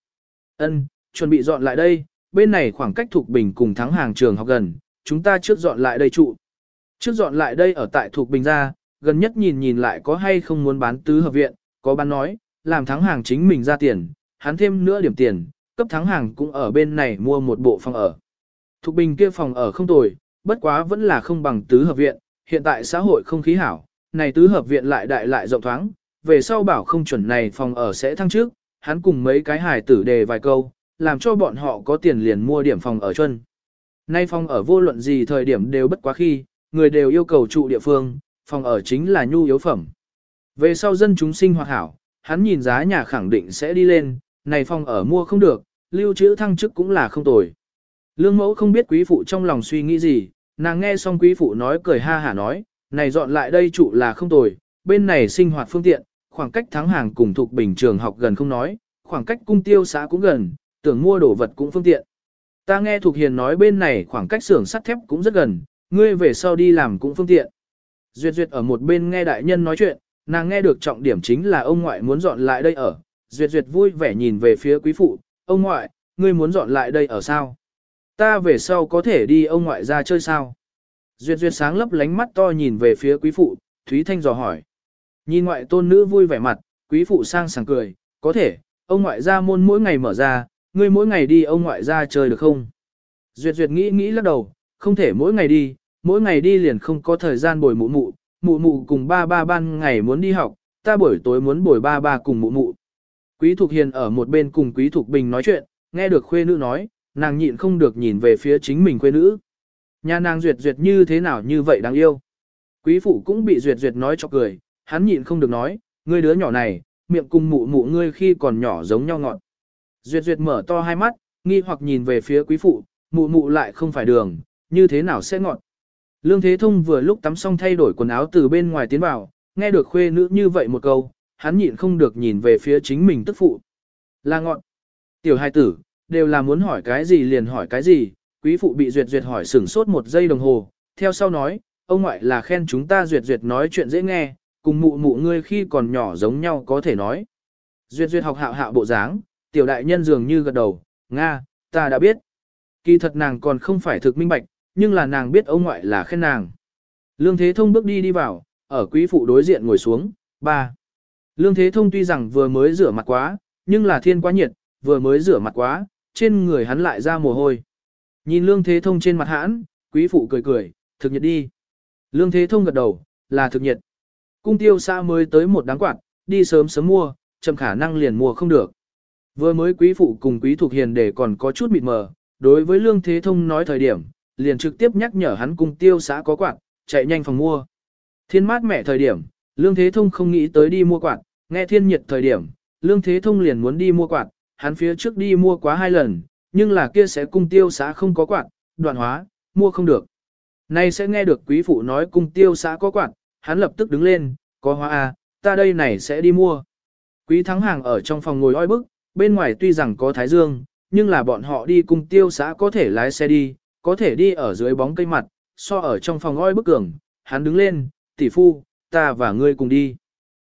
Ân, chuẩn bị dọn lại đây, bên này khoảng cách thuộc bình cùng thắng hàng trường học gần, chúng ta trước dọn lại đây trụ. Trước dọn lại đây ở tại thuộc bình gia, gần nhất nhìn nhìn lại có hay không muốn bán tứ hợp viện, có bán nói, làm thắng hàng chính mình ra tiền, hắn thêm nữa điểm tiền, cấp thắng hàng cũng ở bên này mua một bộ phòng ở. Thục bình kia phòng ở không tồi, bất quá vẫn là không bằng tứ hợp viện, hiện tại xã hội không khí hảo, này tứ hợp viện lại đại lại rộng thoáng, về sau bảo không chuẩn này phòng ở sẽ thăng trước, hắn cùng mấy cái hài tử đề vài câu, làm cho bọn họ có tiền liền mua điểm phòng ở chân. Nay phòng ở vô luận gì thời điểm đều bất quá khi, người đều yêu cầu trụ địa phương, phòng ở chính là nhu yếu phẩm. Về sau dân chúng sinh hoạt hảo, hắn nhìn giá nhà khẳng định sẽ đi lên, này phòng ở mua không được, lưu trữ thăng chức cũng là không tồi. Lương mẫu không biết quý phụ trong lòng suy nghĩ gì, nàng nghe xong quý phụ nói cười ha hả nói, này dọn lại đây trụ là không tồi, bên này sinh hoạt phương tiện, khoảng cách thắng hàng cùng thuộc bình trường học gần không nói, khoảng cách cung tiêu xã cũng gần, tưởng mua đồ vật cũng phương tiện. Ta nghe Thục Hiền nói bên này khoảng cách xưởng sắt thép cũng rất gần, ngươi về sau đi làm cũng phương tiện. Duyệt Duyệt ở một bên nghe đại nhân nói chuyện, nàng nghe được trọng điểm chính là ông ngoại muốn dọn lại đây ở, Duyệt Duyệt vui vẻ nhìn về phía quý phụ, ông ngoại, ngươi muốn dọn lại đây ở sao? Ta về sau có thể đi ông ngoại ra chơi sao? Duyệt Duyệt sáng lấp lánh mắt to nhìn về phía quý phụ, Thúy Thanh dò hỏi. Nhìn ngoại tôn nữ vui vẻ mặt, quý phụ sang sảng cười, có thể, ông ngoại ra môn mỗi ngày mở ra, ngươi mỗi ngày đi ông ngoại ra chơi được không? Duyệt duyệt nghĩ nghĩ lắc đầu, không thể mỗi ngày đi, mỗi ngày đi liền không có thời gian bồi mụ mụ, mụ mụ cùng ba ba ban ngày muốn đi học, ta buổi tối muốn bồi ba ba cùng mụ mụ. Quý Thục Hiền ở một bên cùng Quý Thục Bình nói chuyện, nghe được khuê nữ nói, nàng nhịn không được nhìn về phía chính mình khuê nữ. Nhà nàng duyệt duyệt như thế nào như vậy đáng yêu. Quý phụ cũng bị duyệt duyệt nói cho cười, hắn nhịn không được nói, ngươi đứa nhỏ này, miệng cùng mụ mụ ngươi khi còn nhỏ giống nhau ngọn. Duyệt duyệt mở to hai mắt, nghi hoặc nhìn về phía quý phụ, mụ mụ lại không phải đường, như thế nào sẽ ngọn. Lương Thế Thông vừa lúc tắm xong thay đổi quần áo từ bên ngoài tiến vào, nghe được khuê nữ như vậy một câu, hắn nhịn không được nhìn về phía chính mình tức phụ. Là ngọn. Tiểu hai tử, đều là muốn hỏi cái gì liền hỏi cái gì, quý phụ bị duyệt duyệt hỏi sửng sốt một giây đồng hồ, theo sau nói, ông ngoại là khen chúng ta duyệt duyệt nói chuyện dễ nghe, cùng mụ mụ ngươi khi còn nhỏ giống nhau có thể nói. Duyệt duyệt học hạo hạo bộ dáng, tiểu đại nhân dường như gật đầu, Nga, ta đã biết. Kỳ thật nàng còn không phải thực minh bạch, nhưng là nàng biết ông ngoại là khen nàng. Lương Thế Thông bước đi đi vào, ở quý phụ đối diện ngồi xuống, ba. Lương Thế Thông tuy rằng vừa mới rửa mặt quá, nhưng là thiên quá nhiệt, vừa mới rửa mặt quá, trên người hắn lại ra mồ hôi. Nhìn Lương Thế Thông trên mặt hãn, quý phụ cười cười, thực nhiệt đi. Lương Thế Thông gật đầu, là thực nhiệt. Cung tiêu xa mới tới một đáng quạt, đi sớm sớm mua, chậm khả năng liền mua không được. Vừa mới quý phụ cùng quý thuộc hiền để còn có chút mịt mờ, đối với Lương Thế Thông nói thời điểm, liền trực tiếp nhắc nhở hắn cung tiêu xã có quạt, chạy nhanh phòng mua. Thiên mát mẹ thời điểm, Lương Thế Thông không nghĩ tới đi mua quạt, nghe thiên nhiệt thời điểm, Lương Thế Thông liền muốn đi mua quạt, hắn phía trước đi mua quá hai lần, nhưng là kia sẽ cung tiêu xã không có quạt, đoạn hóa, mua không được. Nay sẽ nghe được quý phụ nói cung tiêu xã có quạt, hắn lập tức đứng lên, có hóa à, ta đây này sẽ đi mua. Quý thắng hàng ở trong phòng ngồi oi bức, bên ngoài tuy rằng có thái dương, nhưng là bọn họ đi cung tiêu xã có thể lái xe đi, có thể đi ở dưới bóng cây mặt, so ở trong phòng oi bức cường, hắn đứng lên, tỷ phu, ta và ngươi cùng đi.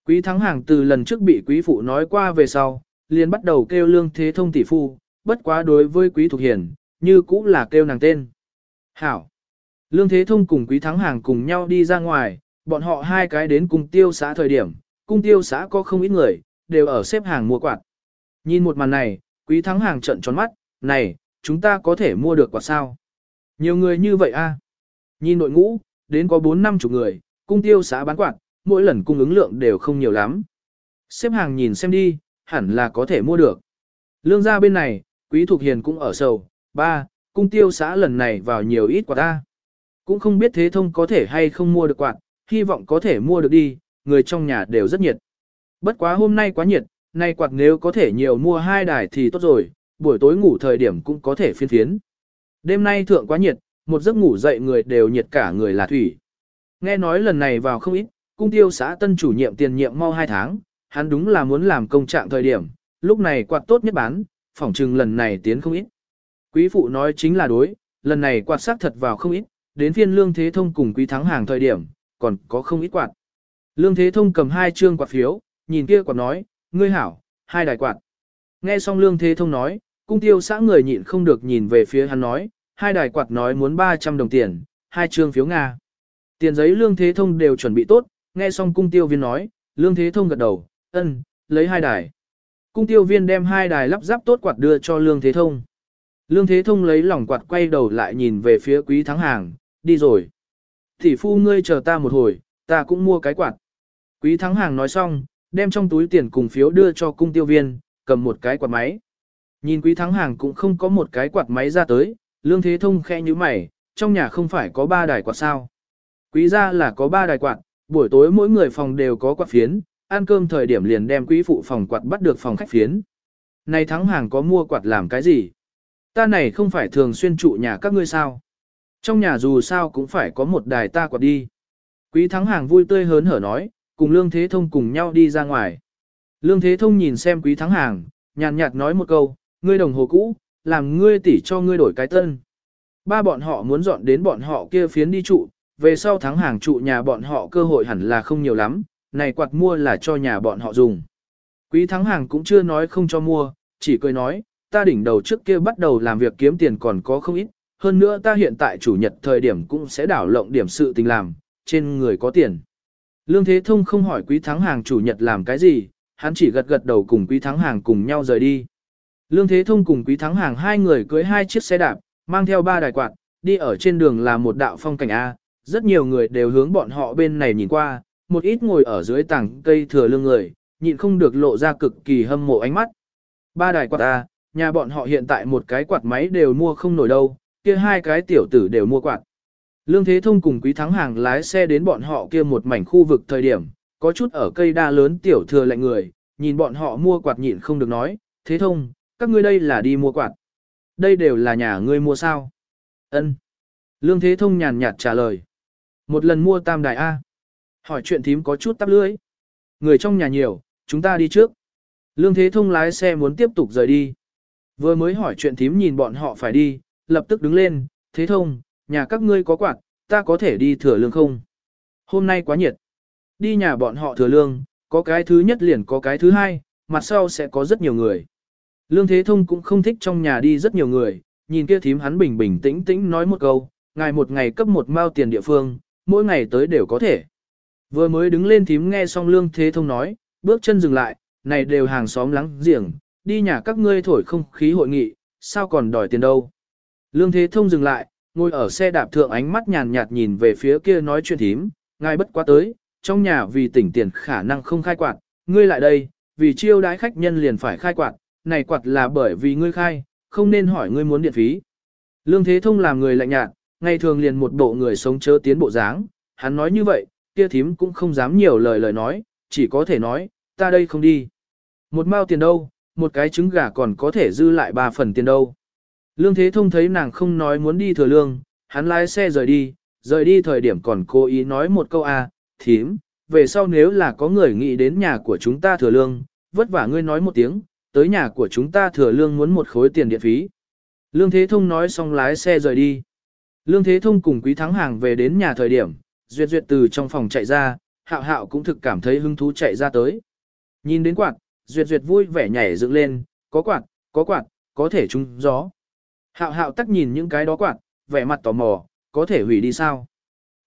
Quý thắng hàng từ lần trước bị quý phụ nói qua về sau, liền bắt đầu kêu lương thế thông tỷ phu, bất quá đối với quý thuộc hiền, như cũng là kêu nàng tên. Hảo. Lương thế thông cùng quý thắng hàng cùng nhau đi ra ngoài, bọn họ hai cái đến cung tiêu xã thời điểm, cung tiêu xã có không ít người, đều ở xếp hàng mua quạt. Nhìn một màn này, quý thắng hàng trận tròn mắt, này, chúng ta có thể mua được quả sao? Nhiều người như vậy a Nhìn nội ngũ, đến có 4 năm chục người, cung tiêu xã bán quạt, mỗi lần cung ứng lượng đều không nhiều lắm. Xếp hàng nhìn xem đi, hẳn là có thể mua được. Lương gia bên này, quý thuộc hiền cũng ở sầu, ba, cung tiêu xã lần này vào nhiều ít quạt ta. Cũng không biết thế thông có thể hay không mua được quạt, hy vọng có thể mua được đi, người trong nhà đều rất nhiệt. Bất quá hôm nay quá nhiệt, nay quạt nếu có thể nhiều mua hai đài thì tốt rồi, buổi tối ngủ thời điểm cũng có thể phiên phiến. Đêm nay thượng quá nhiệt, một giấc ngủ dậy người đều nhiệt cả người là thủy. Nghe nói lần này vào không ít, cung tiêu xã tân chủ nhiệm tiền nhiệm mau 2 tháng, hắn đúng là muốn làm công trạng thời điểm, lúc này quạt tốt nhất bán, phỏng chừng lần này tiến không ít. Quý phụ nói chính là đối, lần này quạt sắc thật vào không ít, đến phiên lương thế thông cùng quý thắng hàng thời điểm, còn có không ít quạt. Lương thế thông cầm hai chương quạt phiếu, nhìn kia quạt nói, ngươi hảo, hai đài quạt. Nghe xong lương thế thông nói, cung tiêu xã người nhịn không được nhìn về phía hắn nói, hai đài quạt nói muốn 300 đồng tiền, hai trương phiếu Nga. Tiền giấy lương thế thông đều chuẩn bị tốt, nghe xong cung tiêu viên nói, lương thế thông gật đầu, ân, lấy hai đài. Cung tiêu viên đem hai đài lắp ráp tốt quạt đưa cho lương thế thông. Lương thế thông lấy lòng quạt quay đầu lại nhìn về phía quý thắng hàng, đi rồi. Thỉ phu ngươi chờ ta một hồi, ta cũng mua cái quạt. Quý thắng hàng nói xong, đem trong túi tiền cùng phiếu đưa cho cung tiêu viên, cầm một cái quạt máy. Nhìn quý thắng hàng cũng không có một cái quạt máy ra tới, lương thế thông khe như mày, trong nhà không phải có ba đài quạt sao. Quý ra là có ba đài quạt, buổi tối mỗi người phòng đều có quạt phiến, ăn cơm thời điểm liền đem quý phụ phòng quạt bắt được phòng khách phiến. Này thắng hàng có mua quạt làm cái gì? Ta này không phải thường xuyên trụ nhà các ngươi sao? Trong nhà dù sao cũng phải có một đài ta quạt đi. Quý thắng hàng vui tươi hớn hở nói, cùng Lương Thế Thông cùng nhau đi ra ngoài. Lương Thế Thông nhìn xem quý thắng hàng, nhàn nhạt nói một câu, ngươi đồng hồ cũ, làm ngươi tỷ cho ngươi đổi cái tân. Ba bọn họ muốn dọn đến bọn họ kia phiến đi trụ, về sau thắng hàng trụ nhà bọn họ cơ hội hẳn là không nhiều lắm, này quạt mua là cho nhà bọn họ dùng. Quý thắng hàng cũng chưa nói không cho mua, chỉ cười nói, ta đỉnh đầu trước kia bắt đầu làm việc kiếm tiền còn có không ít, hơn nữa ta hiện tại chủ nhật thời điểm cũng sẽ đảo lộng điểm sự tình làm, trên người có tiền. Lương Thế Thông không hỏi Quý Thắng Hàng chủ nhật làm cái gì, hắn chỉ gật gật đầu cùng Quý Thắng Hàng cùng nhau rời đi. Lương Thế Thông cùng Quý Thắng Hàng hai người cưới hai chiếc xe đạp, mang theo ba đài quạt, đi ở trên đường là một đạo phong cảnh A, rất nhiều người đều hướng bọn họ bên này nhìn qua, một ít ngồi ở dưới tảng cây thừa lương người, nhịn không được lộ ra cực kỳ hâm mộ ánh mắt. Ba đài quạt A, nhà bọn họ hiện tại một cái quạt máy đều mua không nổi đâu, kia hai cái tiểu tử đều mua quạt. Lương Thế Thông cùng Quý Thắng Hàng lái xe đến bọn họ kia một mảnh khu vực thời điểm, có chút ở cây đa lớn tiểu thừa lạnh người, nhìn bọn họ mua quạt nhịn không được nói, Thế Thông, các ngươi đây là đi mua quạt. Đây đều là nhà ngươi mua sao? Ân. Lương Thế Thông nhàn nhạt trả lời. Một lần mua tam đài A. Hỏi chuyện thím có chút tắp lưỡi. Người trong nhà nhiều, chúng ta đi trước. Lương Thế Thông lái xe muốn tiếp tục rời đi. Vừa mới hỏi chuyện thím nhìn bọn họ phải đi, lập tức đứng lên, Thế Thông, nhà các ngươi có quạt, ta có thể đi thừa lương không? Hôm nay quá nhiệt. Đi nhà bọn họ thừa lương, có cái thứ nhất liền có cái thứ hai, mặt sau sẽ có rất nhiều người. Lương Thế Thông cũng không thích trong nhà đi rất nhiều người, nhìn kia thím hắn bình bình tĩnh tĩnh nói một câu, ngài một ngày cấp một mao tiền địa phương, mỗi ngày tới đều có thể. Vừa mới đứng lên thím nghe xong Lương Thế Thông nói, bước chân dừng lại, này đều hàng xóm lắng giềng, đi nhà các ngươi thổi không khí hội nghị, sao còn đòi tiền đâu. Lương Thế Thông dừng lại, ngồi ở xe đạp thượng ánh mắt nhàn nhạt nhìn về phía kia nói chuyện thím, ngài bất quá tới, trong nhà vì tỉnh tiền khả năng không khai quạt, ngươi lại đây, vì chiêu đãi khách nhân liền phải khai quạt, này quạt là bởi vì ngươi khai, không nên hỏi ngươi muốn điện phí. Lương Thế Thông làm người lạnh nhạt, ngày thường liền một bộ người sống chớ tiến bộ dáng, hắn nói như vậy, kia thím cũng không dám nhiều lời lời nói, chỉ có thể nói, ta đây không đi. Một mao tiền đâu, một cái trứng gà còn có thể dư lại ba phần tiền đâu. Lương Thế Thông thấy nàng không nói muốn đi thừa lương, hắn lái xe rời đi, rời đi thời điểm còn cố ý nói một câu a, à, thím, về sau nếu là có người nghĩ đến nhà của chúng ta thừa lương, vất vả ngươi nói một tiếng, tới nhà của chúng ta thừa lương muốn một khối tiền điện phí. Lương Thế Thông nói xong lái xe rời đi. Lương Thế Thông cùng Quý Thắng Hàng về đến nhà thời điểm, Duyệt Duyệt từ trong phòng chạy ra, Hạo Hạo cũng thực cảm thấy hứng thú chạy ra tới. Nhìn đến quạt, Duyệt Duyệt vui vẻ nhảy dựng lên, có quạt, có quạt, có thể trúng gió. Hạo Hạo tắc nhìn những cái đó quạt, vẻ mặt tò mò, có thể hủy đi sao?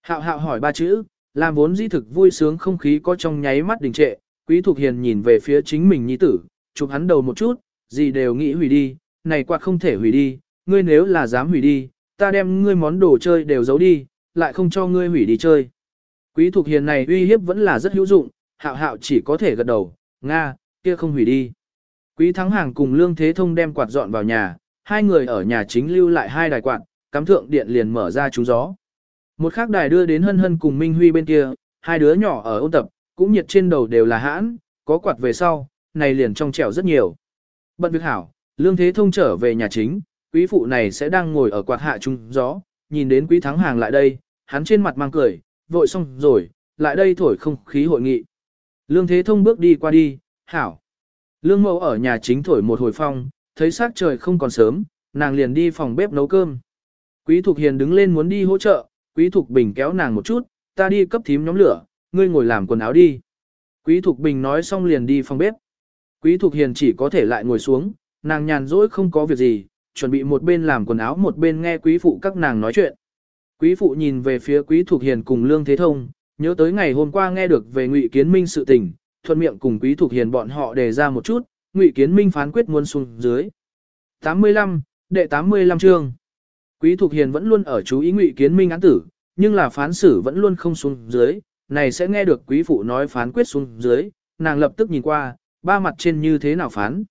Hạo Hạo hỏi ba chữ, làm vốn di thực vui sướng không khí có trong nháy mắt đình trệ, Quý thuộc Hiền nhìn về phía chính mình nhi tử, chụp hắn đầu một chút, gì đều nghĩ hủy đi, này quạt không thể hủy đi, ngươi nếu là dám hủy đi, ta đem ngươi món đồ chơi đều giấu đi, lại không cho ngươi hủy đi chơi. Quý thuộc Hiền này uy hiếp vẫn là rất hữu dụng, hạo hạo chỉ có thể gật đầu, Nga, kia không hủy đi. Quý Thắng Hàng cùng Lương Thế Thông đem quạt dọn vào nhà, hai người ở nhà chính lưu lại hai đài quạt, cắm thượng điện liền mở ra trúng gió. Một khác đài đưa đến Hân Hân cùng Minh Huy bên kia, hai đứa nhỏ ở ôn tập, cũng nhiệt trên đầu đều là hãn, có quạt về sau, này liền trong trẻo rất nhiều. Bận việc hảo, Lương Thế Thông trở về nhà chính, quý phụ này sẽ đang ngồi ở quạt hạ chúng gió, nhìn đến quý thắng hàng lại đây, hắn trên mặt mang cười, vội xong rồi, lại đây thổi không khí hội nghị. Lương Thế Thông bước đi qua đi, hảo. Lương mậu ở nhà chính thổi một hồi phong, thấy sắc trời không còn sớm, nàng liền đi phòng bếp nấu cơm. Quý Thục Hiền đứng lên muốn đi hỗ trợ, Quý Thục Bình kéo nàng một chút, ta đi cấp thím nhóm lửa, ngươi ngồi làm quần áo đi. Quý Thục Bình nói xong liền đi phòng bếp. Quý Thục Hiền chỉ có thể lại ngồi xuống, nàng nhàn rỗi không có việc gì, chuẩn bị một bên làm quần áo một bên nghe quý phụ các nàng nói chuyện. Quý phụ nhìn về phía Quý Thục Hiền cùng Lương Thế Thông, nhớ tới ngày hôm qua nghe được về Ngụy Kiến Minh sự tình, thuận miệng cùng Quý Thục Hiền bọn họ đề ra một chút, Ngụy Kiến Minh phán quyết muốn xuống dưới. 85, đệ 85 chương. Quý Thục Hiền vẫn luôn ở chú ý Ngụy Kiến Minh án tử, nhưng là phán xử vẫn luôn không xuống dưới, này sẽ nghe được quý phụ nói phán quyết xuống dưới, nàng lập tức nhìn qua, ba mặt trên như thế nào phán.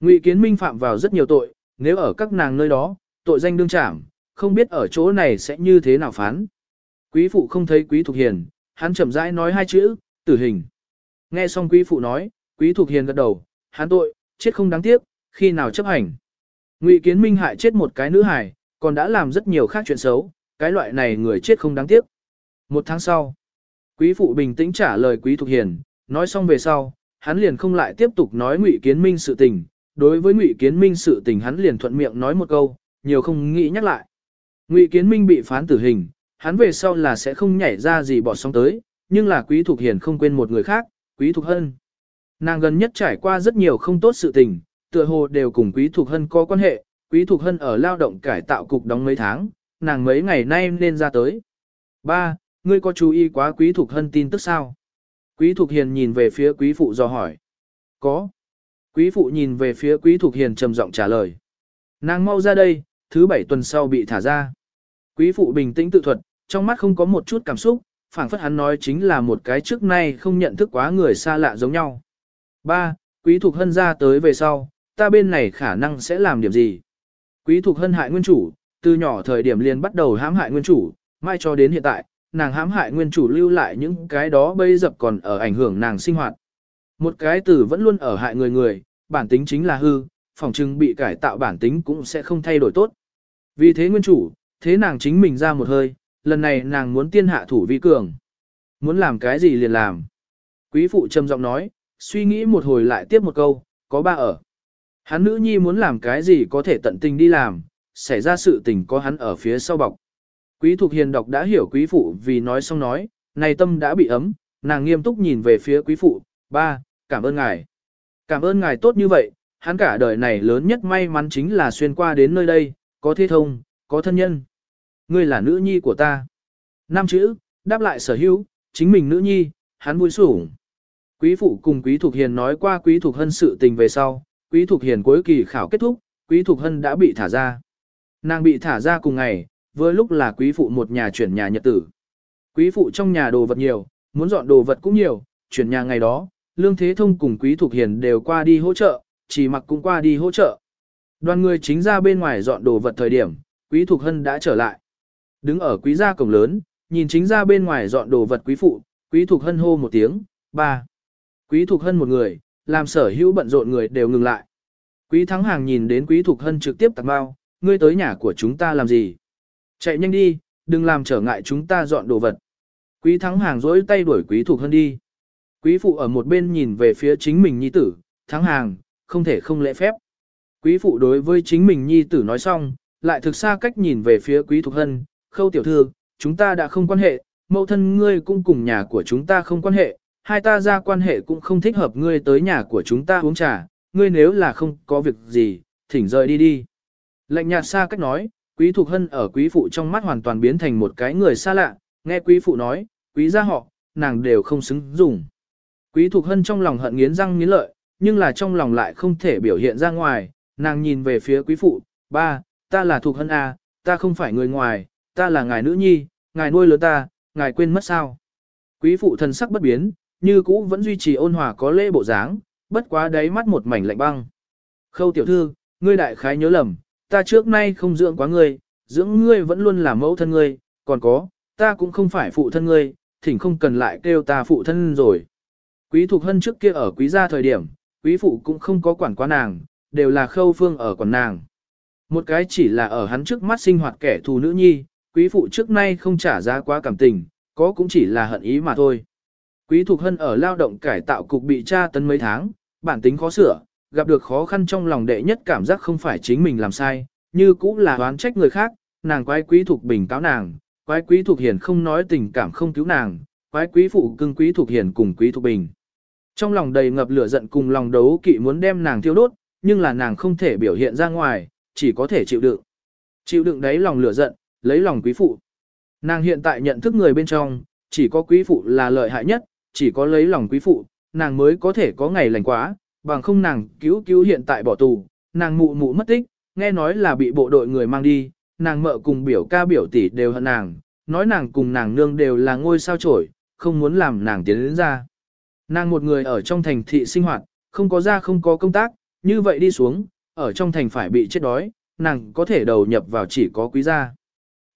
Ngụy Kiến Minh phạm vào rất nhiều tội, nếu ở các nàng nơi đó, tội danh đương trảm, không biết ở chỗ này sẽ như thế nào phán. Quý phụ không thấy Quý Thục Hiền, hắn chậm rãi nói hai chữ, tử hình. Nghe xong Quý phụ nói, Quý Thục Hiền gật đầu, hắn tội, chết không đáng tiếc, khi nào chấp hành. Ngụy Kiến Minh hại chết một cái nữ hài, còn đã làm rất nhiều khác chuyện xấu, cái loại này người chết không đáng tiếc. Một tháng sau, Quý phụ bình tĩnh trả lời Quý Thục Hiền, nói xong về sau, hắn liền không lại tiếp tục nói Ngụy Kiến Minh sự tình, đối với Ngụy Kiến Minh sự tình hắn liền thuận miệng nói một câu, nhiều không nghĩ nhắc lại. Ngụy Kiến Minh bị phán tử hình, hắn về sau là sẽ không nhảy ra gì bỏ sóng tới, nhưng là Quý Thục Hiền không quên một người khác, Quý Thục Hân. Nàng gần nhất trải qua rất nhiều không tốt sự tình, tựa hồ đều cùng Quý Thục Hân có quan hệ, Quý Thục Hân ở lao động cải tạo cục đóng mấy tháng, nàng mấy ngày nay nên ra tới. Ba, Ngươi có chú ý quá Quý Thục Hân tin tức sao? Quý Thục Hiền nhìn về phía quý phụ do hỏi. Có. Quý phụ nhìn về phía quý Thục Hiền trầm giọng trả lời. Nàng mau ra đây, thứ bảy tuần sau bị thả ra. Quý phụ bình tĩnh tự thuật, trong mắt không có một chút cảm xúc, phảng phất hắn nói chính là một cái trước nay không nhận thức quá người xa lạ giống nhau. Ba, Quý thuộc Hân ra tới về sau, ta bên này khả năng sẽ làm điểm gì? Quý thuộc Hân hại nguyên chủ, từ nhỏ thời điểm liền bắt đầu hãm hại nguyên chủ, mai cho đến hiện tại, nàng hãm hại nguyên chủ lưu lại những cái đó bây dập còn ở ảnh hưởng nàng sinh hoạt. Một cái từ vẫn luôn ở hại người người, bản tính chính là hư, phòng trưng bị cải tạo bản tính cũng sẽ không thay đổi tốt. Vì thế nguyên chủ, thế nàng chính mình ra một hơi, lần này nàng muốn tiên hạ thủ vi cường. Muốn làm cái gì liền làm. Quý phụ trầm giọng nói, suy nghĩ một hồi lại tiếp một câu, có ba ở. Hắn nữ nhi muốn làm cái gì có thể tận tình đi làm, xảy ra sự tình có hắn ở phía sau bọc. Quý Thục Hiền đọc đã hiểu quý phụ vì nói xong nói, này tâm đã bị ấm, nàng nghiêm túc nhìn về phía quý phụ, ba, cảm ơn ngài. Cảm ơn ngài tốt như vậy, hắn cả đời này lớn nhất may mắn chính là xuyên qua đến nơi đây, có thế thông, có thân nhân. Ngươi là nữ nhi của ta. Năm chữ, đáp lại sở hữu, chính mình nữ nhi, hắn vui sủng. Quý phụ cùng Quý Thục Hiền nói qua Quý Thục Hân sự tình về sau, Quý Thục Hiền cuối kỳ khảo kết thúc, Quý Thục Hân đã bị thả ra. Nàng bị thả ra cùng ngày, vừa lúc là Quý phụ một nhà chuyển nhà nhật tử. Quý phụ trong nhà đồ vật nhiều, muốn dọn đồ vật cũng nhiều, chuyển nhà ngày đó, Lương Thế Thông cùng Quý Thục Hiền đều qua đi hỗ trợ, chỉ mặc cũng qua đi hỗ trợ. Đoàn người chính ra bên ngoài dọn đồ vật thời điểm, Quý Thục Hân đã trở lại. Đứng ở quý gia cổng lớn, nhìn chính ra bên ngoài dọn đồ vật quý phụ, Quý Thục Hân hô một tiếng, ba. Quý Thục Hân một người, làm sở hữu bận rộn người đều ngừng lại. Quý Thắng Hàng nhìn đến Quý Thục Hân trực tiếp tặng bao, ngươi tới nhà của chúng ta làm gì? Chạy nhanh đi, đừng làm trở ngại chúng ta dọn đồ vật. Quý Thắng Hàng dỗi tay đuổi Quý Thục Hân đi. Quý Phụ ở một bên nhìn về phía chính mình nhi tử, Thắng Hàng, không thể không lễ phép. Quý Phụ đối với chính mình nhi tử nói xong, lại thực xa cách nhìn về phía Quý Thục Hân, khâu tiểu thư, chúng ta đã không quan hệ, mẫu thân ngươi cũng cùng nhà của chúng ta không quan hệ, hai ta ra quan hệ cũng không thích hợp ngươi tới nhà của chúng ta uống trà, ngươi nếu là không có việc gì, thỉnh rời đi đi. Lệnh nhạt xa cách nói, quý thục hân ở quý phụ trong mắt hoàn toàn biến thành một cái người xa lạ, nghe quý phụ nói, quý gia họ, nàng đều không xứng dùng. Quý thục hân trong lòng hận nghiến răng nghiến lợi, nhưng là trong lòng lại không thể biểu hiện ra ngoài, nàng nhìn về phía quý phụ, ba, ta là thục hân à, ta không phải người ngoài, ta là ngài nữ nhi, ngài nuôi lớn ta, ngài quên mất sao. Quý phụ thần sắc bất biến, như cũ vẫn duy trì ôn hòa có lễ bộ dáng, bất quá đáy mắt một mảnh lạnh băng. Khâu tiểu thư, ngươi đại khái nhớ lầm, ta trước nay không dưỡng quá ngươi, dưỡng ngươi vẫn luôn là mẫu thân ngươi, còn có, ta cũng không phải phụ thân ngươi, thỉnh không cần lại kêu ta phụ thân rồi. Quý Thục Hân trước kia ở quý gia thời điểm, quý phụ cũng không có quản quá nàng, đều là khâu phương ở quản nàng. Một cái chỉ là ở hắn trước mắt sinh hoạt kẻ thù nữ nhi, quý phụ trước nay không trả giá quá cảm tình, có cũng chỉ là hận ý mà thôi. Quý Thục Hân ở lao động cải tạo cục bị tra tấn mấy tháng, bản tính khó sửa, gặp được khó khăn trong lòng đệ nhất cảm giác không phải chính mình làm sai, như cũng là oán trách người khác, nàng quái Quý Thục Bình cáo nàng, quái Quý Thục Hiền không nói tình cảm không cứu nàng, quái Quý Phụ cưng Quý Thục Hiền cùng Quý Thục Bình. Trong lòng đầy ngập lửa giận cùng lòng đấu kỵ muốn đem nàng thiêu đốt, nhưng là nàng không thể biểu hiện ra ngoài, chỉ có thể chịu đựng. Chịu đựng đấy lòng lửa giận, lấy lòng Quý Phụ. Nàng hiện tại nhận thức người bên trong, chỉ có Quý Phụ là lợi hại nhất, chỉ có lấy lòng quý phụ, nàng mới có thể có ngày lành quá, bằng không nàng cứu cứu hiện tại bỏ tù, nàng mụ mụ mất tích, nghe nói là bị bộ đội người mang đi, nàng mợ cùng biểu ca biểu tỷ đều hận nàng, nói nàng cùng nàng nương đều là ngôi sao trổi, không muốn làm nàng tiến đến ra. Nàng một người ở trong thành thị sinh hoạt, không có ra không có công tác, như vậy đi xuống, ở trong thành phải bị chết đói, nàng có thể đầu nhập vào chỉ có quý gia.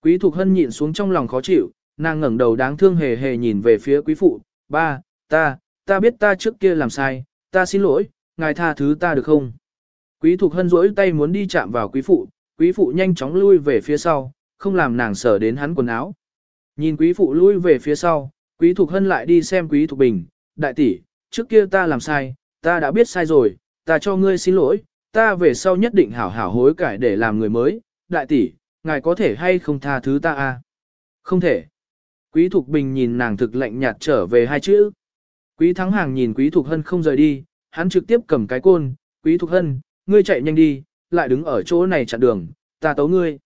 Quý Thục Hân nhịn xuống trong lòng khó chịu, nàng ngẩng đầu đáng thương hề hề nhìn về phía quý phụ, ba, ta, ta biết ta trước kia làm sai, ta xin lỗi, ngài tha thứ ta được không? Quý Thục Hân rỗi tay muốn đi chạm vào quý phụ, quý phụ nhanh chóng lui về phía sau, không làm nàng sở đến hắn quần áo. Nhìn quý phụ lui về phía sau, quý Thục Hân lại đi xem quý Thục Bình, đại tỷ, trước kia ta làm sai, ta đã biết sai rồi, ta cho ngươi xin lỗi, ta về sau nhất định hảo hảo hối cải để làm người mới, đại tỷ, ngài có thể hay không tha thứ ta a? Không thể. Quý Thục Bình nhìn nàng thực lạnh nhạt trở về hai chữ. Quý Thắng Hàng nhìn Quý Thục Hân không rời đi, hắn trực tiếp cầm cái côn, Quý Thục Hân, ngươi chạy nhanh đi, lại đứng ở chỗ này chặn đường, ta tấu ngươi.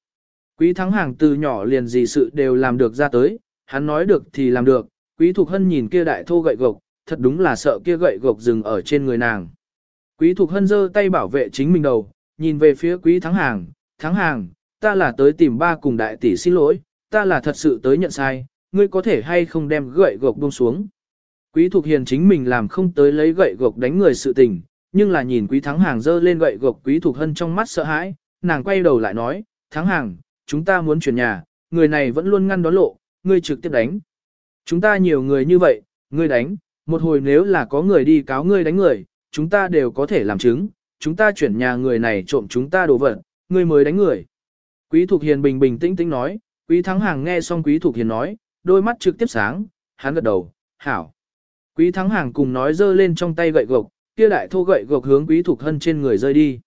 Quý Thắng Hàng từ nhỏ liền gì sự đều làm được ra tới, hắn nói được thì làm được, Quý Thục Hân nhìn kia đại thô gậy gộc, thật đúng là sợ kia gậy gộc dừng ở trên người nàng. Quý Thục Hân giơ tay bảo vệ chính mình đầu, nhìn về phía Quý Thắng Hàng, Thắng Hàng, ta là tới tìm ba cùng đại tỷ xin lỗi, ta là thật sự tới nhận sai, ngươi có thể hay không đem gậy gộc buông xuống. Quý Thục Hiền chính mình làm không tới lấy gậy gộc đánh người sự tình, nhưng là nhìn Quý Thắng Hàng giơ lên gậy gộc Quý Thục Hân trong mắt sợ hãi, nàng quay đầu lại nói, Thắng Hàng, chúng ta muốn chuyển nhà, người này vẫn luôn ngăn đón lộ, ngươi trực tiếp đánh. Chúng ta nhiều người như vậy, ngươi đánh, một hồi nếu là có người đi cáo ngươi đánh người, chúng ta đều có thể làm chứng, chúng ta chuyển nhà người này trộm chúng ta đồ vật, ngươi mới đánh người. Quý Thục Hiền bình bình tĩnh tĩnh nói, Quý Thắng Hàng nghe xong Quý Thục Hiền nói, đôi mắt trực tiếp sáng, hắn gật đầu, hảo. Quý Thắng Hàng cùng nói dơ lên trong tay gậy gộc, kia đại thô gậy gộc hướng Quý Thục Hân trên người rơi đi.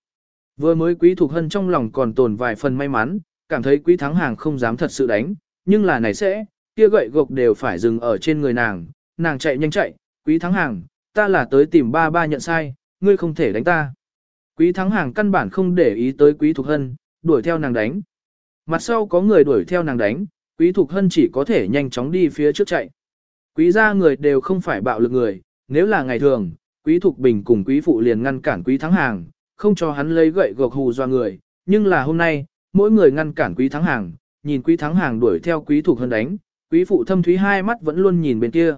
Vừa mới Quý Thục Hân trong lòng còn tồn vài phần may mắn, cảm thấy Quý Thắng Hàng không dám thật sự đánh, nhưng là này sẽ, kia gậy gộc đều phải dừng ở trên người nàng, nàng chạy nhanh chạy, Quý Thắng Hàng, ta là tới tìm ba ba nhận sai, ngươi không thể đánh ta. Quý Thắng Hàng căn bản không để ý tới Quý Thục Hân, đuổi theo nàng đánh. Mặt sau có người đuổi theo nàng đánh, Quý Thục Hân chỉ có thể nhanh chóng đi phía trước chạy. Quý gia người đều không phải bạo lực người, nếu là ngày thường, Quý Thục Bình cùng Quý Phụ liền ngăn cản Quý Thắng Hàng, không cho hắn lấy gậy gộc hù doa người, nhưng là hôm nay, mỗi người ngăn cản Quý Thắng Hàng, nhìn Quý Thắng Hàng đuổi theo Quý Thục Hân đánh, Quý Phụ thâm thúy hai mắt vẫn luôn nhìn bên kia.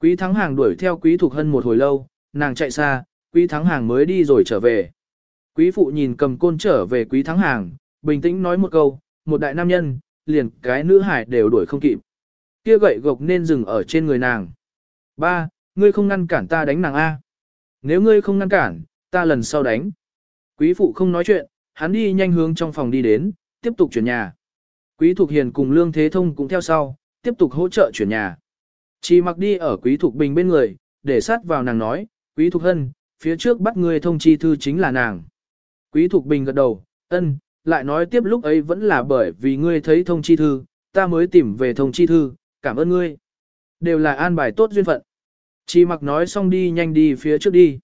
Quý Thắng Hàng đuổi theo Quý Thục Hân một hồi lâu, nàng chạy xa, Quý Thắng Hàng mới đi rồi trở về. Quý Phụ nhìn cầm côn trở về Quý Thắng Hàng, bình tĩnh nói một câu, một đại nam nhân, liền cái nữ hải đều đuổi không kịp. Kia gậy gộc nên dừng ở trên người nàng. Ba, ngươi không ngăn cản ta đánh nàng A. Nếu ngươi không ngăn cản, ta lần sau đánh. Quý phụ không nói chuyện, hắn đi nhanh hướng trong phòng đi đến, tiếp tục chuyển nhà. Quý Thục Hiền cùng Lương Thế Thông cũng theo sau, tiếp tục hỗ trợ chuyển nhà. Chỉ mặc đi ở Quý Thục Bình bên người, để sát vào nàng nói, Quý Thục Hân, phía trước bắt ngươi thông chi thư chính là nàng. Quý Thục Bình gật đầu, ân, lại nói tiếp lúc ấy vẫn là bởi vì ngươi thấy thông chi thư, ta mới tìm về thông chi thư, cảm ơn ngươi. Đều là an bài tốt duyên phận. Chi mặc nói xong đi nhanh đi phía trước đi.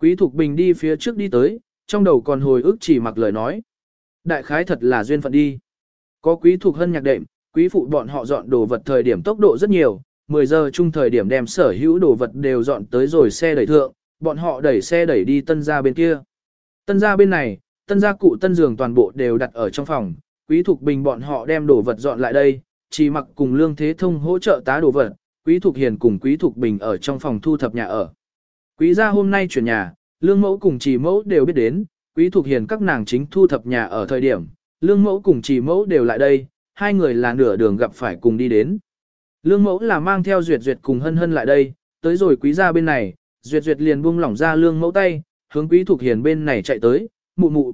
Quý Thục Bình đi phía trước đi tới, trong đầu còn hồi ức chỉ mặc lời nói. Đại khái thật là duyên phận đi. Có quý Thục Hân nhạc đệm, quý phụ bọn họ dọn đồ vật thời điểm tốc độ rất nhiều, 10 giờ chung thời điểm đem sở hữu đồ vật đều dọn tới rồi xe đẩy thượng, bọn họ đẩy xe đẩy đi tân gia bên kia. Tân gia bên này, tân gia cụ tân giường toàn bộ đều đặt ở trong phòng, quý Thục Bình bọn họ đem đồ vật dọn lại đây, chỉ mặc cùng Lương Thế Thông hỗ trợ tá đồ vật, Quý Thục Hiền cùng Quý Thục Bình ở trong phòng thu thập nhà ở. Quý gia hôm nay chuyển nhà, Lương Mẫu cùng Chỉ Mẫu đều biết đến, Quý Thục Hiền các nàng chính thu thập nhà ở thời điểm, Lương Mẫu cùng Chỉ Mẫu đều lại đây, hai người là nửa đường gặp phải cùng đi đến. Lương Mẫu là mang theo Duyệt Duyệt cùng Hân Hân lại đây, tới rồi Quý gia bên này, Duyệt Duyệt liền buông lỏng ra Lương Mẫu tay, hướng Quý Thục Hiền bên này chạy tới, mụ mụ.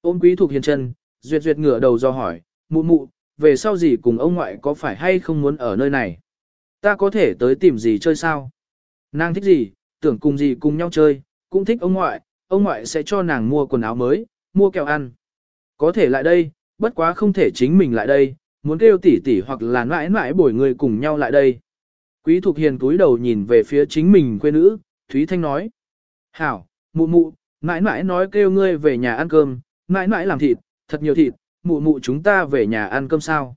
Ôm Quý thuộc Hiền chân, Duyệt Duyệt ngửa đầu do hỏi, mụ mụ, về sau gì cùng ông ngoại có phải hay không muốn ở nơi này? Ta có thể tới tìm gì chơi sao? Nàng thích gì, tưởng cùng gì cùng nhau chơi, cũng thích ông ngoại, ông ngoại sẽ cho nàng mua quần áo mới, mua kẹo ăn. Có thể lại đây, bất quá không thể chính mình lại đây, muốn kêu tỷ tỷ hoặc là mãi mãi bồi người cùng nhau lại đây. Quý Thục Hiền cúi đầu nhìn về phía chính mình quê nữ, Thúy Thanh nói. Hảo, mụ mụ, mãi mãi nói kêu ngươi về nhà ăn cơm, mãi mãi làm thịt, thật nhiều thịt, mụ mụ chúng ta về nhà ăn cơm sao.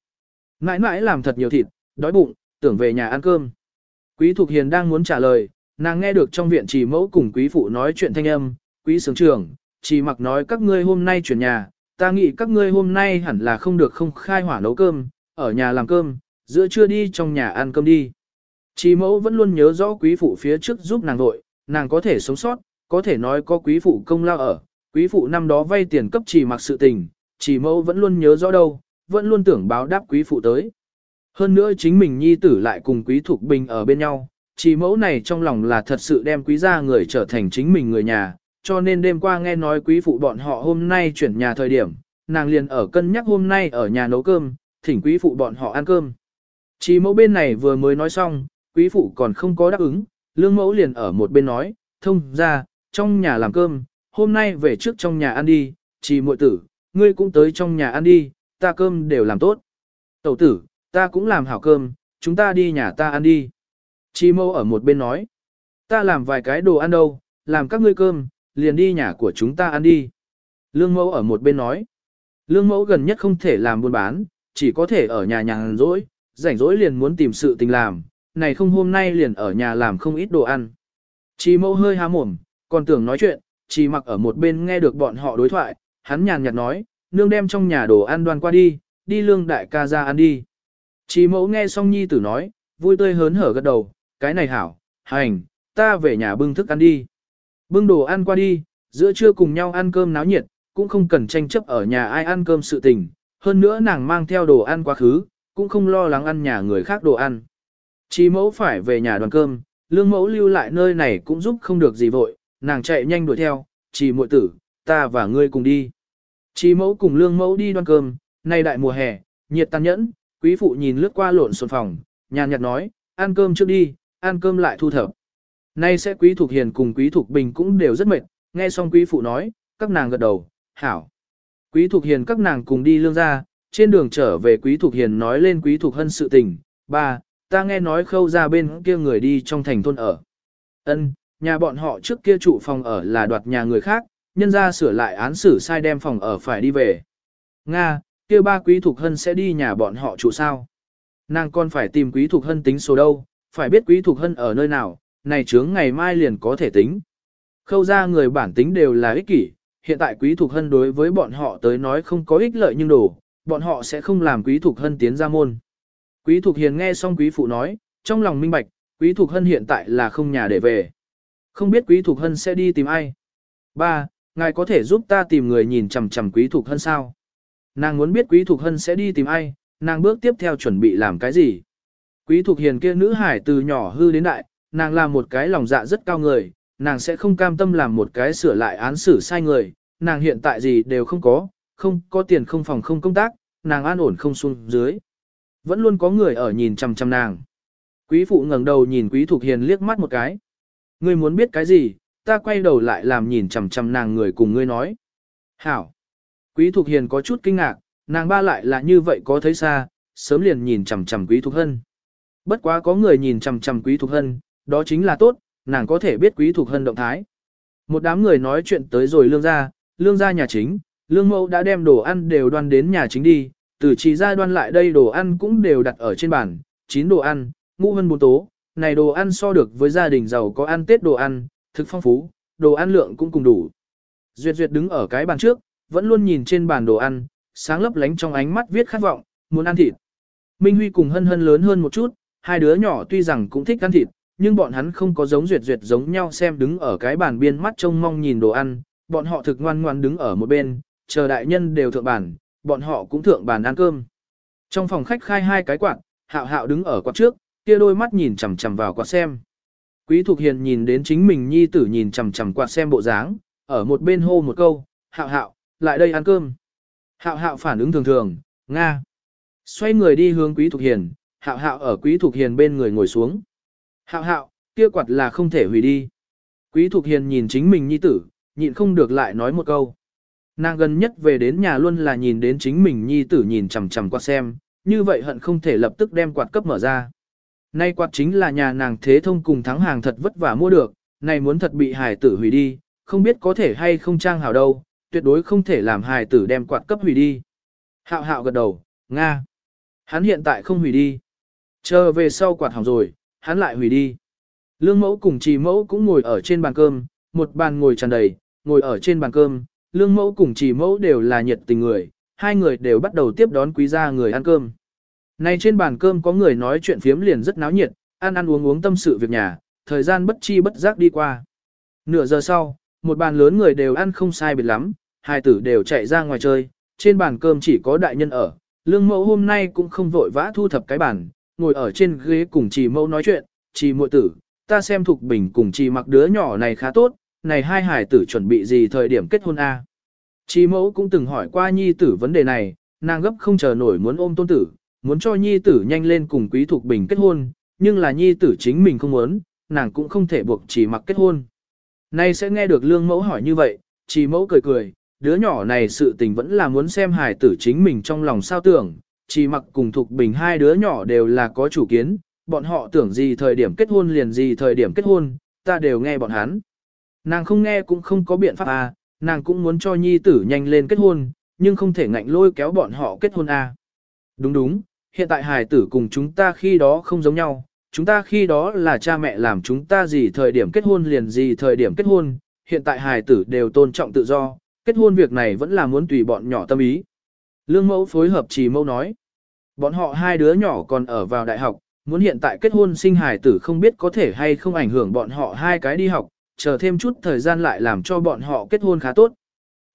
Mãi mãi làm thật nhiều thịt, đói bụng, tưởng về nhà ăn cơm. Quý Thục Hiền đang muốn trả lời, nàng nghe được trong viện chỉ mẫu cùng quý phụ nói chuyện thanh âm, quý sướng trưởng, chỉ mặc nói các ngươi hôm nay chuyển nhà, ta nghĩ các ngươi hôm nay hẳn là không được không khai hỏa nấu cơm, ở nhà làm cơm, giữa trưa đi trong nhà ăn cơm đi. Chỉ mẫu vẫn luôn nhớ rõ quý phụ phía trước giúp nàng đội, nàng có thể sống sót, có thể nói có quý phụ công lao ở, quý phụ năm đó vay tiền cấp chỉ mặc sự tình, chỉ mẫu vẫn luôn nhớ rõ đâu, vẫn luôn tưởng báo đáp quý phụ tới. Hơn nữa chính mình nhi tử lại cùng quý thuộc bình ở bên nhau, chỉ mẫu này trong lòng là thật sự đem quý gia người trở thành chính mình người nhà, cho nên đêm qua nghe nói quý phụ bọn họ hôm nay chuyển nhà thời điểm, nàng liền ở cân nhắc hôm nay ở nhà nấu cơm, thỉnh quý phụ bọn họ ăn cơm. Chỉ mẫu bên này vừa mới nói xong, quý phụ còn không có đáp ứng, lương mẫu liền ở một bên nói, thông ra, trong nhà làm cơm, hôm nay về trước trong nhà ăn đi, chỉ muội tử, ngươi cũng tới trong nhà ăn đi, ta cơm đều làm tốt. Tẩu tử, ta cũng làm hảo cơm, chúng ta đi nhà ta ăn đi. Chi mâu ở một bên nói, ta làm vài cái đồ ăn đâu, làm các ngươi cơm, liền đi nhà của chúng ta ăn đi. Lương mẫu ở một bên nói, lương mẫu gần nhất không thể làm buôn bán, chỉ có thể ở nhà nhàn rỗi, rảnh rỗi liền muốn tìm sự tình làm, này không hôm nay liền ở nhà làm không ít đồ ăn. Chi mẫu hơi há mồm, còn tưởng nói chuyện, chỉ mặc ở một bên nghe được bọn họ đối thoại, hắn nhàn nhạt nói, nương đem trong nhà đồ ăn đoan qua đi, đi lương đại ca ra ăn đi. Chỉ mẫu nghe xong nhi tử nói, vui tươi hớn hở gật đầu, cái này hảo, hành, ta về nhà bưng thức ăn đi. Bưng đồ ăn qua đi, giữa trưa cùng nhau ăn cơm náo nhiệt, cũng không cần tranh chấp ở nhà ai ăn cơm sự tình, hơn nữa nàng mang theo đồ ăn quá khứ, cũng không lo lắng ăn nhà người khác đồ ăn. Chỉ mẫu phải về nhà đoàn cơm, lương mẫu lưu lại nơi này cũng giúp không được gì vội, nàng chạy nhanh đuổi theo, chỉ muội tử, ta và ngươi cùng đi. Chỉ mẫu cùng lương mẫu đi đoan cơm, nay đại mùa hè, nhiệt tàn nhẫn, quý phụ nhìn lướt qua lộn xộn phòng, nhàn nhạt nói, ăn cơm trước đi, ăn cơm lại thu thập. Nay sẽ quý thuộc hiền cùng quý thuộc bình cũng đều rất mệt, nghe xong quý phụ nói, các nàng gật đầu, hảo. Quý thuộc hiền các nàng cùng đi lương ra, trên đường trở về quý thuộc hiền nói lên quý thuộc hân sự tình, ba, ta nghe nói khâu ra bên kia người đi trong thành thôn ở. Ân, nhà bọn họ trước kia trụ phòng ở là đoạt nhà người khác, nhân ra sửa lại án xử sai đem phòng ở phải đi về. Nga, kia ba quý thuộc hân sẽ đi nhà bọn họ trụ sao? Nàng còn phải tìm quý thuộc hân tính số đâu, phải biết quý thuộc hân ở nơi nào, này chướng ngày mai liền có thể tính. Khâu ra người bản tính đều là ích kỷ, hiện tại quý thuộc hân đối với bọn họ tới nói không có ích lợi nhưng đủ, bọn họ sẽ không làm quý thuộc hân tiến ra môn. Quý thuộc hiền nghe xong quý phụ nói, trong lòng minh bạch, quý thuộc hân hiện tại là không nhà để về. Không biết quý thuộc hân sẽ đi tìm ai. Ba, ngài có thể giúp ta tìm người nhìn chằm chằm quý thuộc hân sao? Nàng muốn biết quý thuộc hân sẽ đi tìm ai, nàng bước tiếp theo chuẩn bị làm cái gì? Quý thuộc hiền kia nữ hải từ nhỏ hư đến đại, nàng là một cái lòng dạ rất cao người, nàng sẽ không cam tâm làm một cái sửa lại án xử sai người, nàng hiện tại gì đều không có, không có tiền không phòng không công tác, nàng an ổn không xuống dưới. Vẫn luôn có người ở nhìn chằm chằm nàng. Quý phụ ngẩng đầu nhìn quý thuộc hiền liếc mắt một cái. Ngươi muốn biết cái gì, ta quay đầu lại làm nhìn chằm chằm nàng người cùng ngươi nói. Hảo. Quý Thục hiền có chút kinh ngạc, nàng ba lại là như vậy có thấy xa, sớm liền nhìn chằm chằm quý Thục hân. Bất quá có người nhìn chằm chằm quý Thục hân, đó chính là tốt, nàng có thể biết quý Thục hân động thái. Một đám người nói chuyện tới rồi lương gia, lương gia nhà chính, lương mẫu đã đem đồ ăn đều đoan đến nhà chính đi, từ chỉ ra đoan lại đây đồ ăn cũng đều đặt ở trên bàn, chín đồ ăn, ngũ hân bốn tố, này đồ ăn so được với gia đình giàu có ăn tết đồ ăn, thực phong phú, đồ ăn lượng cũng cùng đủ. Duyệt Duyệt đứng ở cái bàn trước, vẫn luôn nhìn trên bàn đồ ăn, sáng lấp lánh trong ánh mắt viết khát vọng, muốn ăn thịt. Minh Huy cùng hân hân lớn hơn một chút, hai đứa nhỏ tuy rằng cũng thích ăn thịt, nhưng bọn hắn không có giống Duyệt Duyệt giống nhau xem đứng ở cái bàn biên mắt trông mong nhìn đồ ăn, bọn họ thực ngoan ngoan đứng ở một bên, chờ đại nhân đều thượng bàn, bọn họ cũng thượng bàn ăn cơm. Trong phòng khách khai hai cái quạt, hạo hạo đứng ở quạt trước, kia đôi mắt nhìn chằm chằm vào quạt xem. Quý Thục Hiền nhìn đến chính mình nhi tử nhìn chằm chằm quạt xem bộ dáng, ở một bên hô một câu, hạo hạo, lại đây ăn cơm. Hạo hạo phản ứng thường thường, Nga. Xoay người đi hướng Quý Thục Hiền, hạo hạo ở Quý Thục Hiền bên người ngồi xuống. Hạo hạo, kia quạt là không thể hủy đi. Quý Thục Hiền nhìn chính mình nhi tử, nhịn không được lại nói một câu. Nàng gần nhất về đến nhà luôn là nhìn đến chính mình nhi tử nhìn chằm chằm quạt xem, như vậy hận không thể lập tức đem quạt cấp mở ra. Nay quạt chính là nhà nàng thế thông cùng thắng hàng thật vất vả mua được, này muốn thật bị hài tử hủy đi, không biết có thể hay không trang hảo đâu, tuyệt đối không thể làm hài tử đem quạt cấp hủy đi. Hạo hạo gật đầu, Nga. Hắn hiện tại không hủy đi. Chờ về sau quạt hỏng rồi, hắn lại hủy đi. Lương mẫu cùng trì mẫu cũng ngồi ở trên bàn cơm, một bàn ngồi tràn đầy, ngồi ở trên bàn cơm, lương mẫu cùng trì mẫu đều là nhiệt tình người, hai người đều bắt đầu tiếp đón quý gia người ăn cơm. Này trên bàn cơm có người nói chuyện phiếm liền rất náo nhiệt, ăn ăn uống uống tâm sự việc nhà, thời gian bất chi bất giác đi qua. Nửa giờ sau, một bàn lớn người đều ăn không sai biệt lắm, hai tử đều chạy ra ngoài chơi, trên bàn cơm chỉ có đại nhân ở, lương mẫu hôm nay cũng không vội vã thu thập cái bàn, ngồi ở trên ghế cùng trì mẫu nói chuyện, trì muội tử, ta xem Thục Bình cùng trì mặc đứa nhỏ này khá tốt, này hai hải tử chuẩn bị gì thời điểm kết hôn a? Trì mẫu cũng từng hỏi qua nhi tử vấn đề này, nàng gấp không chờ nổi muốn ôm tôn tử, muốn cho nhi tử nhanh lên cùng quý Thục Bình kết hôn, nhưng là nhi tử chính mình không muốn, nàng cũng không thể buộc chỉ mặc kết hôn. Nay sẽ nghe được lương mẫu hỏi như vậy, chỉ mẫu cười cười, đứa nhỏ này sự tình vẫn là muốn xem hài tử chính mình trong lòng sao tưởng, chỉ mặc cùng Thục Bình hai đứa nhỏ đều là có chủ kiến, bọn họ tưởng gì thời điểm kết hôn liền gì thời điểm kết hôn, ta đều nghe bọn hắn. Nàng không nghe cũng không có biện pháp à, nàng cũng muốn cho nhi tử nhanh lên kết hôn, nhưng không thể ngạnh lôi kéo bọn họ kết hôn à. Đúng đúng, hiện tại hài tử cùng chúng ta khi đó không giống nhau, chúng ta khi đó là cha mẹ làm chúng ta gì thời điểm kết hôn liền gì thời điểm kết hôn, hiện tại hài tử đều tôn trọng tự do, kết hôn việc này vẫn là muốn tùy bọn nhỏ tâm ý. Lương mẫu phối hợp trì mẫu nói, bọn họ hai đứa nhỏ còn ở vào đại học, muốn hiện tại kết hôn sinh hài tử không biết có thể hay không ảnh hưởng bọn họ hai cái đi học, chờ thêm chút thời gian lại làm cho bọn họ kết hôn khá tốt.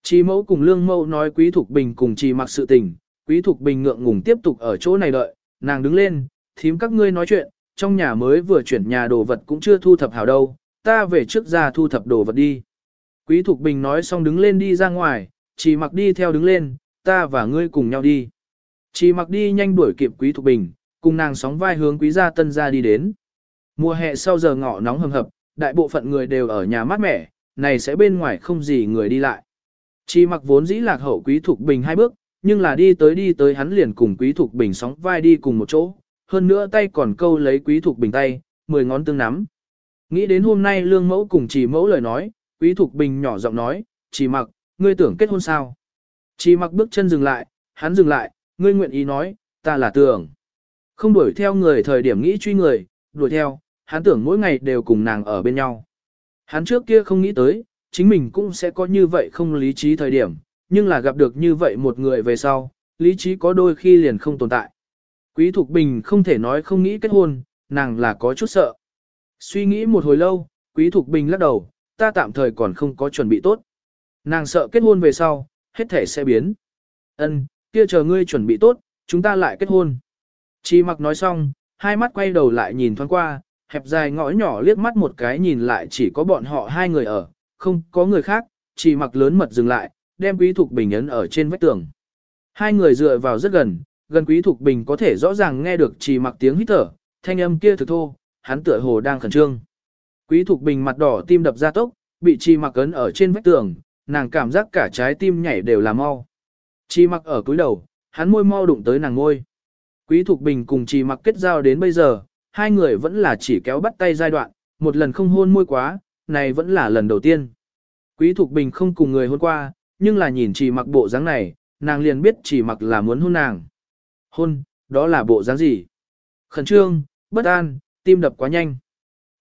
Trì mẫu cùng lương mẫu nói quý thục bình cùng trì mặc sự tình, quý thục bình ngượng ngùng tiếp tục ở chỗ này đợi, nàng đứng lên, thím các ngươi nói chuyện, trong nhà mới vừa chuyển nhà đồ vật cũng chưa thu thập hảo đâu, ta về trước ra thu thập đồ vật đi. Quý Thục Bình nói xong đứng lên đi ra ngoài, chỉ mặc đi theo đứng lên, ta và ngươi cùng nhau đi. Chỉ mặc đi nhanh đuổi kịp Quý Thục Bình, cùng nàng sóng vai hướng Quý gia tân gia đi đến. Mùa hè sau giờ ngọ nóng hầm hập, đại bộ phận người đều ở nhà mát mẻ, này sẽ bên ngoài không gì người đi lại. Chỉ mặc vốn dĩ lạc hậu Quý Thục Bình hai bước, nhưng là đi tới đi tới hắn liền cùng Quý Thục Bình sóng vai đi cùng một chỗ, hơn nữa tay còn câu lấy Quý Thục Bình tay, mười ngón tương nắm. Nghĩ đến hôm nay lương mẫu cùng chỉ mẫu lời nói, Quý Thục Bình nhỏ giọng nói, chỉ mặc, ngươi tưởng kết hôn sao? Chỉ mặc bước chân dừng lại, hắn dừng lại, ngươi nguyện ý nói, ta là tưởng. Không đuổi theo người thời điểm nghĩ truy người, đuổi theo, hắn tưởng mỗi ngày đều cùng nàng ở bên nhau. Hắn trước kia không nghĩ tới, chính mình cũng sẽ có như vậy không lý trí thời điểm, nhưng là gặp được như vậy một người về sau, lý trí có đôi khi liền không tồn tại. Quý Thục Bình không thể nói không nghĩ kết hôn, nàng là có chút sợ. Suy nghĩ một hồi lâu, Quý Thục Bình lắc đầu, ta tạm thời còn không có chuẩn bị tốt. Nàng sợ kết hôn về sau, hết thể sẽ biến. Ân, kia chờ ngươi chuẩn bị tốt, chúng ta lại kết hôn. Chi mặc nói xong, hai mắt quay đầu lại nhìn thoáng qua, hẹp dài ngõ nhỏ liếc mắt một cái nhìn lại chỉ có bọn họ hai người ở, không có người khác, chỉ mặc lớn mật dừng lại, đem quý thục bình ấn ở trên vách tường. Hai người dựa vào rất gần, gần quý thục bình có thể rõ ràng nghe được chỉ mặc tiếng hít thở, thanh âm kia thực thô, hắn tựa hồ đang khẩn trương. Quý Thục Bình mặt đỏ tim đập ra tốc, bị chỉ Mặc ấn ở trên vách tường, nàng cảm giác cả trái tim nhảy đều là mau. Chỉ Mặc ở cúi đầu, hắn môi mau đụng tới nàng ngôi. Quý Thục Bình cùng chỉ Mặc kết giao đến bây giờ, hai người vẫn là chỉ kéo bắt tay giai đoạn, một lần không hôn môi quá, này vẫn là lần đầu tiên. Quý Thục Bình không cùng người hôn qua, nhưng là nhìn chỉ Mặc bộ dáng này, nàng liền biết chỉ Mặc là muốn hôn nàng. Hôn, đó là bộ dáng gì? Khẩn trương, bất an, tim đập quá nhanh.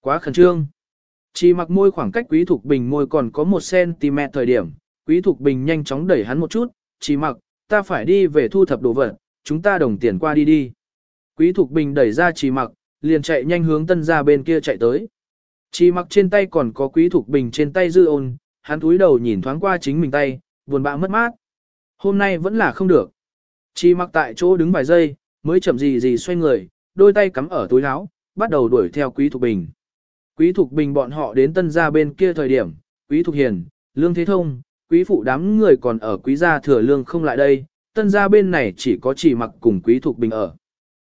Quá khẩn trương. Chỉ mặc môi khoảng cách quý thục bình môi còn có 1cm thời điểm, quý thục bình nhanh chóng đẩy hắn một chút, chỉ mặc, ta phải đi về thu thập đồ vật, chúng ta đồng tiền qua đi đi. Quý thục bình đẩy ra chỉ mặc, liền chạy nhanh hướng tân ra bên kia chạy tới. Chỉ mặc trên tay còn có quý thục bình trên tay dư ôn, hắn túi đầu nhìn thoáng qua chính mình tay, buồn bã mất mát. Hôm nay vẫn là không được. Chỉ mặc tại chỗ đứng vài giây, mới chậm gì gì xoay người, đôi tay cắm ở túi áo, bắt đầu đuổi theo quý thục bình. Quý Thục Bình bọn họ đến tân gia bên kia thời điểm, Quý Thục Hiền, Lương Thế Thông, Quý Phụ đám người còn ở Quý gia thừa lương không lại đây, tân gia bên này chỉ có chỉ mặc cùng Quý Thục Bình ở.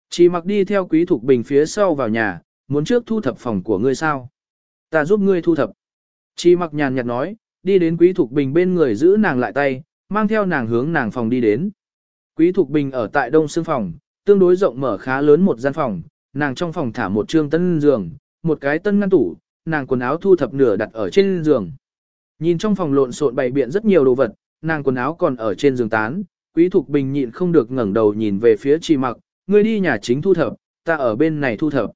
Chỉ mặc đi theo Quý Thục Bình phía sau vào nhà, muốn trước thu thập phòng của ngươi sao? Ta giúp ngươi thu thập. Chỉ mặc nhàn nhạt nói, đi đến Quý Thục Bình bên người giữ nàng lại tay, mang theo nàng hướng nàng phòng đi đến. Quý Thục Bình ở tại đông xương phòng, tương đối rộng mở khá lớn một gian phòng, nàng trong phòng thả một trương tân giường, một cái tân ngăn tủ, nàng quần áo thu thập nửa đặt ở trên giường. Nhìn trong phòng lộn xộn bày biện rất nhiều đồ vật, nàng quần áo còn ở trên giường tán, Quý Thục Bình nhịn không được ngẩng đầu nhìn về phía Trì Mặc, ngươi đi nhà chính thu thập, ta ở bên này thu thập.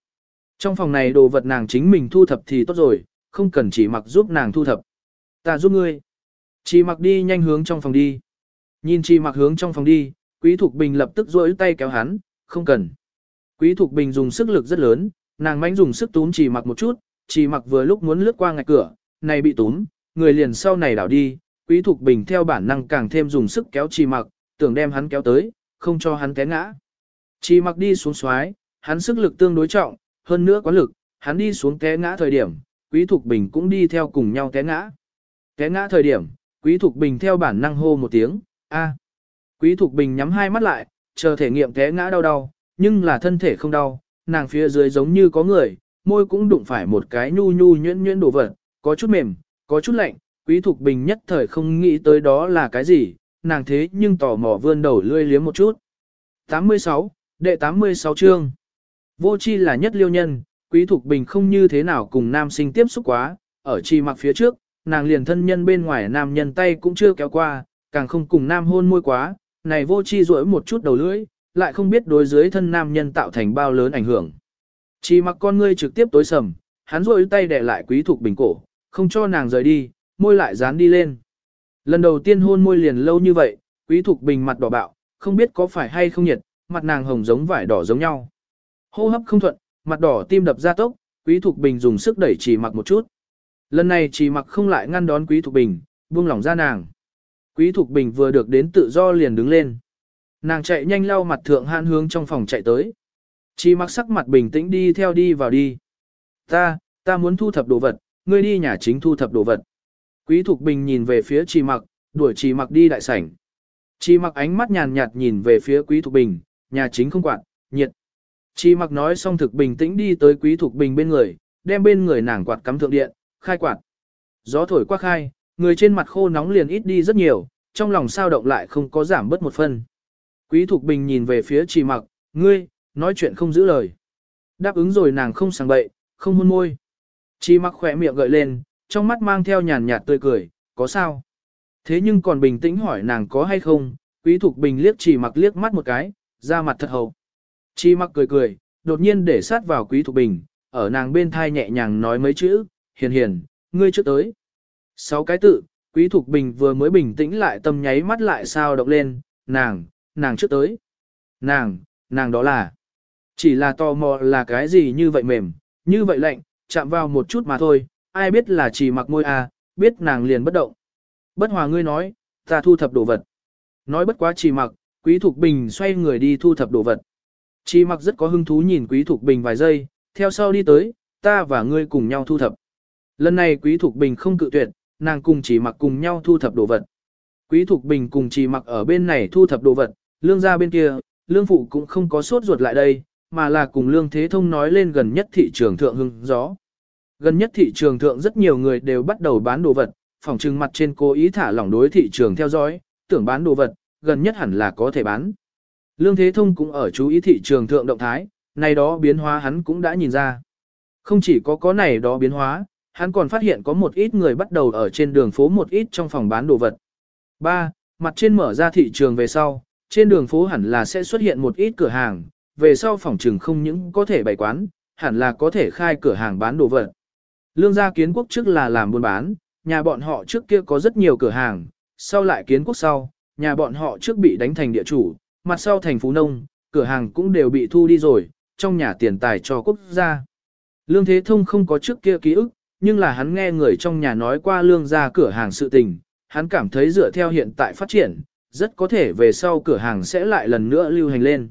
Trong phòng này đồ vật nàng chính mình thu thập thì tốt rồi, không cần Chỉ Mặc giúp nàng thu thập. Ta giúp ngươi. Chỉ Mặc đi nhanh hướng trong phòng đi. Nhìn Chỉ Mặc hướng trong phòng đi, Quý Thục Bình lập tức duỗi tay kéo hắn, không cần. Quý Thục Bình dùng sức lực rất lớn, nàng mánh dùng sức túm chỉ mặc một chút, chỉ mặc vừa lúc muốn lướt qua ngạch cửa, này bị túm, người liền sau này đảo đi, quý thục bình theo bản năng càng thêm dùng sức kéo chỉ mặc, tưởng đem hắn kéo tới, không cho hắn té ngã. Chỉ mặc đi xuống xoái, hắn sức lực tương đối trọng, hơn nữa quá lực, hắn đi xuống té ngã thời điểm, quý thục bình cũng đi theo cùng nhau té ngã. Té ngã thời điểm, quý thục bình theo bản năng hô một tiếng, a. Quý thục bình nhắm hai mắt lại, chờ thể nghiệm té ngã đau đau, nhưng là thân thể không đau, nàng phía dưới giống như có người, môi cũng đụng phải một cái nhu nhu nhuyễn nhuyễn đồ vật, có chút mềm, có chút lạnh, quý thục bình nhất thời không nghĩ tới đó là cái gì, nàng thế nhưng tò mò vươn đầu lươi liếm một chút. 86, đệ 86 chương. Vô chi là nhất liêu nhân, quý thục bình không như thế nào cùng nam sinh tiếp xúc quá, ở chi mặc phía trước, nàng liền thân nhân bên ngoài nam nhân tay cũng chưa kéo qua, càng không cùng nam hôn môi quá, này vô chi rỗi một chút đầu lưỡi, lại không biết đối dưới thân nam nhân tạo thành bao lớn ảnh hưởng. Chỉ mặc con ngươi trực tiếp tối sầm, hắn rỗi tay để lại quý thuộc bình cổ, không cho nàng rời đi, môi lại dán đi lên. Lần đầu tiên hôn môi liền lâu như vậy, quý thuộc bình mặt đỏ bạo, không biết có phải hay không nhiệt, mặt nàng hồng giống vải đỏ giống nhau. Hô hấp không thuận, mặt đỏ tim đập ra tốc, quý thuộc bình dùng sức đẩy chỉ mặc một chút. Lần này chỉ mặc không lại ngăn đón quý thục bình, buông lỏng ra nàng. Quý thục bình vừa được đến tự do liền đứng lên. Nàng chạy nhanh lau mặt thượng hạn hướng trong phòng chạy tới. Chỉ mặc sắc mặt bình tĩnh đi theo đi vào đi. Ta, ta muốn thu thập đồ vật, ngươi đi nhà chính thu thập đồ vật. Quý Thục Bình nhìn về phía Trì Mặc, đuổi Trì Mặc đi đại sảnh. Trì Mặc ánh mắt nhàn nhạt nhìn về phía Quý Thục Bình, nhà chính không quạt, nhiệt. Trì Mặc nói xong thực bình tĩnh đi tới Quý Thục Bình bên người, đem bên người nàng quạt cắm thượng điện, khai quạt. Gió thổi qua khai, người trên mặt khô nóng liền ít đi rất nhiều, trong lòng sao động lại không có giảm bớt một phân. Quý Thục Bình nhìn về phía Trì Mặc, ngươi, nói chuyện không giữ lời. Đáp ứng rồi nàng không sảng bậy, không hôn môi. Trì Mặc khỏe miệng gợi lên, trong mắt mang theo nhàn nhạt tươi cười, có sao? Thế nhưng còn bình tĩnh hỏi nàng có hay không, Quý Thục Bình liếc Trì Mặc liếc mắt một cái, ra mặt thật hầu. Trì Mặc cười cười, đột nhiên để sát vào Quý Thục Bình, ở nàng bên thai nhẹ nhàng nói mấy chữ, hiền hiền, ngươi trước tới. Sáu cái tự, Quý Thục Bình vừa mới bình tĩnh lại tâm nháy mắt lại sao động lên, nàng, nàng trước tới. Nàng, nàng đó là, chỉ là tò mò là cái gì như vậy mềm, như vậy lạnh, chạm vào một chút mà thôi, ai biết là chỉ mặc môi à, biết nàng liền bất động. Bất hòa ngươi nói, ta thu thập đồ vật. Nói bất quá chỉ mặc, Quý Thục Bình xoay người đi thu thập đồ vật. Chỉ mặc rất có hứng thú nhìn Quý Thục Bình vài giây, theo sau đi tới, ta và ngươi cùng nhau thu thập. Lần này Quý Thục Bình không cự tuyệt, nàng cùng chỉ mặc cùng nhau thu thập đồ vật. Quý Thục Bình cùng chỉ mặc ở bên này thu thập đồ vật, lương ra bên kia, lương phụ cũng không có sốt ruột lại đây, mà là cùng lương thế thông nói lên gần nhất thị trường thượng hưng gió. Gần nhất thị trường thượng rất nhiều người đều bắt đầu bán đồ vật, phòng trưng mặt trên cố ý thả lỏng đối thị trường theo dõi, tưởng bán đồ vật, gần nhất hẳn là có thể bán. Lương Thế Thông cũng ở chú ý thị trường thượng động thái, này đó biến hóa hắn cũng đã nhìn ra. Không chỉ có có này đó biến hóa, hắn còn phát hiện có một ít người bắt đầu ở trên đường phố một ít trong phòng bán đồ vật. 3. Mặt trên mở ra thị trường về sau, trên đường phố hẳn là sẽ xuất hiện một ít cửa hàng, về sau phòng trừng không những có thể bày quán, hẳn là có thể khai cửa hàng bán đồ vật. Lương gia kiến quốc trước là làm buôn bán, nhà bọn họ trước kia có rất nhiều cửa hàng, sau lại kiến quốc sau, nhà bọn họ trước bị đánh thành địa chủ, mặt sau thành phú nông, cửa hàng cũng đều bị thu đi rồi, trong nhà tiền tài cho quốc gia. Lương Thế Thông không có trước kia ký ức, nhưng là hắn nghe người trong nhà nói qua lương gia cửa hàng sự tình, hắn cảm thấy dựa theo hiện tại phát triển, rất có thể về sau cửa hàng sẽ lại lần nữa lưu hành lên.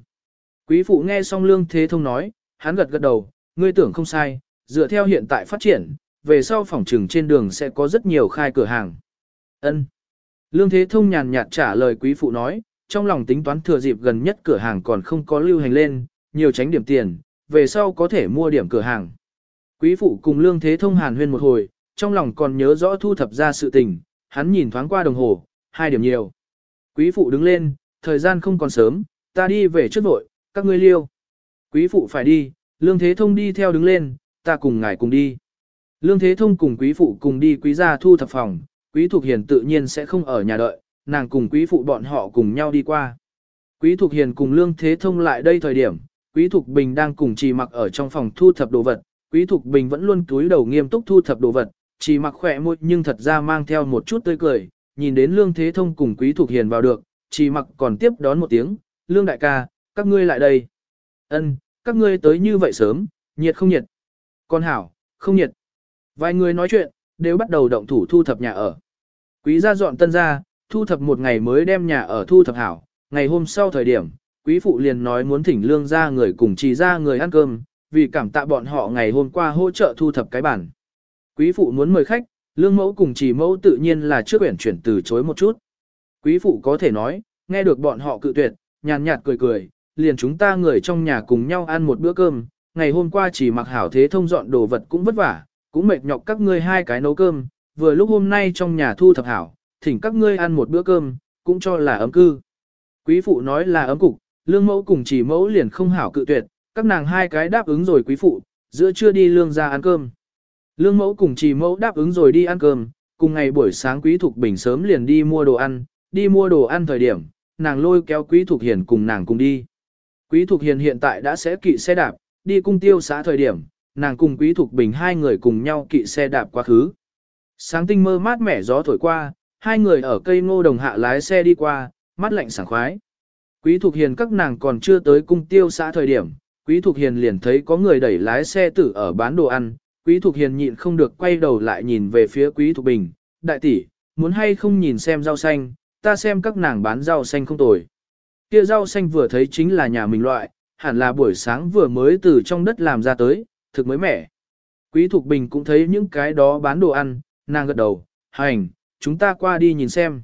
Quý phụ nghe xong lương Thế Thông nói, hắn gật gật đầu, ngươi tưởng không sai, dựa theo hiện tại phát triển, về sau phòng trừng trên đường sẽ có rất nhiều khai cửa hàng. Ân. Lương Thế Thông nhàn nhạt trả lời quý phụ nói, trong lòng tính toán thừa dịp gần nhất cửa hàng còn không có lưu hành lên, nhiều tránh điểm tiền, về sau có thể mua điểm cửa hàng. Quý phụ cùng Lương Thế Thông hàn huyên một hồi, trong lòng còn nhớ rõ thu thập ra sự tình, hắn nhìn thoáng qua đồng hồ, hai điểm nhiều. Quý phụ đứng lên, thời gian không còn sớm, ta đi về trước vội, các ngươi liêu. Quý phụ phải đi, Lương Thế Thông đi theo đứng lên, ta cùng ngài cùng đi. Lương Thế Thông cùng quý phụ cùng đi quý gia thu thập phòng, quý thuộc Hiền tự nhiên sẽ không ở nhà đợi, nàng cùng quý phụ bọn họ cùng nhau đi qua. Quý thuộc Hiền cùng Lương Thế Thông lại đây thời điểm, quý thuộc Bình đang cùng trì mặc ở trong phòng thu thập đồ vật, quý Thục Bình vẫn luôn túi đầu nghiêm túc thu thập đồ vật, trì mặc khỏe môi nhưng thật ra mang theo một chút tươi cười, nhìn đến Lương Thế Thông cùng quý Thục Hiền vào được, trì mặc còn tiếp đón một tiếng, Lương Đại ca, các ngươi lại đây. Ân, các ngươi tới như vậy sớm, nhiệt không nhiệt. Con hảo, không nhiệt. Vài người nói chuyện, đều bắt đầu động thủ thu thập nhà ở. Quý gia dọn tân ra, thu thập một ngày mới đem nhà ở thu thập hảo. Ngày hôm sau thời điểm, quý phụ liền nói muốn thỉnh lương ra người cùng trì ra người ăn cơm, vì cảm tạ bọn họ ngày hôm qua hỗ trợ thu thập cái bản. Quý phụ muốn mời khách, lương mẫu cùng trì mẫu tự nhiên là trước quyển chuyển từ chối một chút. Quý phụ có thể nói, nghe được bọn họ cự tuyệt, nhàn nhạt cười cười, liền chúng ta người trong nhà cùng nhau ăn một bữa cơm, ngày hôm qua chỉ mặc hảo thế thông dọn đồ vật cũng vất vả, cũng mệt nhọc các ngươi hai cái nấu cơm, vừa lúc hôm nay trong nhà thu thập hảo, thỉnh các ngươi ăn một bữa cơm, cũng cho là ấm cư. Quý phụ nói là ấm cục, lương mẫu cùng chỉ mẫu liền không hảo cự tuyệt, các nàng hai cái đáp ứng rồi quý phụ, giữa trưa đi lương ra ăn cơm. Lương mẫu cùng trì mẫu đáp ứng rồi đi ăn cơm, cùng ngày buổi sáng quý thục bình sớm liền đi mua đồ ăn, đi mua đồ ăn thời điểm, nàng lôi kéo quý thục hiền cùng nàng cùng đi. Quý thục hiền hiện tại đã sẽ kỵ xe đạp, đi cung tiêu xã thời điểm, nàng cùng Quý Thục Bình hai người cùng nhau kỵ xe đạp quá khứ. Sáng tinh mơ mát mẻ gió thổi qua, hai người ở cây ngô đồng hạ lái xe đi qua, mắt lạnh sảng khoái. Quý Thục Hiền các nàng còn chưa tới cung tiêu xã thời điểm, Quý Thục Hiền liền thấy có người đẩy lái xe tử ở bán đồ ăn, Quý Thục Hiền nhịn không được quay đầu lại nhìn về phía Quý Thục Bình, đại tỷ, muốn hay không nhìn xem rau xanh, ta xem các nàng bán rau xanh không tồi. Kia rau xanh vừa thấy chính là nhà mình loại, hẳn là buổi sáng vừa mới từ trong đất làm ra tới, thực mới mẻ. Quý Thục Bình cũng thấy những cái đó bán đồ ăn, nàng gật đầu, hành, chúng ta qua đi nhìn xem.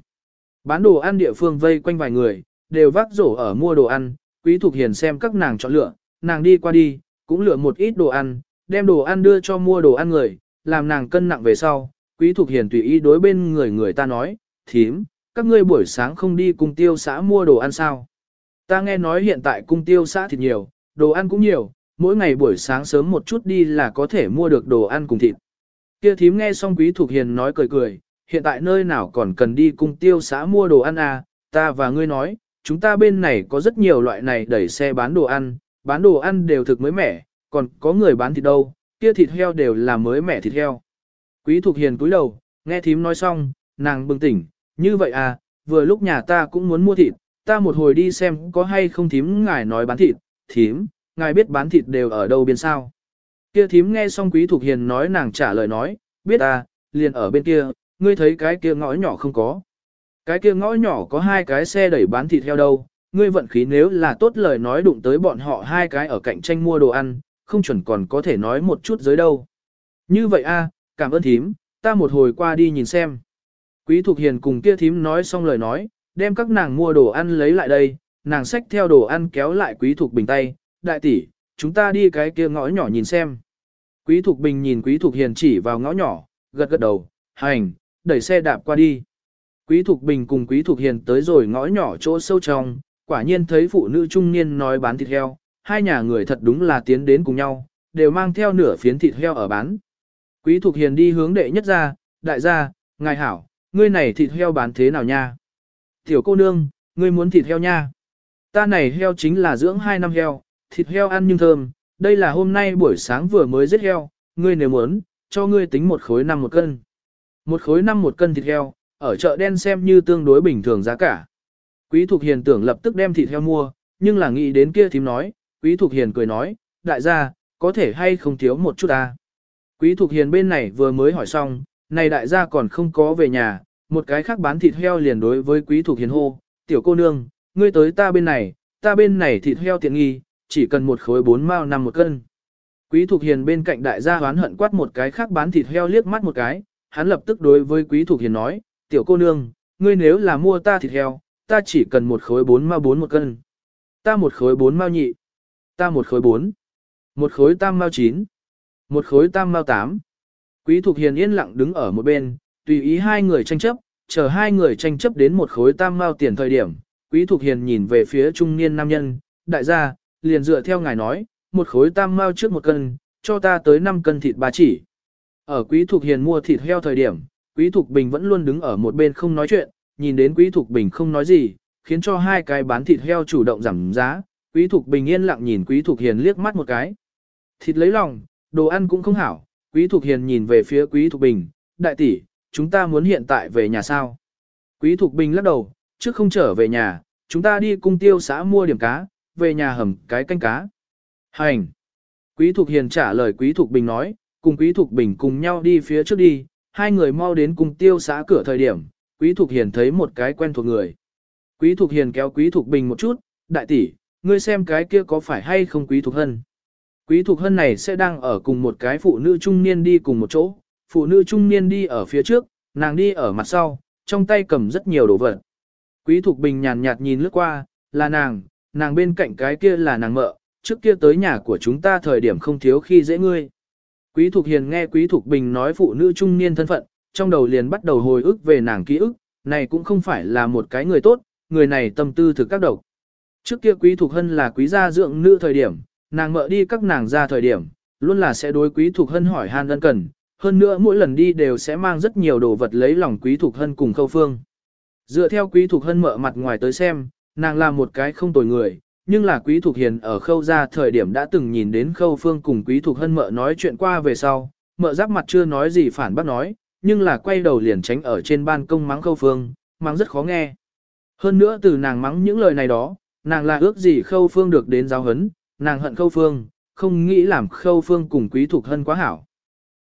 Bán đồ ăn địa phương vây quanh vài người, đều vác rổ ở mua đồ ăn, Quý Thục Hiền xem các nàng chọn lựa, nàng đi qua đi, cũng lựa một ít đồ ăn, đem đồ ăn đưa cho mua đồ ăn người, làm nàng cân nặng về sau. Quý Thục Hiền tùy ý đối bên người người ta nói, thím, các ngươi buổi sáng không đi cùng tiêu xã mua đồ ăn sao. Ta nghe nói hiện tại cung tiêu xã thịt nhiều, đồ ăn cũng nhiều, mỗi ngày buổi sáng sớm một chút đi là có thể mua được đồ ăn cùng thịt. Kia thím nghe xong quý Thục hiền nói cười cười, hiện tại nơi nào còn cần đi cung tiêu xã mua đồ ăn à, ta và ngươi nói, chúng ta bên này có rất nhiều loại này đẩy xe bán đồ ăn, bán đồ ăn đều thực mới mẻ, còn có người bán thịt đâu, kia thịt heo đều là mới mẻ thịt heo. Quý Thục Hiền cúi đầu, nghe thím nói xong, nàng bừng tỉnh, như vậy à, vừa lúc nhà ta cũng muốn mua thịt, ta một hồi đi xem có hay không thím ngài nói bán thịt, thím, ngài biết bán thịt đều ở đâu bên sao. Kia thím nghe xong quý thục hiền nói nàng trả lời nói, biết à, liền ở bên kia, ngươi thấy cái kia ngõ nhỏ không có. Cái kia ngõ nhỏ có hai cái xe đẩy bán thịt heo đâu, ngươi vận khí nếu là tốt lời nói đụng tới bọn họ hai cái ở cạnh tranh mua đồ ăn, không chuẩn còn có thể nói một chút dưới đâu. Như vậy a, à, cảm ơn thím, ta một hồi qua đi nhìn xem. Quý Thục Hiền cùng kia thím nói xong lời nói, đem các nàng mua đồ ăn lấy lại đây, nàng xách theo đồ ăn kéo lại Quý Thục Bình tay, đại tỷ, chúng ta đi cái kia ngõ nhỏ nhìn xem. Quý Thục Bình nhìn Quý Thục Hiền chỉ vào ngõ nhỏ, gật gật đầu, hành, đẩy xe đạp qua đi. Quý Thục Bình cùng Quý Thục Hiền tới rồi ngõ nhỏ chỗ sâu trong, quả nhiên thấy phụ nữ trung niên nói bán thịt heo, hai nhà người thật đúng là tiến đến cùng nhau, đều mang theo nửa phiến thịt heo ở bán. Quý Thục Hiền đi hướng đệ nhất ra, đại gia, ngài hảo, ngươi này thịt heo bán thế nào nha? Tiểu cô nương, ngươi muốn thịt heo nha? Ta này heo chính là dưỡng hai năm heo, thịt heo ăn nhưng thơm, đây là hôm nay buổi sáng vừa mới giết heo, ngươi nếu muốn, cho ngươi tính một khối năm một cân. Một khối năm một cân thịt heo, ở chợ đen xem như tương đối bình thường giá cả. Quý Thục Hiền tưởng lập tức đem thịt heo mua, nhưng là nghĩ đến kia thím nói, Quý Thục Hiền cười nói, đại gia, có thể hay không thiếu một chút à. Quý Thục Hiền bên này vừa mới hỏi xong, này đại gia còn không có về nhà, một cái khác bán thịt heo liền đối với quý Thục hiền hô, tiểu cô nương, ngươi tới ta bên này, ta bên này thịt heo tiện nghi, chỉ cần một khối bốn mao năm một cân. Quý Thục Hiền bên cạnh đại gia hoán hận quát một cái khác bán thịt heo liếc mắt một cái, hắn lập tức đối với Quý Thục Hiền nói, tiểu cô nương, ngươi nếu là mua ta thịt heo, ta chỉ cần một khối bốn mao bốn một cân. Ta một khối bốn mao nhị. Ta một khối bốn. Một khối tam mao chín. Một khối tam mao tám. Quý Thục Hiền yên lặng đứng ở một bên, tùy ý hai người tranh chấp, chờ hai người tranh chấp đến một khối tam mao tiền thời điểm. Quý Thục Hiền nhìn về phía trung niên nam nhân, đại gia, liền dựa theo ngài nói, một khối tam mao trước một cân, cho ta tới 5 cân thịt ba chỉ. Ở Quý Thục Hiền mua thịt heo thời điểm, Quý Thục Bình vẫn luôn đứng ở một bên không nói chuyện, nhìn đến Quý Thục Bình không nói gì, khiến cho hai cái bán thịt heo chủ động giảm giá. Quý Thục Bình yên lặng nhìn Quý Thục Hiền liếc mắt một cái. Thịt lấy lòng, đồ ăn cũng không hảo, Quý Thục Hiền nhìn về phía Quý Thục Bình, đại tỷ, chúng ta muốn hiện tại về nhà sao? Quý Thục Bình lắc đầu, trước không trở về nhà, chúng ta đi cung tiêu xã mua điểm cá, về nhà hầm cái canh cá. Hành! Quý Thục Hiền trả lời Quý Thục Bình nói, cùng Quý Thục Bình cùng nhau đi phía trước đi, hai người mau đến cung tiêu xã cửa thời điểm, Quý Thục Hiền thấy một cái quen thuộc người. Quý Thục Hiền kéo Quý Thục Bình một chút, đại tỷ, ngươi xem cái kia có phải hay không Quý Thục Hân? Quý Thục Hân này sẽ đang ở cùng một cái phụ nữ trung niên đi cùng một chỗ, phụ nữ trung niên đi ở phía trước, nàng đi ở mặt sau, trong tay cầm rất nhiều đồ vật. Quý Thục Bình nhàn nhạt nhìn lướt qua, là nàng, nàng bên cạnh cái kia là nàng mợ, trước kia tới nhà của chúng ta thời điểm không thiếu khi dễ ngươi. Quý Thục Hiền nghe Quý Thục Bình nói phụ nữ trung niên thân phận, trong đầu liền bắt đầu hồi ức về nàng ký ức, này cũng không phải là một cái người tốt, người này tâm tư thực các độc. Trước kia Quý thuộc Hân là quý gia dưỡng nữ thời điểm, nàng mợ đi các nàng ra thời điểm, luôn là sẽ đối Quý thuộc Hân hỏi han ân cần, hơn nữa mỗi lần đi đều sẽ mang rất nhiều đồ vật lấy lòng Quý thuộc Hân cùng Khâu Phương. Dựa theo Quý thuộc Hân mợ mặt ngoài tới xem, nàng là một cái không tồi người, nhưng là Quý thuộc Hiền ở khâu ra thời điểm đã từng nhìn đến khâu phương cùng Quý thuộc Hân mợ nói chuyện qua về sau, mợ giáp mặt chưa nói gì phản bác nói, nhưng là quay đầu liền tránh ở trên ban công mắng khâu phương, mắng rất khó nghe. Hơn nữa từ nàng mắng những lời này đó, nàng là ước gì khâu phương được đến giáo hấn, nàng hận khâu phương, không nghĩ làm khâu phương cùng Quý thuộc Hân quá hảo.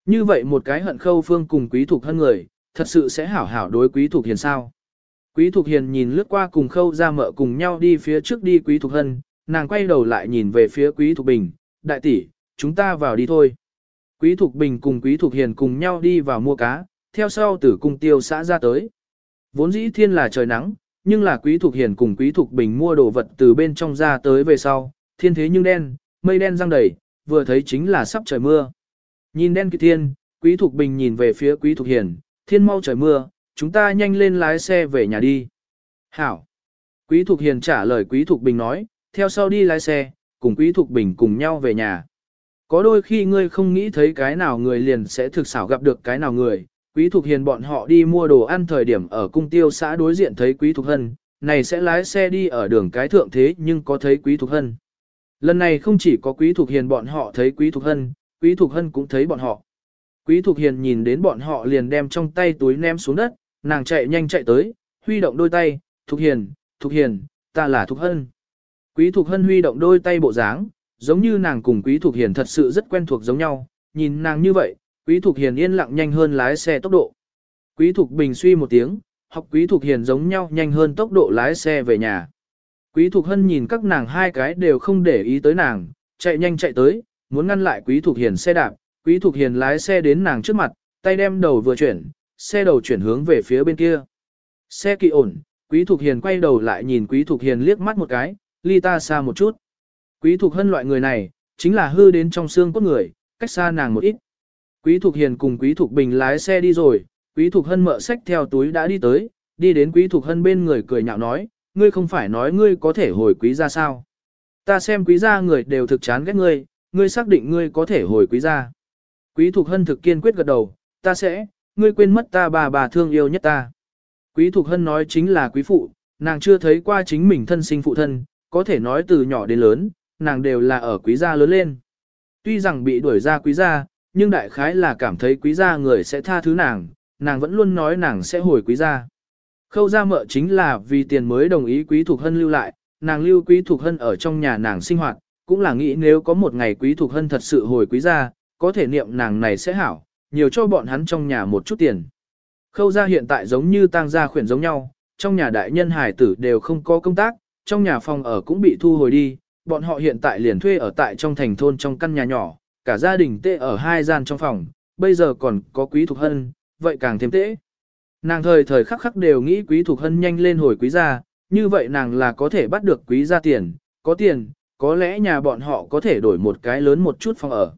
Như vậy một cái hận khâu phương cùng Quý thuộc Hân người, thật sự sẽ hảo hảo đối Quý thuộc Hiền sao. Quý thuộc Hiền nhìn lướt qua cùng khâu ra mợ cùng nhau đi phía trước đi Quý thuộc Hân, nàng quay đầu lại nhìn về phía Quý thuộc Bình, đại tỷ, chúng ta vào đi thôi. Quý thuộc Bình cùng Quý thuộc Hiền cùng nhau đi vào mua cá, theo sau tử cung tiêu xã ra tới. Vốn dĩ thiên là trời nắng, nhưng là Quý thuộc Hiền cùng Quý thuộc Bình mua đồ vật từ bên trong ra tới về sau, thiên thế nhưng đen, mây đen răng đầy, vừa thấy chính là sắp trời mưa. Nhìn đen kỳ thiên, Quý thuộc Bình nhìn về phía Quý thuộc Hiền, thiên mau trời mưa, chúng ta nhanh lên lái xe về nhà đi. Hảo. Quý thuộc Hiền trả lời Quý thuộc Bình nói, theo sau đi lái xe, cùng Quý thuộc Bình cùng nhau về nhà. Có đôi khi ngươi không nghĩ thấy cái nào người liền sẽ thực xảo gặp được cái nào người. Quý Thục Hiền bọn họ đi mua đồ ăn thời điểm ở cung tiêu xã đối diện thấy Quý Thục Hân, này sẽ lái xe đi ở đường cái thượng thế nhưng có thấy Quý Thục Hân. Lần này không chỉ có Quý Thục Hiền bọn họ thấy Quý Thục Hân, Quý Thục Hân cũng thấy bọn họ. Quý Thục Hiền nhìn đến bọn họ liền đem trong tay túi ném xuống đất, nàng chạy nhanh chạy tới, huy động đôi tay, Thục Hiền, Thục Hiền, ta là Thục Hân. Quý Thục Hân huy động đôi tay bộ dáng, giống như nàng cùng Quý Thục Hiền thật sự rất quen thuộc giống nhau, nhìn nàng như vậy, Quý Thục Hiền yên lặng nhanh hơn lái xe tốc độ. Quý Thục Bình suy một tiếng, học Quý Thục Hiền giống nhau nhanh hơn tốc độ lái xe về nhà. Quý Thục Hân nhìn các nàng hai cái đều không để ý tới nàng, chạy nhanh chạy tới, muốn ngăn lại Quý Thục Hiền xe đạp, Quý Thục Hiền lái xe đến nàng trước mặt, tay đem đầu vừa chuyển, xe đầu chuyển hướng về phía bên kia. Xe kỳ ổn, Quý Thục Hiền quay đầu lại nhìn Quý Thục Hiền liếc mắt một cái, ly ta xa một chút. Quý Thục Hân loại người này, chính là hư đến trong xương cốt người, cách xa nàng một ít. Quý Thục Hiền cùng Quý Thục Bình lái xe đi rồi, Quý Thục Hân mợ sách theo túi đã đi tới, đi đến Quý Thục Hân bên người cười nhạo nói, ngươi không phải nói ngươi có thể hồi quý ra sao. Ta xem quý gia người đều thực chán ghét ngươi, ngươi xác định ngươi có thể hồi quý gia. Quý Thục Hân thực kiên quyết gật đầu, ta sẽ, ngươi quên mất ta bà bà thương yêu nhất ta. Quý Thục Hân nói chính là quý phụ, nàng chưa thấy qua chính mình thân sinh phụ thân, có thể nói từ nhỏ đến lớn, nàng đều là ở quý gia lớn lên. Tuy rằng bị đuổi ra quý gia, nhưng đại khái là cảm thấy quý gia người sẽ tha thứ nàng, nàng vẫn luôn nói nàng sẽ hồi quý gia. Khâu gia mợ chính là vì tiền mới đồng ý quý thuộc Hân lưu lại, nàng lưu quý thuộc Hân ở trong nhà nàng sinh hoạt, cũng là nghĩ nếu có một ngày quý thuộc Hân thật sự hồi quý gia, có thể niệm nàng này sẽ hảo, nhiều cho bọn hắn trong nhà một chút tiền. Khâu gia hiện tại giống như tang gia khuyển giống nhau, trong nhà đại nhân hải tử đều không có công tác, trong nhà phòng ở cũng bị thu hồi đi, bọn họ hiện tại liền thuê ở tại trong thành thôn trong căn nhà nhỏ, cả gia đình tê ở hai gian trong phòng, bây giờ còn có quý thục hân, vậy càng thêm tễ. Nàng thời thời khắc khắc đều nghĩ quý thục hân nhanh lên hồi quý gia, như vậy nàng là có thể bắt được quý gia tiền, có tiền, có lẽ nhà bọn họ có thể đổi một cái lớn một chút phòng ở.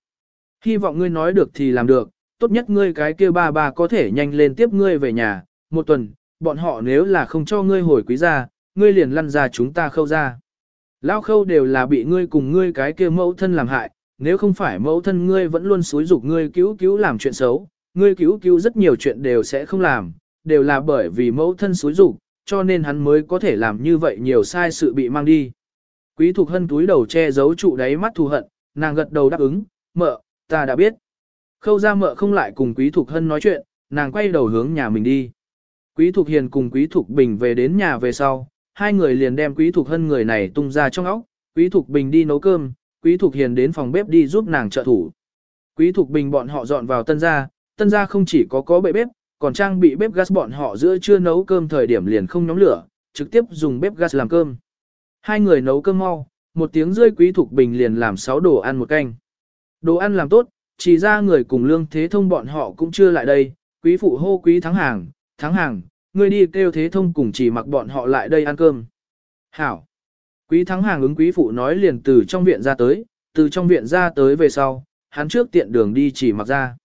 Hy vọng ngươi nói được thì làm được, tốt nhất ngươi cái kia ba ba có thể nhanh lên tiếp ngươi về nhà, một tuần, bọn họ nếu là không cho ngươi hồi quý gia, ngươi liền lăn ra chúng ta khâu ra. Lao khâu đều là bị ngươi cùng ngươi cái kia mẫu thân làm hại, nếu không phải mẫu thân ngươi vẫn luôn xúi dục ngươi cứu cứu làm chuyện xấu, ngươi cứu cứu rất nhiều chuyện đều sẽ không làm, đều là bởi vì mẫu thân xúi dục, cho nên hắn mới có thể làm như vậy nhiều sai sự bị mang đi. Quý Thục Hân túi đầu che giấu trụ đáy mắt thù hận, nàng gật đầu đáp ứng, mợ, ta đã biết. Khâu ra mợ không lại cùng Quý Thục Hân nói chuyện, nàng quay đầu hướng nhà mình đi. Quý Thục Hiền cùng Quý Thục Bình về đến nhà về sau, hai người liền đem Quý Thục Hân người này tung ra trong óc, Quý Thục Bình đi nấu cơm, Quý Thục Hiền đến phòng bếp đi giúp nàng trợ thủ. Quý Thục Bình bọn họ dọn vào tân gia, tân gia không chỉ có có bệ bếp, còn trang bị bếp gas bọn họ giữa chưa nấu cơm thời điểm liền không nhóm lửa, trực tiếp dùng bếp gas làm cơm. Hai người nấu cơm mau, một tiếng rưỡi Quý Thục Bình liền làm sáu đồ ăn một canh. Đồ ăn làm tốt, chỉ ra người cùng lương thế thông bọn họ cũng chưa lại đây, quý phụ hô quý thắng hàng, thắng hàng, Người đi kêu thế thông cùng chỉ mặc bọn họ lại đây ăn cơm. Hảo. Quý thắng hàng ứng quý phụ nói liền từ trong viện ra tới, từ trong viện ra tới về sau, hắn trước tiện đường đi chỉ mặc ra.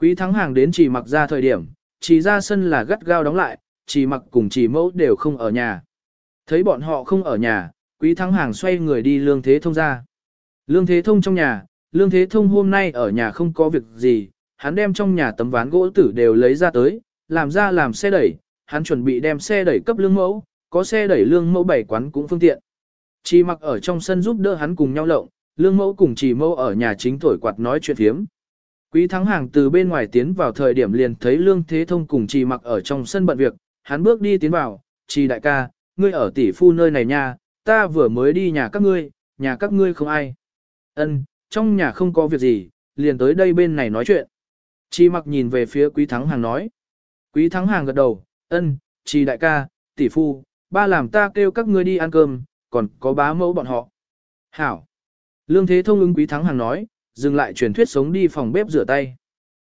Quý thắng hàng đến chỉ mặc ra thời điểm, chỉ ra sân là gắt gao đóng lại, chỉ mặc cùng chỉ mẫu đều không ở nhà. Thấy bọn họ không ở nhà, quý thắng hàng xoay người đi lương thế thông ra. Lương thế thông trong nhà, lương thế thông hôm nay ở nhà không có việc gì, hắn đem trong nhà tấm ván gỗ tử đều lấy ra tới, làm ra làm xe đẩy, hắn chuẩn bị đem xe đẩy cấp lương mẫu, có xe đẩy lương mẫu bảy quán cũng phương tiện. Chi mặc ở trong sân giúp đỡ hắn cùng nhau lộng, lương mẫu cùng chỉ mẫu ở nhà chính thổi quạt nói chuyện thiếm. Quý thắng hàng từ bên ngoài tiến vào thời điểm liền thấy lương thế thông cùng chỉ mặc ở trong sân bận việc, hắn bước đi tiến vào, chỉ đại ca, ngươi ở tỷ phu nơi này nha, ta vừa mới đi nhà các ngươi, nhà các ngươi không ai. Ân, trong nhà không có việc gì, liền tới đây bên này nói chuyện. Chỉ mặc nhìn về phía quý thắng hàng nói. Quý thắng hàng gật đầu, ân, chỉ đại ca, tỷ phu, ba làm ta kêu các ngươi đi ăn cơm, còn có bá mẫu bọn họ. Hảo. Lương Thế Thông ứng quý thắng hàng nói, dừng lại truyền thuyết sống đi phòng bếp rửa tay.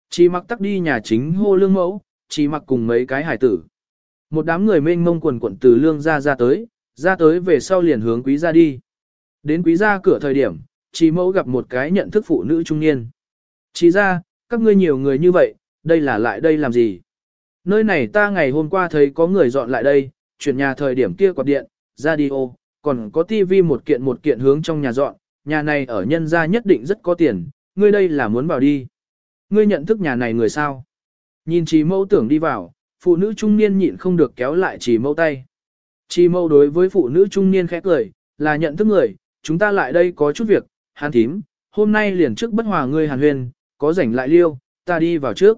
chỉ mặc tắc đi nhà chính hô lương mẫu, chỉ mặc cùng mấy cái hải tử. Một đám người mênh mông quần quận từ lương ra ra tới, ra tới về sau liền hướng quý gia đi. Đến quý gia cửa thời điểm, chỉ mẫu gặp một cái nhận thức phụ nữ trung niên. chỉ ra, các ngươi nhiều người như vậy, đây là lại đây làm gì? Nơi này ta ngày hôm qua thấy có người dọn lại đây, chuyển nhà thời điểm kia quạt điện, radio, còn có tivi một kiện một kiện hướng trong nhà dọn, nhà này ở nhân gia nhất định rất có tiền, ngươi đây là muốn vào đi. Ngươi nhận thức nhà này người sao? Nhìn trì mẫu tưởng đi vào, phụ nữ trung niên nhịn không được kéo lại trì mẫu tay. Trì mẫu đối với phụ nữ trung niên khẽ cười, là nhận thức người, chúng ta lại đây có chút việc, hàn thím, hôm nay liền trước bất hòa ngươi hàn huyền, có rảnh lại liêu, ta đi vào trước.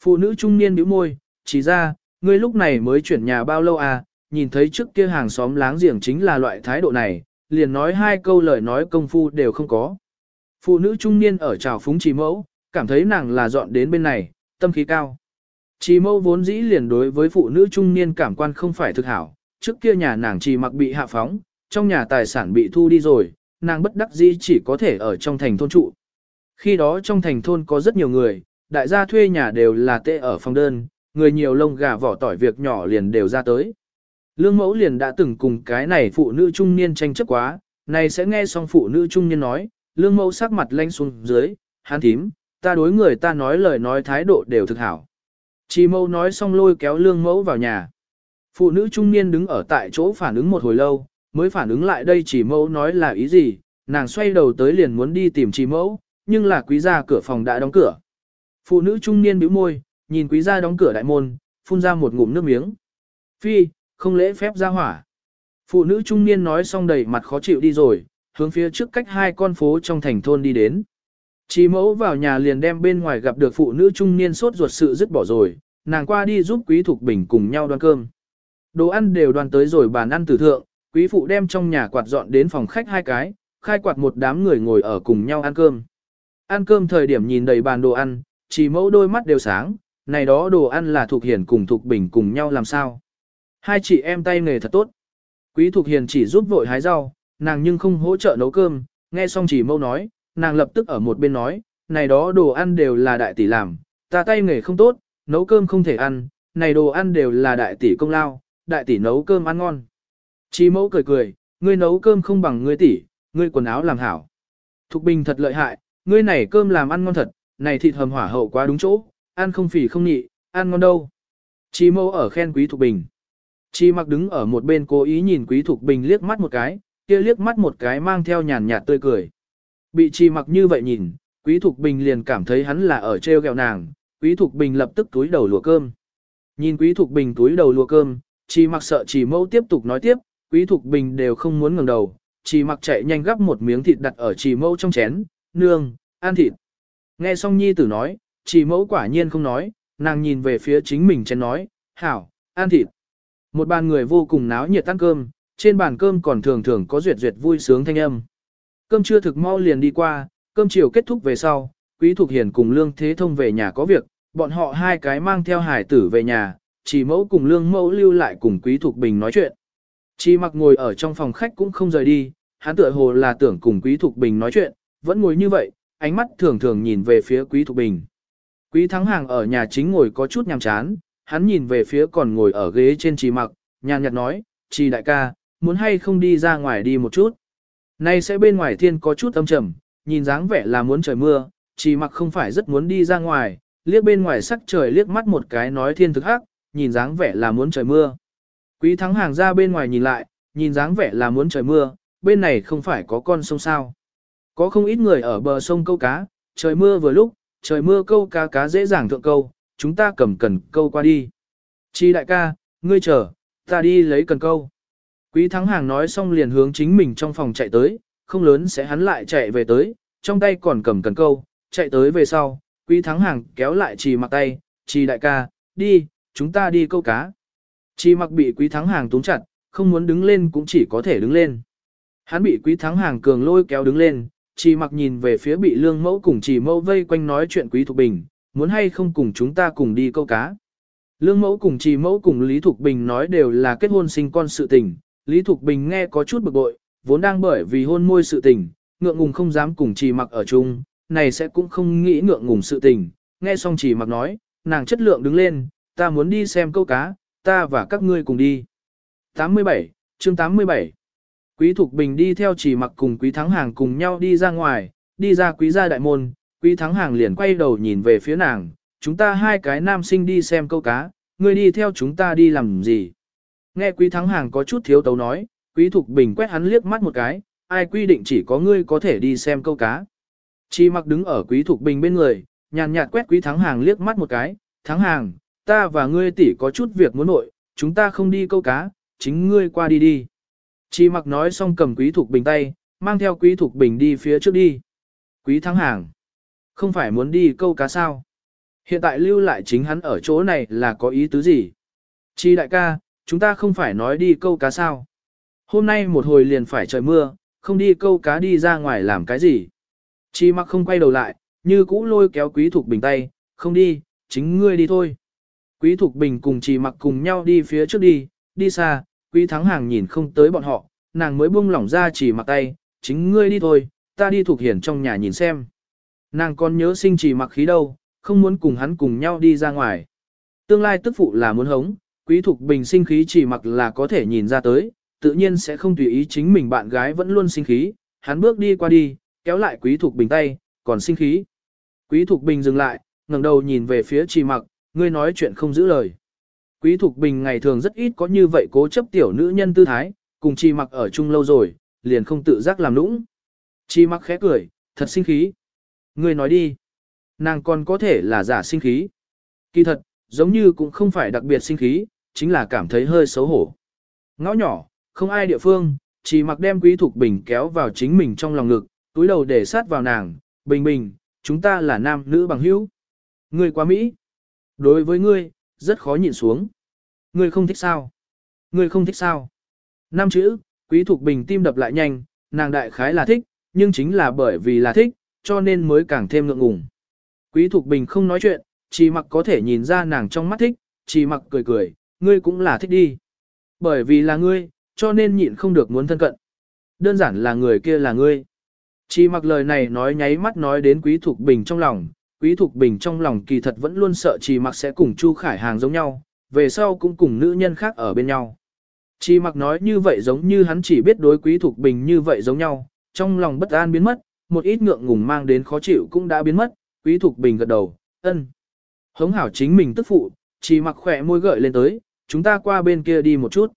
Phụ nữ trung niên bĩu môi, chỉ ra, ngươi lúc này mới chuyển nhà bao lâu à, nhìn thấy trước kia hàng xóm láng giềng chính là loại thái độ này, liền nói hai câu lời nói công phu đều không có. Phụ nữ trung niên ở trào phúng trì mẫu, cảm thấy nàng là dọn đến bên này, tâm khí cao. Trì mẫu vốn dĩ liền đối với phụ nữ trung niên cảm quan không phải thực hảo, trước kia nhà nàng trì mặc bị hạ phóng, trong nhà tài sản bị thu đi rồi, nàng bất đắc dĩ chỉ có thể ở trong thành thôn trụ. Khi đó trong thành thôn có rất nhiều người, đại gia thuê nhà đều là tệ ở phòng đơn, người nhiều lông gà vỏ tỏi việc nhỏ liền đều ra tới. Lương mẫu liền đã từng cùng cái này phụ nữ trung niên tranh chấp quá, này sẽ nghe xong phụ nữ trung niên nói, lương mẫu sắc mặt lanh xuống dưới, hán thím, ta đối người ta nói lời nói thái độ đều thực hảo. Chỉ mẫu nói xong lôi kéo lương mẫu vào nhà. Phụ nữ trung niên đứng ở tại chỗ phản ứng một hồi lâu, mới phản ứng lại đây chỉ mẫu nói là ý gì, nàng xoay đầu tới liền muốn đi tìm chỉ mẫu, nhưng là quý gia cửa phòng đã đóng cửa. Phụ nữ trung niên bĩu môi, nhìn quý gia đóng cửa đại môn, phun ra một ngụm nước miếng. Phi, không lễ phép ra hỏa. Phụ nữ trung niên nói xong đầy mặt khó chịu đi rồi, hướng phía trước cách hai con phố trong thành thôn đi đến. Chí mẫu vào nhà liền đem bên ngoài gặp được phụ nữ trung niên sốt ruột sự dứt bỏ rồi, nàng qua đi giúp quý thục bình cùng nhau đoan cơm. Đồ ăn đều đoan tới rồi bàn ăn tử thượng, quý phụ đem trong nhà quạt dọn đến phòng khách hai cái, khai quạt một đám người ngồi ở cùng nhau ăn cơm. Ăn cơm thời điểm nhìn đầy bàn đồ ăn, chỉ mẫu đôi mắt đều sáng, này đó đồ ăn là thuộc hiển cùng thuộc bình cùng nhau làm sao. Hai chị em tay nghề thật tốt. Quý Thục Hiền chỉ giúp vội hái rau, nàng nhưng không hỗ trợ nấu cơm, nghe xong chỉ mâu nói, nàng lập tức ở một bên nói, này đó đồ ăn đều là đại tỷ làm, ta tay nghề không tốt, nấu cơm không thể ăn, này đồ ăn đều là đại tỷ công lao, đại tỷ nấu cơm ăn ngon. Chỉ mẫu cười cười, ngươi nấu cơm không bằng ngươi tỷ, ngươi quần áo làm hảo. Thục Bình thật lợi hại, ngươi này cơm làm ăn ngon thật, này thịt hầm hỏa hậu quá đúng chỗ, ăn không phì không nhị, ăn ngon đâu. Chỉ mẫu ở khen quý Thục Bình. Chi mặc đứng ở một bên cố ý nhìn Quý Thục Bình liếc mắt một cái, kia liếc mắt một cái mang theo nhàn nhạt tươi cười. Bị Chi mặc như vậy nhìn, Quý Thục Bình liền cảm thấy hắn là ở treo gẹo nàng, Quý Thục Bình lập tức túi đầu lùa cơm. Nhìn Quý Thục Bình túi đầu lùa cơm, Chi mặc sợ chỉ mẫu tiếp tục nói tiếp, Quý Thục Bình đều không muốn ngẩng đầu, Chi mặc chạy nhanh gắp một miếng thịt đặt ở Chi mẫu trong chén, nương, ăn thịt. Nghe xong nhi tử nói, Chi mẫu quả nhiên không nói, nàng nhìn về phía chính mình chén nói, hảo, ăn thịt. Một bàn người vô cùng náo nhiệt ăn cơm, trên bàn cơm còn thường thường có duyệt duyệt vui sướng thanh âm. Cơm trưa thực mau liền đi qua, cơm chiều kết thúc về sau, Quý Thục Hiền cùng Lương Thế Thông về nhà có việc, bọn họ hai cái mang theo hải tử về nhà, chỉ mẫu cùng Lương mẫu lưu lại cùng Quý Thục Bình nói chuyện. Chỉ mặc ngồi ở trong phòng khách cũng không rời đi, hắn tựa hồ là tưởng cùng Quý Thục Bình nói chuyện, vẫn ngồi như vậy, ánh mắt thường thường nhìn về phía Quý Thục Bình. Quý Thắng Hàng ở nhà chính ngồi có chút nhàm chán, hắn nhìn về phía còn ngồi ở ghế trên trì mặc, nhàn nhạt nói, trì đại ca, muốn hay không đi ra ngoài đi một chút. Nay sẽ bên ngoài thiên có chút âm trầm, nhìn dáng vẻ là muốn trời mưa, trì mặc không phải rất muốn đi ra ngoài, liếc bên ngoài sắc trời liếc mắt một cái nói thiên thực hắc, nhìn dáng vẻ là muốn trời mưa. Quý thắng hàng ra bên ngoài nhìn lại, nhìn dáng vẻ là muốn trời mưa, bên này không phải có con sông sao. Có không ít người ở bờ sông câu cá, trời mưa vừa lúc, trời mưa câu cá cá dễ dàng thượng câu, chúng ta cầm cần câu qua đi. Chi đại ca, ngươi chờ, ta đi lấy cần câu. Quý thắng hàng nói xong liền hướng chính mình trong phòng chạy tới, không lớn sẽ hắn lại chạy về tới, trong tay còn cầm cần câu, chạy tới về sau, quý thắng hàng kéo lại trì mặc tay, trì đại ca, đi, chúng ta đi câu cá. Trì mặc bị quý thắng hàng túng chặt, không muốn đứng lên cũng chỉ có thể đứng lên. Hắn bị quý thắng hàng cường lôi kéo đứng lên, trì mặc nhìn về phía bị lương mẫu cùng trì mẫu vây quanh nói chuyện quý thục bình, muốn hay không cùng chúng ta cùng đi câu cá. Lương mẫu cùng trì mẫu cùng Lý Thục Bình nói đều là kết hôn sinh con sự tình, Lý Thục Bình nghe có chút bực bội, vốn đang bởi vì hôn môi sự tình, ngượng ngùng không dám cùng trì mặc ở chung, này sẽ cũng không nghĩ ngượng ngùng sự tình, nghe xong trì mặc nói, nàng chất lượng đứng lên, ta muốn đi xem câu cá, ta và các ngươi cùng đi. 87, chương 87 Quý Thục Bình đi theo trì mặc cùng Quý Thắng Hàng cùng nhau đi ra ngoài, đi ra Quý gia đại môn, Quý Thắng Hàng liền quay đầu nhìn về phía nàng, chúng ta hai cái nam sinh đi xem câu cá, ngươi đi theo chúng ta đi làm gì. Nghe Quý Thắng Hàng có chút thiếu tấu nói, Quý Thục Bình quét hắn liếc mắt một cái, ai quy định chỉ có ngươi có thể đi xem câu cá. Chi mặc đứng ở Quý Thục Bình bên người, nhàn nhạt quét Quý Thắng Hàng liếc mắt một cái, Thắng Hàng, ta và ngươi tỷ có chút việc muốn nội, chúng ta không đi câu cá, chính ngươi qua đi đi. Chi mặc nói xong cầm Quý Thục Bình tay, mang theo Quý Thục Bình đi phía trước đi. Quý Thắng Hàng, không phải muốn đi câu cá sao? Hiện tại lưu lại chính hắn ở chỗ này là có ý tứ gì? Chi đại ca, chúng ta không phải nói đi câu cá sao? Hôm nay một hồi liền phải trời mưa, không đi câu cá đi ra ngoài làm cái gì? Chi mặc không quay đầu lại, như cũ lôi kéo Quý Thục Bình tay, không đi, chính ngươi đi thôi. Quý Thục Bình cùng Chi mặc cùng nhau đi phía trước đi, đi xa, Quý Thắng Hàng nhìn không tới bọn họ, nàng mới buông lỏng ra chỉ mặc tay, chính ngươi đi thôi, ta đi thuộc hiển trong nhà nhìn xem. Nàng còn nhớ sinh chỉ mặc khí đâu, không muốn cùng hắn cùng nhau đi ra ngoài. Tương lai tức phụ là muốn hống, quý thục bình sinh khí chỉ mặc là có thể nhìn ra tới, tự nhiên sẽ không tùy ý chính mình bạn gái vẫn luôn sinh khí, hắn bước đi qua đi, kéo lại quý thục bình tay, còn sinh khí. Quý thục bình dừng lại, ngẩng đầu nhìn về phía chỉ mặc, ngươi nói chuyện không giữ lời. Quý thục bình ngày thường rất ít có như vậy cố chấp tiểu nữ nhân tư thái, cùng chỉ mặc ở chung lâu rồi, liền không tự giác làm nũng. Chỉ mặc khẽ cười, thật sinh khí. Ngươi nói đi. Nàng còn có thể là giả sinh khí. Kỳ thật, giống như cũng không phải đặc biệt sinh khí, chính là cảm thấy hơi xấu hổ. Ngõ nhỏ, không ai địa phương, chỉ mặc đem quý thục bình kéo vào chính mình trong lòng ngực, túi đầu để sát vào nàng, bình bình, chúng ta là nam nữ bằng hữu. Ngươi quá Mỹ. Đối với ngươi, rất khó nhịn xuống. Ngươi không thích sao? Ngươi không thích sao? Năm chữ, quý thục bình tim đập lại nhanh, nàng đại khái là thích, nhưng chính là bởi vì là thích, cho nên mới càng thêm ngượng ngùng. Quý Thục Bình không nói chuyện, chỉ mặc có thể nhìn ra nàng trong mắt thích, chỉ mặc cười cười, ngươi cũng là thích đi. Bởi vì là ngươi, cho nên nhịn không được muốn thân cận. Đơn giản là người kia là ngươi. Chỉ mặc lời này nói nháy mắt nói đến Quý Thục Bình trong lòng, Quý Thục Bình trong lòng kỳ thật vẫn luôn sợ chỉ mặc sẽ cùng Chu Khải Hàng giống nhau, về sau cũng cùng nữ nhân khác ở bên nhau. Chỉ mặc nói như vậy giống như hắn chỉ biết đối Quý Thục Bình như vậy giống nhau, trong lòng bất an biến mất, một ít ngượng ngùng mang đến khó chịu cũng đã biến mất, Quý Thục Bình gật đầu, ân. Hống hảo chính mình tức phụ, chỉ mặc khỏe môi gợi lên tới, chúng ta qua bên kia đi một chút.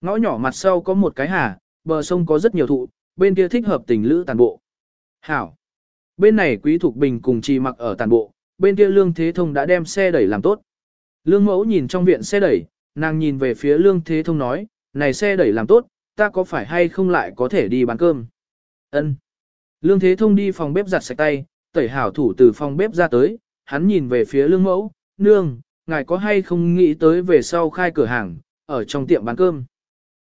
Ngõ nhỏ mặt sau có một cái hà, bờ sông có rất nhiều thụ, bên kia thích hợp tình lữ tàn bộ. Hảo. Bên này Quý Thục Bình cùng chỉ mặc ở tàn bộ, bên kia Lương Thế Thông đã đem xe đẩy làm tốt. Lương Mẫu nhìn trong viện xe đẩy, nàng nhìn về phía Lương Thế Thông nói, này xe đẩy làm tốt, ta có phải hay không lại có thể đi bán cơm? Ân. Lương Thế Thông đi phòng bếp giặt sạch tay, tẩy hảo thủ từ phòng bếp ra tới, hắn nhìn về phía lương mẫu, nương, ngài có hay không nghĩ tới về sau khai cửa hàng, ở trong tiệm bán cơm.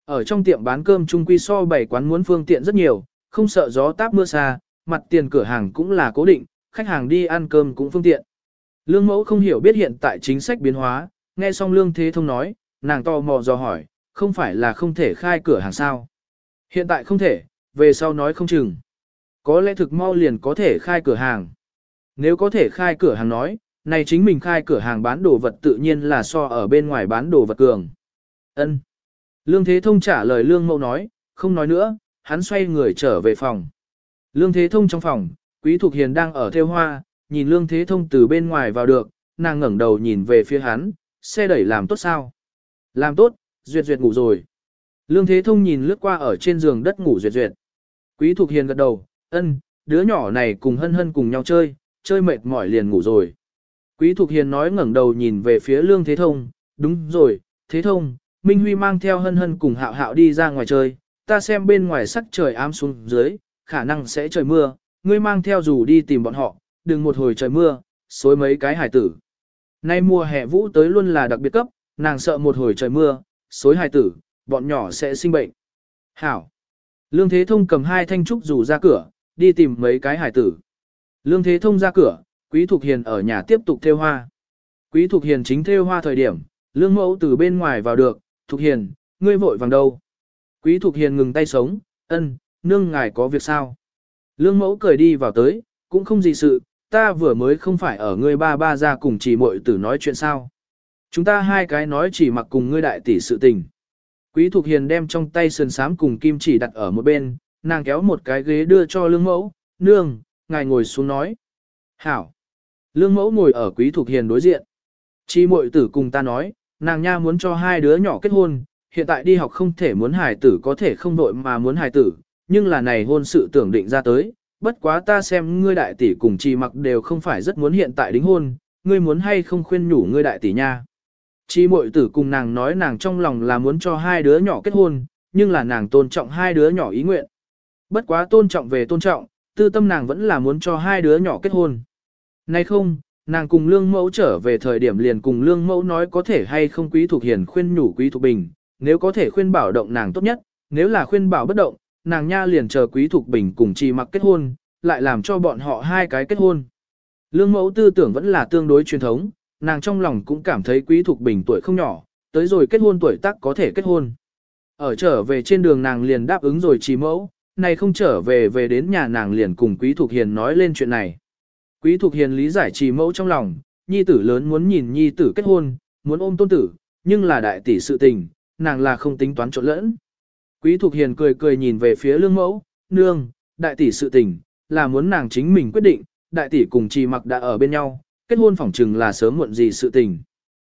Ở trong tiệm bán cơm trung quy so bảy quán muốn phương tiện rất nhiều, không sợ gió táp mưa xa, mặt tiền cửa hàng cũng là cố định, khách hàng đi ăn cơm cũng phương tiện. Lương mẫu không hiểu biết hiện tại chính sách biến hóa, nghe xong lương thế thông nói, nàng to mò dò hỏi, không phải là không thể khai cửa hàng sao. Hiện tại không thể, về sau nói không chừng. Có lẽ thực mau liền có thể khai cửa hàng. Nếu có thể khai cửa hàng nói, này chính mình khai cửa hàng bán đồ vật tự nhiên là so ở bên ngoài bán đồ vật cường. Ân. Lương Thế Thông trả lời Lương Mẫu nói, không nói nữa, hắn xoay người trở về phòng. Lương Thế Thông trong phòng, Quý Thục Hiền đang ở theo hoa, nhìn Lương Thế Thông từ bên ngoài vào được, nàng ngẩng đầu nhìn về phía hắn, xe đẩy làm tốt sao? Làm tốt, duyệt duyệt ngủ rồi. Lương Thế Thông nhìn lướt qua ở trên giường đất ngủ duyệt duyệt. Quý Thục Hiền gật đầu, ân, đứa nhỏ này cùng hân hân cùng nhau chơi, chơi mệt mỏi liền ngủ rồi. Quý Thục Hiền nói ngẩng đầu nhìn về phía Lương Thế Thông, đúng rồi, Thế Thông, Minh Huy mang theo hân hân cùng hạo hạo đi ra ngoài chơi, ta xem bên ngoài sắc trời ám xuống dưới, khả năng sẽ trời mưa, ngươi mang theo dù đi tìm bọn họ, đừng một hồi trời mưa, xối mấy cái hải tử. Nay mùa hè vũ tới luôn là đặc biệt cấp, nàng sợ một hồi trời mưa, xối hải tử, bọn nhỏ sẽ sinh bệnh. Hảo. Lương Thế Thông cầm hai thanh trúc dù ra cửa, đi tìm mấy cái hải tử. Lương Thế Thông ra cửa, Quý Thục Hiền ở nhà tiếp tục theo hoa. Quý Thục Hiền chính theo hoa thời điểm, Lương Mẫu từ bên ngoài vào được, Thục Hiền, ngươi vội vàng đâu. Quý Thục Hiền ngừng tay sống, ân, nương ngài có việc sao? Lương Mẫu cười đi vào tới, cũng không gì sự, ta vừa mới không phải ở ngươi ba ba ra cùng chỉ muội tử nói chuyện sao. Chúng ta hai cái nói chỉ mặc cùng ngươi đại tỷ sự tình. Quý Thục Hiền đem trong tay sườn sám cùng kim chỉ đặt ở một bên, nàng kéo một cái ghế đưa cho lương mẫu, nương, ngài ngồi xuống nói. Hảo. Lương mẫu ngồi ở Quý thuộc Hiền đối diện. Chi muội tử cùng ta nói, nàng nha muốn cho hai đứa nhỏ kết hôn, hiện tại đi học không thể muốn hài tử có thể không đội mà muốn hài tử, nhưng là này hôn sự tưởng định ra tới, bất quá ta xem ngươi đại tỷ cùng chi mặc đều không phải rất muốn hiện tại đính hôn, ngươi muốn hay không khuyên nhủ ngươi đại tỷ nha. Chi muội tử cùng nàng nói nàng trong lòng là muốn cho hai đứa nhỏ kết hôn, nhưng là nàng tôn trọng hai đứa nhỏ ý nguyện. Bất quá tôn trọng về tôn trọng, tư tâm nàng vẫn là muốn cho hai đứa nhỏ kết hôn. Nay không, nàng cùng lương mẫu trở về thời điểm liền cùng lương mẫu nói có thể hay không quý thuộc hiền khuyên nhủ quý thuộc bình, nếu có thể khuyên bảo động nàng tốt nhất, nếu là khuyên bảo bất động, nàng nha liền chờ quý thuộc bình cùng trì mặc kết hôn, lại làm cho bọn họ hai cái kết hôn. Lương mẫu tư tưởng vẫn là tương đối truyền thống, nàng trong lòng cũng cảm thấy quý thuộc bình tuổi không nhỏ, tới rồi kết hôn tuổi tác có thể kết hôn. Ở trở về trên đường nàng liền đáp ứng rồi trì mẫu, này không trở về về đến nhà nàng liền cùng quý thuộc hiền nói lên chuyện này. Quý thuộc hiền lý giải trì mẫu trong lòng, nhi tử lớn muốn nhìn nhi tử kết hôn, muốn ôm tôn tử, nhưng là đại tỷ sự tình, nàng là không tính toán trộn lẫn. Quý thuộc hiền cười cười nhìn về phía lương mẫu, nương, đại tỷ sự tình, là muốn nàng chính mình quyết định, đại tỷ cùng trì mặc đã ở bên nhau, kết hôn phỏng chừng là sớm muộn gì sự tình.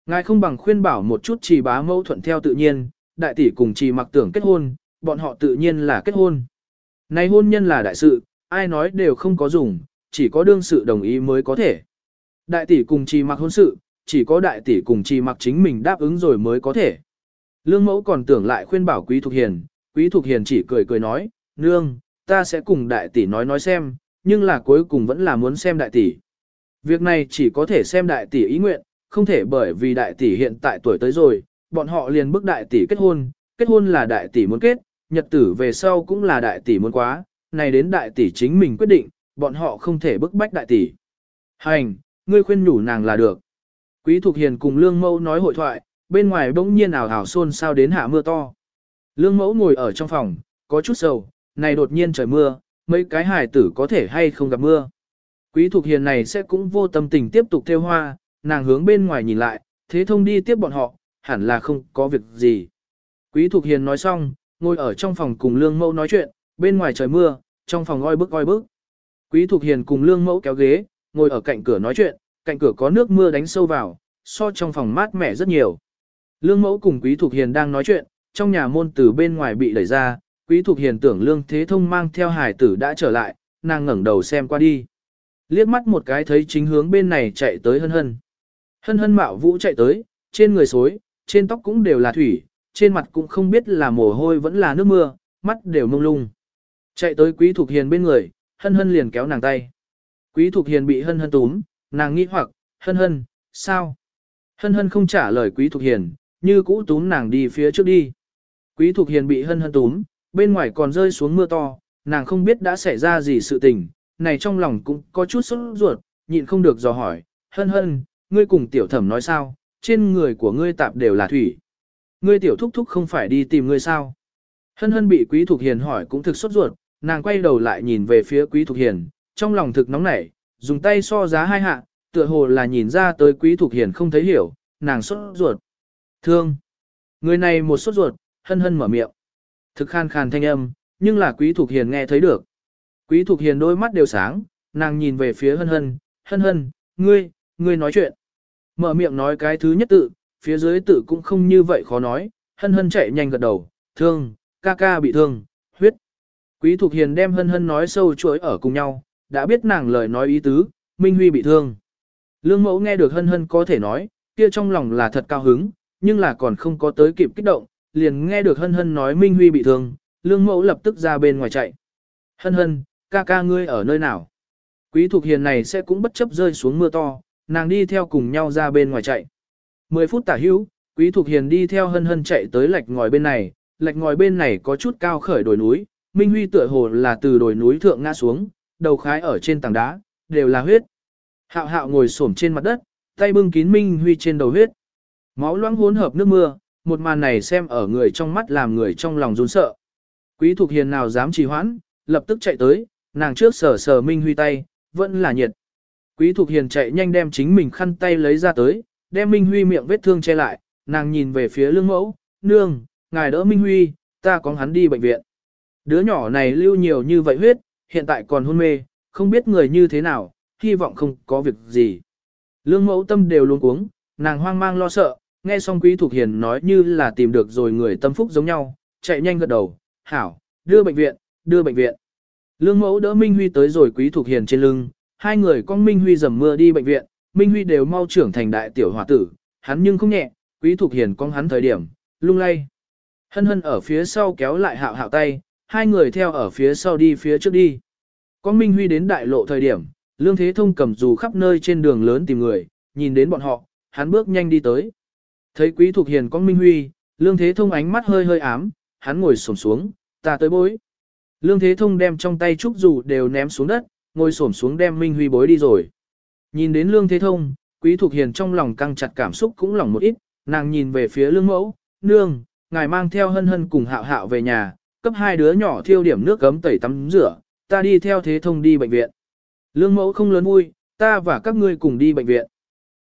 Ngài không bằng khuyên bảo một chút trì bá mẫu thuận theo tự nhiên, đại tỷ cùng trì mặc tưởng kết hôn, bọn họ tự nhiên là kết hôn. Này hôn nhân là đại sự, ai nói đều không có dùng, chỉ có đương sự đồng ý mới có thể. Đại tỷ cùng trì mặc hôn sự, chỉ có đại tỷ cùng trì mặc chính mình đáp ứng rồi mới có thể. Lương mẫu còn tưởng lại khuyên bảo quý thuộc hiền, quý thuộc hiền chỉ cười cười nói, nương, ta sẽ cùng đại tỷ nói nói xem, nhưng là cuối cùng vẫn là muốn xem đại tỷ. Việc này chỉ có thể xem đại tỷ ý nguyện, không thể bởi vì đại tỷ hiện tại tuổi tới rồi, bọn họ liền bức đại tỷ kết hôn, kết hôn là đại tỷ muốn kết, nhật tử về sau cũng là đại tỷ muốn quá, này đến đại tỷ chính mình quyết định, bọn họ không thể bức bách đại tỷ. Hành, ngươi khuyên nhủ nàng là được. Quý Thục Hiền cùng Lương Mẫu nói hội thoại, bên ngoài bỗng nhiên ảo ảo xôn sao đến hạ mưa to. Lương Mẫu ngồi ở trong phòng, có chút sầu, này đột nhiên trời mưa, mấy cái hài tử có thể hay không gặp mưa. Quý Thục Hiền này sẽ cũng vô tâm tình tiếp tục theo hoa, nàng hướng bên ngoài nhìn lại, thế thông đi tiếp bọn họ, hẳn là không có việc gì. Quý Thục Hiền nói xong, ngồi ở trong phòng cùng Lương Mẫu nói chuyện, bên ngoài trời mưa, trong phòng oi bức oi bức. Quý Thục Hiền cùng Lương Mẫu kéo ghế, ngồi ở cạnh cửa nói chuyện, cạnh cửa có nước mưa đánh sâu vào, so trong phòng mát mẻ rất nhiều. Lương Mẫu cùng Quý Thục Hiền đang nói chuyện, trong nhà môn từ bên ngoài bị đẩy ra, Quý Thục Hiền tưởng Lương Thế Thông mang theo hải tử đã trở lại, nàng ngẩng đầu xem qua đi. Liếc mắt một cái thấy chính hướng bên này chạy tới hân hân. Hân hân mạo vũ chạy tới, trên người xối, trên tóc cũng đều là thủy, trên mặt cũng không biết là mồ hôi vẫn là nước mưa, mắt đều mông lung. Chạy tới Quý Thục Hiền bên người, hân hân liền kéo nàng tay. Quý Thục Hiền bị hân hân túm, nàng nghĩ hoặc, hân hân, sao? Hân hân không trả lời Quý Thục Hiền, như cũ túm nàng đi phía trước đi. Quý Thục Hiền bị hân hân túm, bên ngoài còn rơi xuống mưa to, nàng không biết đã xảy ra gì sự tình, này trong lòng cũng có chút sốt ruột, nhịn không được dò hỏi, hân hân, ngươi cùng tiểu thẩm nói sao, trên người của ngươi tạp đều là thủy. Ngươi tiểu thúc thúc không phải đi tìm ngươi sao? Hân hân bị quý thục hiền hỏi cũng thực sốt ruột, nàng quay đầu lại nhìn về phía quý thục hiền, trong lòng thực nóng nảy, dùng tay so giá hai hạ, tựa hồ là nhìn ra tới quý thục hiền không thấy hiểu, nàng sốt ruột. Thương! Người này một sốt ruột, hân hân mở miệng. Thực khan khan thanh âm, nhưng là quý thục hiền nghe thấy được. Quý Thục Hiền đôi mắt đều sáng, nàng nhìn về phía hân hân, hân hân, ngươi, ngươi nói chuyện. Mở miệng nói cái thứ nhất tự, phía dưới tự cũng không như vậy khó nói, hân hân chạy nhanh gật đầu, thương, ca ca bị thương, huyết. Quý Thục Hiền đem hân hân nói sâu chuỗi ở cùng nhau, đã biết nàng lời nói ý tứ, Minh Huy bị thương. Lương mẫu nghe được hân hân có thể nói, kia trong lòng là thật cao hứng, nhưng là còn không có tới kịp kích động, liền nghe được hân hân nói Minh Huy bị thương, lương mẫu lập tức ra bên ngoài chạy. Hân hân, ca ca ngươi ở nơi nào? Quý Thục Hiền này sẽ cũng bất chấp rơi xuống mưa to, nàng đi theo cùng nhau ra bên ngoài chạy. 10 phút tả hữu, Quý Thục Hiền đi theo hân hân chạy tới lạch ngòi bên này, lạch ngòi bên này có chút cao khởi đồi núi, Minh Huy tựa hồ là từ đồi núi thượng ngã xuống, đầu khái ở trên tảng đá, đều là huyết. Hạo hạo ngồi xổm trên mặt đất, tay bưng kín Minh Huy trên đầu huyết. Máu loãng hỗn hợp nước mưa, một màn này xem ở người trong mắt làm người trong lòng run sợ. Quý Thục Hiền nào dám trì hoãn, lập tức chạy tới, nàng trước sờ sờ Minh Huy tay, vẫn là nhiệt. Quý Thục Hiền chạy nhanh đem chính mình khăn tay lấy ra tới, đem Minh Huy miệng vết thương che lại, nàng nhìn về phía lương mẫu, nương, ngài đỡ Minh Huy, ta có hắn đi bệnh viện. Đứa nhỏ này lưu nhiều như vậy huyết, hiện tại còn hôn mê, không biết người như thế nào, hy vọng không có việc gì. Lương mẫu tâm đều luôn cuống, nàng hoang mang lo sợ, nghe xong Quý thuộc Hiền nói như là tìm được rồi người tâm phúc giống nhau, chạy nhanh gật đầu, hảo, đưa bệnh viện, đưa bệnh viện. Lương mẫu đỡ Minh Huy tới rồi Quý thuộc Hiền trên lưng, hai người con Minh Huy dầm mưa đi bệnh viện, Minh Huy đều mau trưởng thành đại tiểu hòa tử, hắn nhưng không nhẹ, Quý Thuộc Hiền con hắn thời điểm, lung lay. Hân hân ở phía sau kéo lại hạo hạo tay, hai người theo ở phía sau đi phía trước đi. Con Minh Huy đến đại lộ thời điểm, Lương Thế Thông cầm dù khắp nơi trên đường lớn tìm người, nhìn đến bọn họ, hắn bước nhanh đi tới. Thấy Quý Thuộc Hiền con Minh Huy, Lương Thế Thông ánh mắt hơi hơi ám, hắn ngồi xổm xuống, ta tới bối. Lương Thế Thông đem trong tay trúc dù đều ném xuống đất, ngồi xổm xuống đem Minh Huy bối đi rồi. Nhìn đến Lương Thế Thông, Quý Thục Hiền trong lòng căng chặt cảm xúc cũng lỏng một ít, nàng nhìn về phía Lương Mẫu, nương, ngài mang theo hân hân cùng hạo hạo về nhà, cấp hai đứa nhỏ thiêu điểm nước gấm tẩy tắm rửa, ta đi theo Thế Thông đi bệnh viện. Lương Mẫu không lớn vui, ta và các ngươi cùng đi bệnh viện.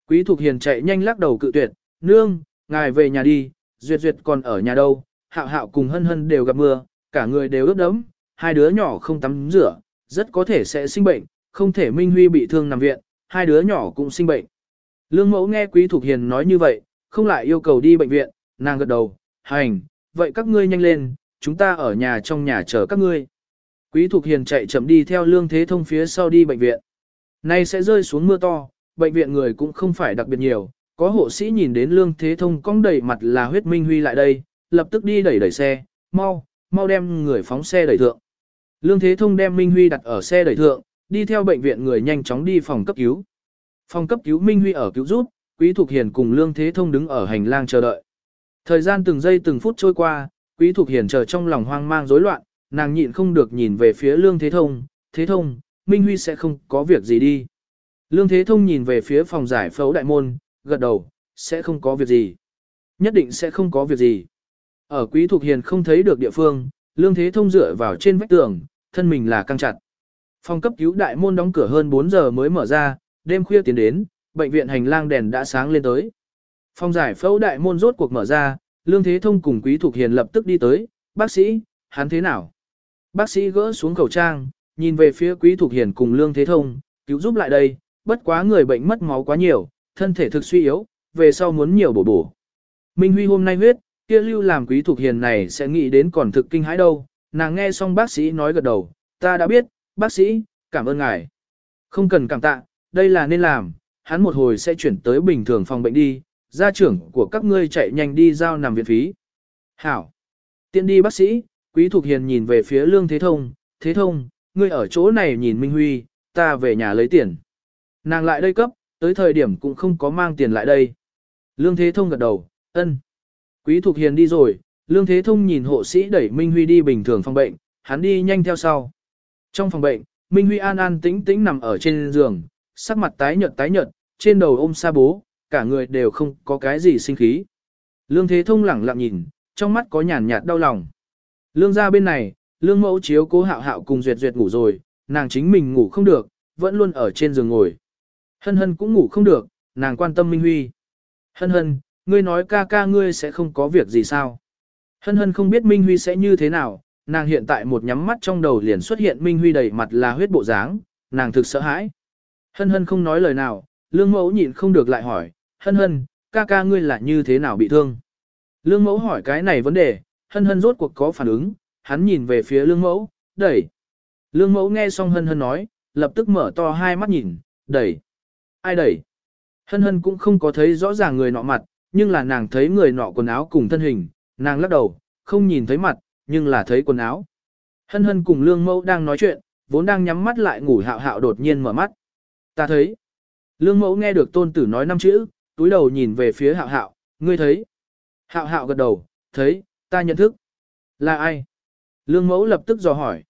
Quý Thục Hiền chạy nhanh lắc đầu cự tuyệt, nương, ngài về nhà đi, duyệt duyệt còn ở nhà đâu, hạo hạo cùng hân hân đều gặp mưa, cả người đều ướt đẫm, hai đứa nhỏ không tắm rửa, rất có thể sẽ sinh bệnh, không thể Minh Huy bị thương nằm viện, hai đứa nhỏ cũng sinh bệnh. Lương mẫu nghe Quý Thục Hiền nói như vậy, không lại yêu cầu đi bệnh viện, nàng gật đầu, hành, vậy các ngươi nhanh lên, chúng ta ở nhà trong nhà chờ các ngươi. Quý Thục Hiền chạy chậm đi theo Lương Thế Thông phía sau đi bệnh viện. Nay sẽ rơi xuống mưa to, bệnh viện người cũng không phải đặc biệt nhiều, có hộ sĩ nhìn đến Lương Thế Thông cong đẩy mặt là huyết Minh Huy lại đây, lập tức đi đẩy đẩy xe, mau, mau đem người phóng xe đẩy thượng. Lương Thế Thông đem Minh Huy đặt ở xe đẩy thượng, đi theo bệnh viện người nhanh chóng đi phòng cấp cứu. Phòng cấp cứu Minh Huy ở cứu giúp, Quý Thục Hiền cùng Lương Thế Thông đứng ở hành lang chờ đợi. Thời gian từng giây từng phút trôi qua, Quý Thục Hiền chờ trong lòng hoang mang rối loạn, nàng nhịn không được nhìn về phía Lương Thế Thông, Thế Thông, Minh Huy sẽ không có việc gì đi. Lương Thế Thông nhìn về phía phòng giải phẫu đại môn, gật đầu, sẽ không có việc gì. Nhất định sẽ không có việc gì. Ở Quý Thục Hiền không thấy được địa phương, Lương Thế Thông dựa vào trên vách tường, thân mình là căng chặt. Phòng cấp cứu đại môn đóng cửa hơn 4 giờ mới mở ra, đêm khuya tiến đến, bệnh viện hành lang đèn đã sáng lên tới. Phòng giải phẫu đại môn rốt cuộc mở ra, Lương Thế Thông cùng Quý Thục Hiền lập tức đi tới, bác sĩ, hắn thế nào? Bác sĩ gỡ xuống khẩu trang, nhìn về phía Quý Thục Hiền cùng Lương Thế Thông, cứu giúp lại đây, bất quá người bệnh mất máu quá nhiều, thân thể thực suy yếu, về sau muốn nhiều bổ bổ. Minh Huy hôm nay huyết, kia lưu làm Quý Thục Hiền này sẽ nghĩ đến còn thực kinh hãi đâu, nàng nghe xong bác sĩ nói gật đầu, ta đã biết, bác sĩ, cảm ơn ngài. Không cần cảm tạ, đây là nên làm, hắn một hồi sẽ chuyển tới bình thường phòng bệnh đi, gia trưởng của các ngươi chạy nhanh đi giao nằm viện phí. Hảo. Tiện đi bác sĩ, Quý Thục Hiền nhìn về phía Lương Thế Thông, Thế Thông, ngươi ở chỗ này nhìn Minh Huy, ta về nhà lấy tiền. Nàng lại đây cấp, tới thời điểm cũng không có mang tiền lại đây. Lương Thế Thông gật đầu, ân. Quý Thục Hiền đi rồi, Lương Thế Thông nhìn hộ sĩ đẩy Minh Huy đi bình thường phòng bệnh, hắn đi nhanh theo sau. Trong phòng bệnh, Minh Huy an an tĩnh tĩnh nằm ở trên giường, sắc mặt tái nhợt tái nhợt, trên đầu ôm sa bố, cả người đều không có cái gì sinh khí. Lương Thế Thông lẳng lặng nhìn, trong mắt có nhàn nhạt đau lòng. Lương ra bên này, Lương mẫu chiếu cố hạo hạo cùng duyệt duyệt ngủ rồi, nàng chính mình ngủ không được, vẫn luôn ở trên giường ngồi. Hân hân cũng ngủ không được, nàng quan tâm Minh Huy. Hân hân, ngươi nói ca ca ngươi sẽ không có việc gì sao? Hân hân không biết Minh Huy sẽ như thế nào, nàng hiện tại một nhắm mắt trong đầu liền xuất hiện Minh Huy đầy mặt là huyết bộ dáng, nàng thực sợ hãi. Hân hân không nói lời nào, lương mẫu nhịn không được lại hỏi, hân hân, ca ca ngươi là như thế nào bị thương? Lương mẫu hỏi cái này vấn đề, hân hân rốt cuộc có phản ứng, hắn nhìn về phía lương mẫu, đẩy. Lương mẫu nghe xong hân hân nói, lập tức mở to hai mắt nhìn, đẩy. Ai đẩy? Hân hân cũng không có thấy rõ ràng người nọ mặt, nhưng là nàng thấy người nọ quần áo cùng thân hình, nàng lắc đầu, không nhìn thấy mặt, nhưng là thấy quần áo. Hân hân cùng lương mẫu đang nói chuyện, vốn đang nhắm mắt lại ngủ hạo hạo đột nhiên mở mắt. Ta thấy. Lương mẫu nghe được tôn tử nói năm chữ, túi đầu nhìn về phía hạo hạo, ngươi thấy. Hạo hạo gật đầu, thấy, ta nhận thức. Là ai? Lương mẫu lập tức dò hỏi.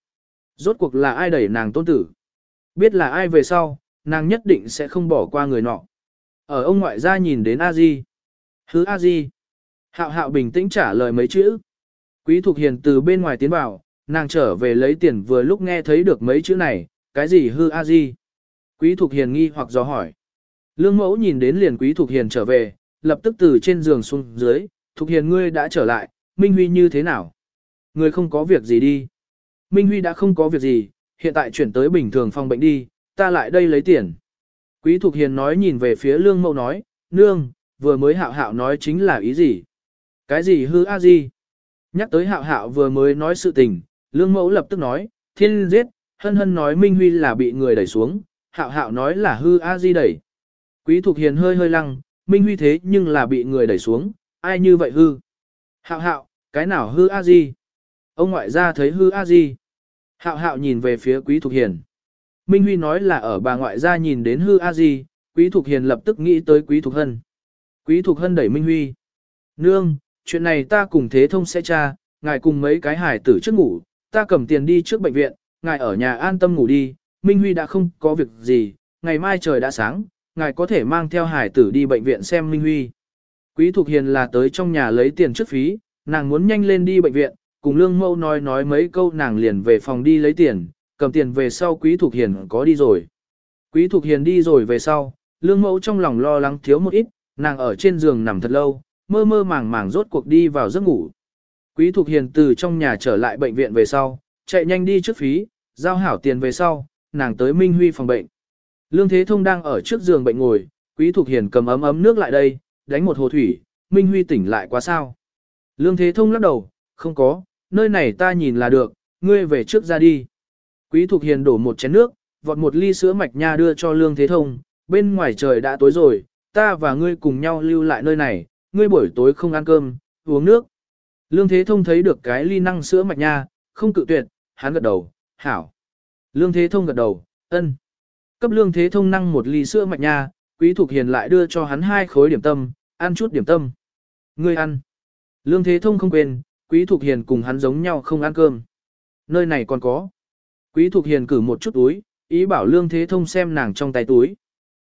Rốt cuộc là ai đẩy nàng tôn tử? Biết là ai về sau, nàng nhất định sẽ không bỏ qua người nọ. Ở ông ngoại gia nhìn đến A Di. Hứ A Di. Hạo hạo bình tĩnh trả lời mấy chữ. Quý Thục Hiền từ bên ngoài tiến vào, nàng trở về lấy tiền vừa lúc nghe thấy được mấy chữ này, cái gì hư A Di. Quý Thục Hiền nghi hoặc dò hỏi. Lương mẫu nhìn đến liền Quý Thục Hiền trở về, lập tức từ trên giường xuống dưới, Thục Hiền ngươi đã trở lại, Minh Huy như thế nào? Ngươi không có việc gì đi. Minh Huy đã không có việc gì, hiện tại chuyển tới bình thường phòng bệnh đi, ta lại đây lấy tiền. Quý Thục Hiền nói nhìn về phía lương mẫu nói, nương, vừa mới hạo hạo nói chính là ý gì? Cái gì hư a di? Nhắc tới hạo hạo vừa mới nói sự tình, lương mẫu lập tức nói, thiên giết, hân hân nói Minh Huy là bị người đẩy xuống, hạo hạo nói là hư a di đẩy. Quý Thục Hiền hơi hơi lăng, Minh Huy thế nhưng là bị người đẩy xuống, ai như vậy hư? Hạo hạo, cái nào hư a di? Ông ngoại gia thấy hư a di. Hạo hạo nhìn về phía Quý Thục Hiền. Minh Huy nói là ở bà ngoại gia nhìn đến hư a di, Quý Thục Hiền lập tức nghĩ tới Quý Thục Hân. Quý Thục Hân đẩy Minh Huy. Nương, chuyện này ta cùng thế thông sẽ tra, ngài cùng mấy cái hải tử trước ngủ, ta cầm tiền đi trước bệnh viện, ngài ở nhà an tâm ngủ đi, Minh Huy đã không có việc gì, ngày mai trời đã sáng, ngài có thể mang theo hải tử đi bệnh viện xem Minh Huy. Quý Thục Hiền là tới trong nhà lấy tiền trước phí, nàng muốn nhanh lên đi bệnh viện, cùng Lương Mâu nói nói mấy câu nàng liền về phòng đi lấy tiền, cầm tiền về sau Quý Thục Hiền có đi rồi. Quý Thục Hiền đi rồi về sau, Lương Mẫu trong lòng lo lắng thiếu một ít, nàng ở trên giường nằm thật lâu, mơ mơ màng màng rốt cuộc đi vào giấc ngủ. Quý Thục Hiền từ trong nhà trở lại bệnh viện về sau, chạy nhanh đi trước phí, giao hảo tiền về sau, nàng tới Minh Huy phòng bệnh. Lương Thế Thông đang ở trước giường bệnh ngồi, Quý Thục Hiền cầm ấm ấm nước lại đây, đánh một hồ thủy, Minh Huy tỉnh lại quá sao. Lương Thế Thông lắc đầu, không có, nơi này ta nhìn là được, ngươi về trước ra đi. Quý Thục Hiền đổ một chén nước, vọt một ly sữa mạch nha đưa cho Lương Thế Thông, bên ngoài trời đã tối rồi, ta và ngươi cùng nhau lưu lại nơi này, ngươi buổi tối không ăn cơm, uống nước. Lương Thế Thông thấy được cái ly năng sữa mạch nha, không cự tuyệt, hắn gật đầu, hảo. Lương Thế Thông gật đầu, ân. Cấp Lương Thế Thông năng một ly sữa mạch nha, Quý Thục Hiền lại đưa cho hắn hai khối điểm tâm, ăn chút điểm tâm. Ngươi ăn. Lương Thế Thông không quên, Quý Thục Hiền cùng hắn giống nhau không ăn cơm. Nơi này còn có. Quý Thục Hiền cử một chút túi, ý bảo Lương Thế Thông xem nàng trong tay túi.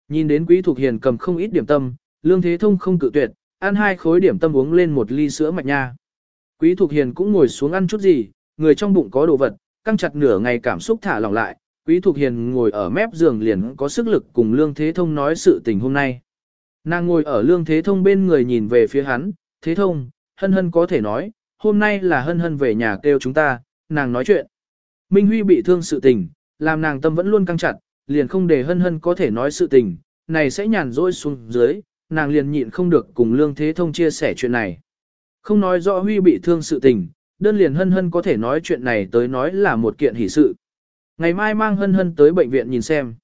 Nhìn đến Quý Thục Hiền cầm không ít điểm tâm, Lương Thế Thông không cự tuyệt, ăn hai khối điểm tâm uống lên một ly sữa mạch nha. Quý Thục Hiền cũng ngồi xuống ăn chút gì, người trong bụng có đồ vật, căng chặt nửa ngày cảm xúc thả lỏng lại. Quý Thục Hiền ngồi ở mép giường liền có sức lực cùng Lương Thế Thông nói sự tình hôm nay. Nàng ngồi ở Lương Thế Thông bên người nhìn về phía hắn, Thế Thông, hân hân có thể nói, hôm nay là hân hân về nhà kêu chúng ta, nàng nói chuyện. Minh Huy bị thương sự tình, làm nàng tâm vẫn luôn căng chặt, liền không để hân hân có thể nói sự tình, này sẽ nhàn rỗi xuống dưới, nàng liền nhịn không được cùng Lương Thế Thông chia sẻ chuyện này. Không nói rõ Huy bị thương sự tình, đơn liền hân hân có thể nói chuyện này tới nói là một kiện hỷ sự. Ngày mai mang hân hân tới bệnh viện nhìn xem.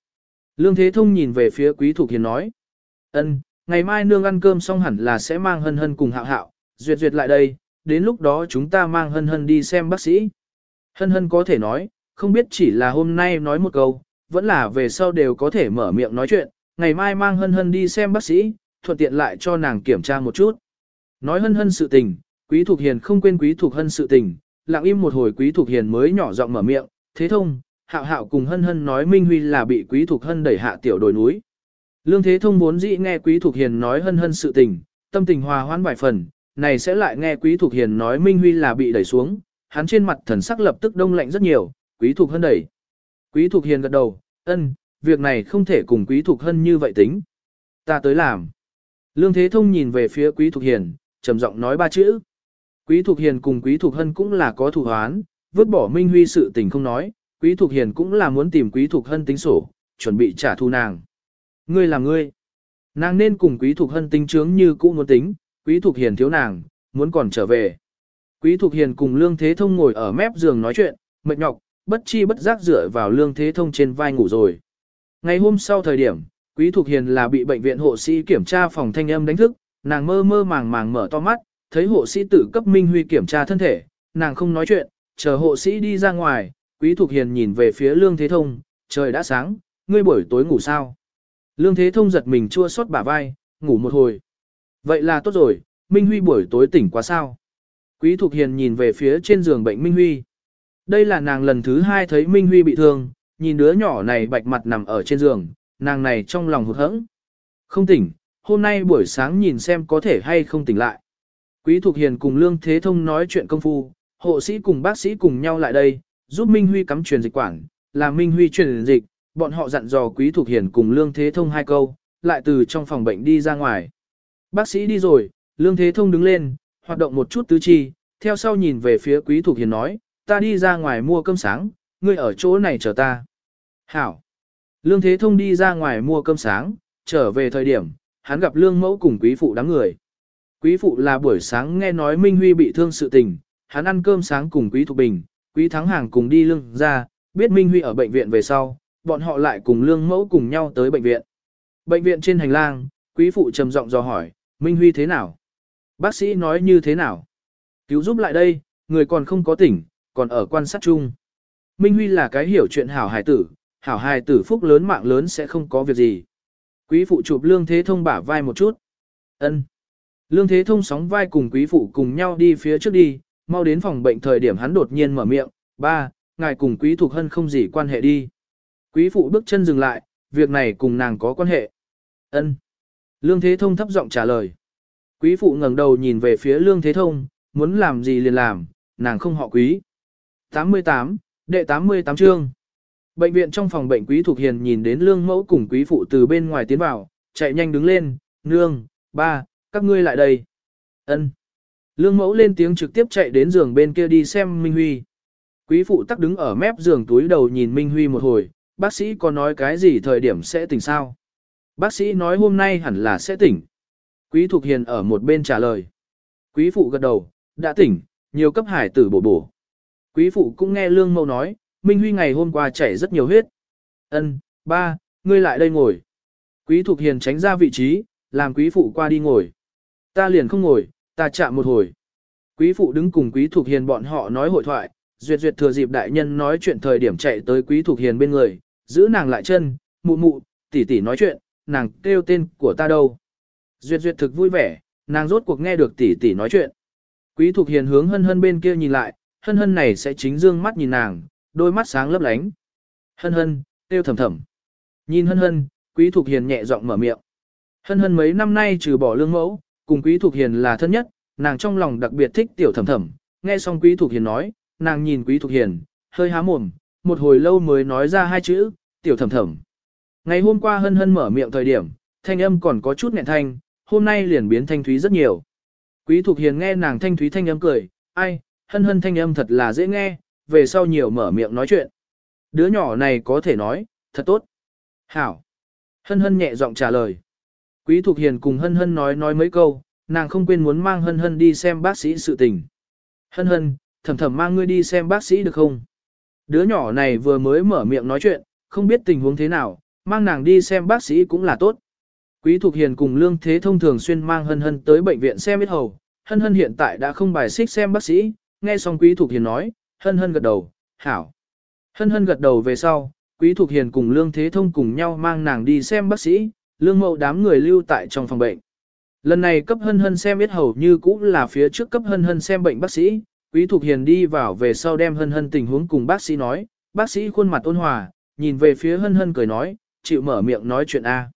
Lương Thế Thông nhìn về phía Quý Thục Hiền nói. ân, ngày mai nương ăn cơm xong hẳn là sẽ mang hân hân cùng hạo hạo, duyệt duyệt lại đây, đến lúc đó chúng ta mang hân hân đi xem bác sĩ. Hân hân có thể nói, không biết chỉ là hôm nay nói một câu, vẫn là về sau đều có thể mở miệng nói chuyện, ngày mai mang hân hân đi xem bác sĩ, thuận tiện lại cho nàng kiểm tra một chút. Nói hân hân sự tình, quý thuộc hiền không quên quý thuộc hân sự tình, lặng im một hồi quý thuộc hiền mới nhỏ giọng mở miệng, thế thông, hạo hạo cùng hân hân nói Minh Huy là bị quý thuộc hân đẩy hạ tiểu đồi núi. Lương Thế Thông vốn dĩ nghe quý thuộc hiền nói hân hân sự tình, tâm tình hòa hoãn vài phần, này sẽ lại nghe quý thuộc hiền nói Minh Huy là bị đẩy xuống, hắn trên mặt thần sắc lập tức đông lạnh rất nhiều, quý thuộc hân đẩy. Quý thuộc hiền gật đầu, ân, việc này không thể cùng quý thuộc hân như vậy tính. Ta tới làm. Lương Thế Thông nhìn về phía quý thục hiền, trầm giọng nói ba chữ. Quý thục hiền cùng quý thục hân cũng là có thủ hoán, vứt bỏ Minh Huy sự tình không nói, quý thục hiền cũng là muốn tìm quý thục hân tính sổ, chuẩn bị trả thù nàng. Ngươi là ngươi. Nàng nên cùng quý thục hân tính chướng như cũ muốn tính, quý thục hiền thiếu nàng, muốn còn trở về. Quý Thục Hiền cùng Lương Thế Thông ngồi ở mép giường nói chuyện, mệt nhọc, bất chi bất giác dựa vào Lương Thế Thông trên vai ngủ rồi. Ngày hôm sau thời điểm, Quý Thục Hiền là bị bệnh viện hộ sĩ kiểm tra phòng thanh âm đánh thức, nàng mơ mơ màng màng mở to mắt, thấy hộ sĩ tử cấp Minh Huy kiểm tra thân thể, nàng không nói chuyện, chờ hộ sĩ đi ra ngoài, Quý Thục Hiền nhìn về phía Lương Thế Thông, trời đã sáng, ngươi buổi tối ngủ sao? Lương Thế Thông giật mình chua xót bả vai, ngủ một hồi. Vậy là tốt rồi, Minh Huy buổi tối tỉnh quá sao? Quý Thục Hiền nhìn về phía trên giường bệnh Minh Huy. Đây là nàng lần thứ hai thấy Minh Huy bị thương, nhìn đứa nhỏ này bạch mặt nằm ở trên giường, nàng này trong lòng hụt hẫng. Không tỉnh, hôm nay buổi sáng nhìn xem có thể hay không tỉnh lại. Quý Thục Hiền cùng Lương Thế Thông nói chuyện công phu, hộ sĩ cùng bác sĩ cùng nhau lại đây, giúp Minh Huy cắm truyền dịch quản, làm Minh Huy truyền dịch, bọn họ dặn dò Quý Thục Hiền cùng Lương Thế Thông hai câu, lại từ trong phòng bệnh đi ra ngoài. Bác sĩ đi rồi, Lương Thế Thông đứng lên, hoạt động một chút tứ chi, theo sau nhìn về phía Quý Thục Hiền nói, ta đi ra ngoài mua cơm sáng, ngươi ở chỗ này chờ ta. Hảo. Lương Thế Thông đi ra ngoài mua cơm sáng, trở về thời điểm, hắn gặp Lương Mẫu cùng Quý Phụ đám người. Quý Phụ là buổi sáng nghe nói Minh Huy bị thương sự tình, hắn ăn cơm sáng cùng Quý Thục Bình, Quý Thắng Hàng cùng đi lương ra, biết Minh Huy ở bệnh viện về sau, bọn họ lại cùng Lương Mẫu cùng nhau tới bệnh viện. Bệnh viện trên hành lang, Quý Phụ trầm giọng dò hỏi, Minh Huy thế nào? Bác sĩ nói như thế nào? Cứu giúp lại đây, người còn không có tỉnh, còn ở quan sát chung. Minh Huy là cái hiểu chuyện hảo hải tử, hảo hài tử phúc lớn mạng lớn sẽ không có việc gì. Quý phụ chụp lương thế thông bả vai một chút. ân Lương thế thông sóng vai cùng quý phụ cùng nhau đi phía trước đi, mau đến phòng bệnh thời điểm hắn đột nhiên mở miệng, ba, ngài cùng quý thuộc hân không gì quan hệ đi. Quý phụ bước chân dừng lại, việc này cùng nàng có quan hệ. ân Lương thế thông thấp giọng trả lời. Quý phụ ngẩng đầu nhìn về phía lương thế thông, muốn làm gì liền làm, nàng không họ quý. 88, đệ 88 chương. Bệnh viện trong phòng bệnh quý thuộc hiền nhìn đến lương mẫu cùng quý phụ từ bên ngoài tiến vào, chạy nhanh đứng lên, nương, ba, các ngươi lại đây. ân Lương mẫu lên tiếng trực tiếp chạy đến giường bên kia đi xem Minh Huy. Quý phụ tắc đứng ở mép giường túi đầu nhìn Minh Huy một hồi, bác sĩ có nói cái gì thời điểm sẽ tỉnh sao? Bác sĩ nói hôm nay hẳn là sẽ tỉnh. Quý Thục Hiền ở một bên trả lời. Quý phụ gật đầu, đã tỉnh, nhiều cấp hải tử bổ bổ. Quý phụ cũng nghe Lương Mẫu nói, Minh Huy ngày hôm qua chảy rất nhiều huyết. Ân, ba, ngươi lại đây ngồi. Quý Thục Hiền tránh ra vị trí, làm quý phụ qua đi ngồi. Ta liền không ngồi, ta chạm một hồi. Quý phụ đứng cùng quý Thục Hiền bọn họ nói hội thoại, duyệt duyệt thừa dịp đại nhân nói chuyện thời điểm chạy tới quý Thục Hiền bên người, giữ nàng lại chân, mụ mụ, tỷ tỷ nói chuyện, nàng kêu tên của ta đâu. Duyệt duyệt thực vui vẻ, nàng rốt cuộc nghe được tỷ tỷ nói chuyện. Quý Thục Hiền hướng hân hân bên kia nhìn lại, hân hân này sẽ chính dương mắt nhìn nàng, đôi mắt sáng lấp lánh. Hân hân, tiêu thầm thầm. Nhìn hân hân, quý thục hiền nhẹ giọng mở miệng. Hân hân mấy năm nay trừ bỏ lương mẫu, cùng quý thục hiền là thân nhất, nàng trong lòng đặc biệt thích tiểu thầm thầm. Nghe xong quý thục hiền nói, nàng nhìn quý thục hiền, hơi há mồm, một hồi lâu mới nói ra hai chữ, tiểu thầm thầm. Ngày hôm qua hân hân mở miệng thời điểm, thanh âm còn có chút nghẹn thanh, hôm nay liền biến thanh thúy rất nhiều. Quý thục hiền nghe nàng thanh thúy thanh âm cười, ai, hân hân thanh âm thật là dễ nghe, về sau nhiều mở miệng nói chuyện. Đứa nhỏ này có thể nói, thật tốt. Hảo. Hân hân nhẹ giọng trả lời. Quý Thục Hiền cùng hân hân nói nói mấy câu, nàng không quên muốn mang hân hân đi xem bác sĩ sự tình. Hân hân, thầm thầm mang ngươi đi xem bác sĩ được không? Đứa nhỏ này vừa mới mở miệng nói chuyện, không biết tình huống thế nào, mang nàng đi xem bác sĩ cũng là tốt. Quý Thục Hiền cùng Lương Thế Thông thường xuyên mang hân hân tới bệnh viện xem ít hầu. Hân hân hiện tại đã không bài xích xem bác sĩ, nghe xong Quý Thục Hiền nói, hân hân gật đầu, hảo. Hân hân gật đầu về sau, Quý Thục Hiền cùng Lương Thế Thông cùng nhau mang nàng đi xem bác sĩ, lương mậu đám người lưu tại trong phòng bệnh. Lần này cấp hân hân xem biết hầu như cũng là phía trước cấp hân hân xem bệnh bác sĩ, Quý Thục Hiền đi vào về sau đem hân hân tình huống cùng bác sĩ nói, bác sĩ khuôn mặt ôn hòa, nhìn về phía hân hân cười nói, chịu mở miệng nói chuyện A.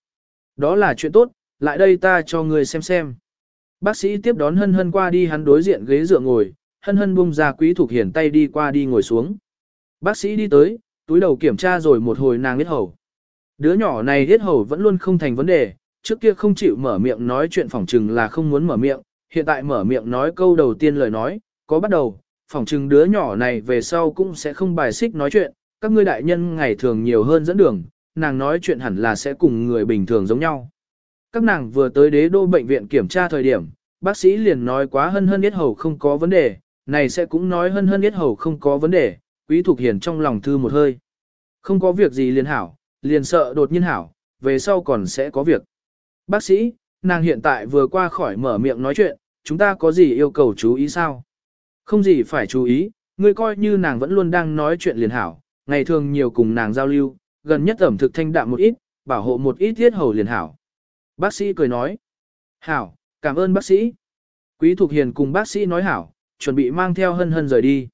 Đó là chuyện tốt, lại đây ta cho người xem xem. Bác sĩ tiếp đón hân hân qua đi hắn đối diện ghế dựa ngồi, hân hân bung ra quý thuộc hiển tay đi qua đi ngồi xuống. Bác sĩ đi tới, túi đầu kiểm tra rồi một hồi nàng hết hầu. Đứa nhỏ này hết hầu vẫn luôn không thành vấn đề, trước kia không chịu mở miệng nói chuyện phỏng trừng là không muốn mở miệng, hiện tại mở miệng nói câu đầu tiên lời nói, có bắt đầu, phỏng trừng đứa nhỏ này về sau cũng sẽ không bài xích nói chuyện, các ngươi đại nhân ngày thường nhiều hơn dẫn đường, nàng nói chuyện hẳn là sẽ cùng người bình thường giống nhau. Các nàng vừa tới đế đô bệnh viện kiểm tra thời điểm, bác sĩ liền nói quá hân hân biết hầu không có vấn đề, này sẽ cũng nói hân hân biết hầu không có vấn đề, quý thục hiền trong lòng thư một hơi. Không có việc gì liền hảo, liền sợ đột nhiên hảo, về sau còn sẽ có việc. Bác sĩ, nàng hiện tại vừa qua khỏi mở miệng nói chuyện, chúng ta có gì yêu cầu chú ý sao? Không gì phải chú ý, ngươi coi như nàng vẫn luôn đang nói chuyện liền hảo, ngày thường nhiều cùng nàng giao lưu, gần nhất ẩm thực thanh đạm một ít, bảo hộ một ít thiết hầu liền hảo. Bác sĩ cười nói, hảo, cảm ơn bác sĩ. Quý Thục Hiền cùng bác sĩ nói hảo, chuẩn bị mang theo hân hân rời đi.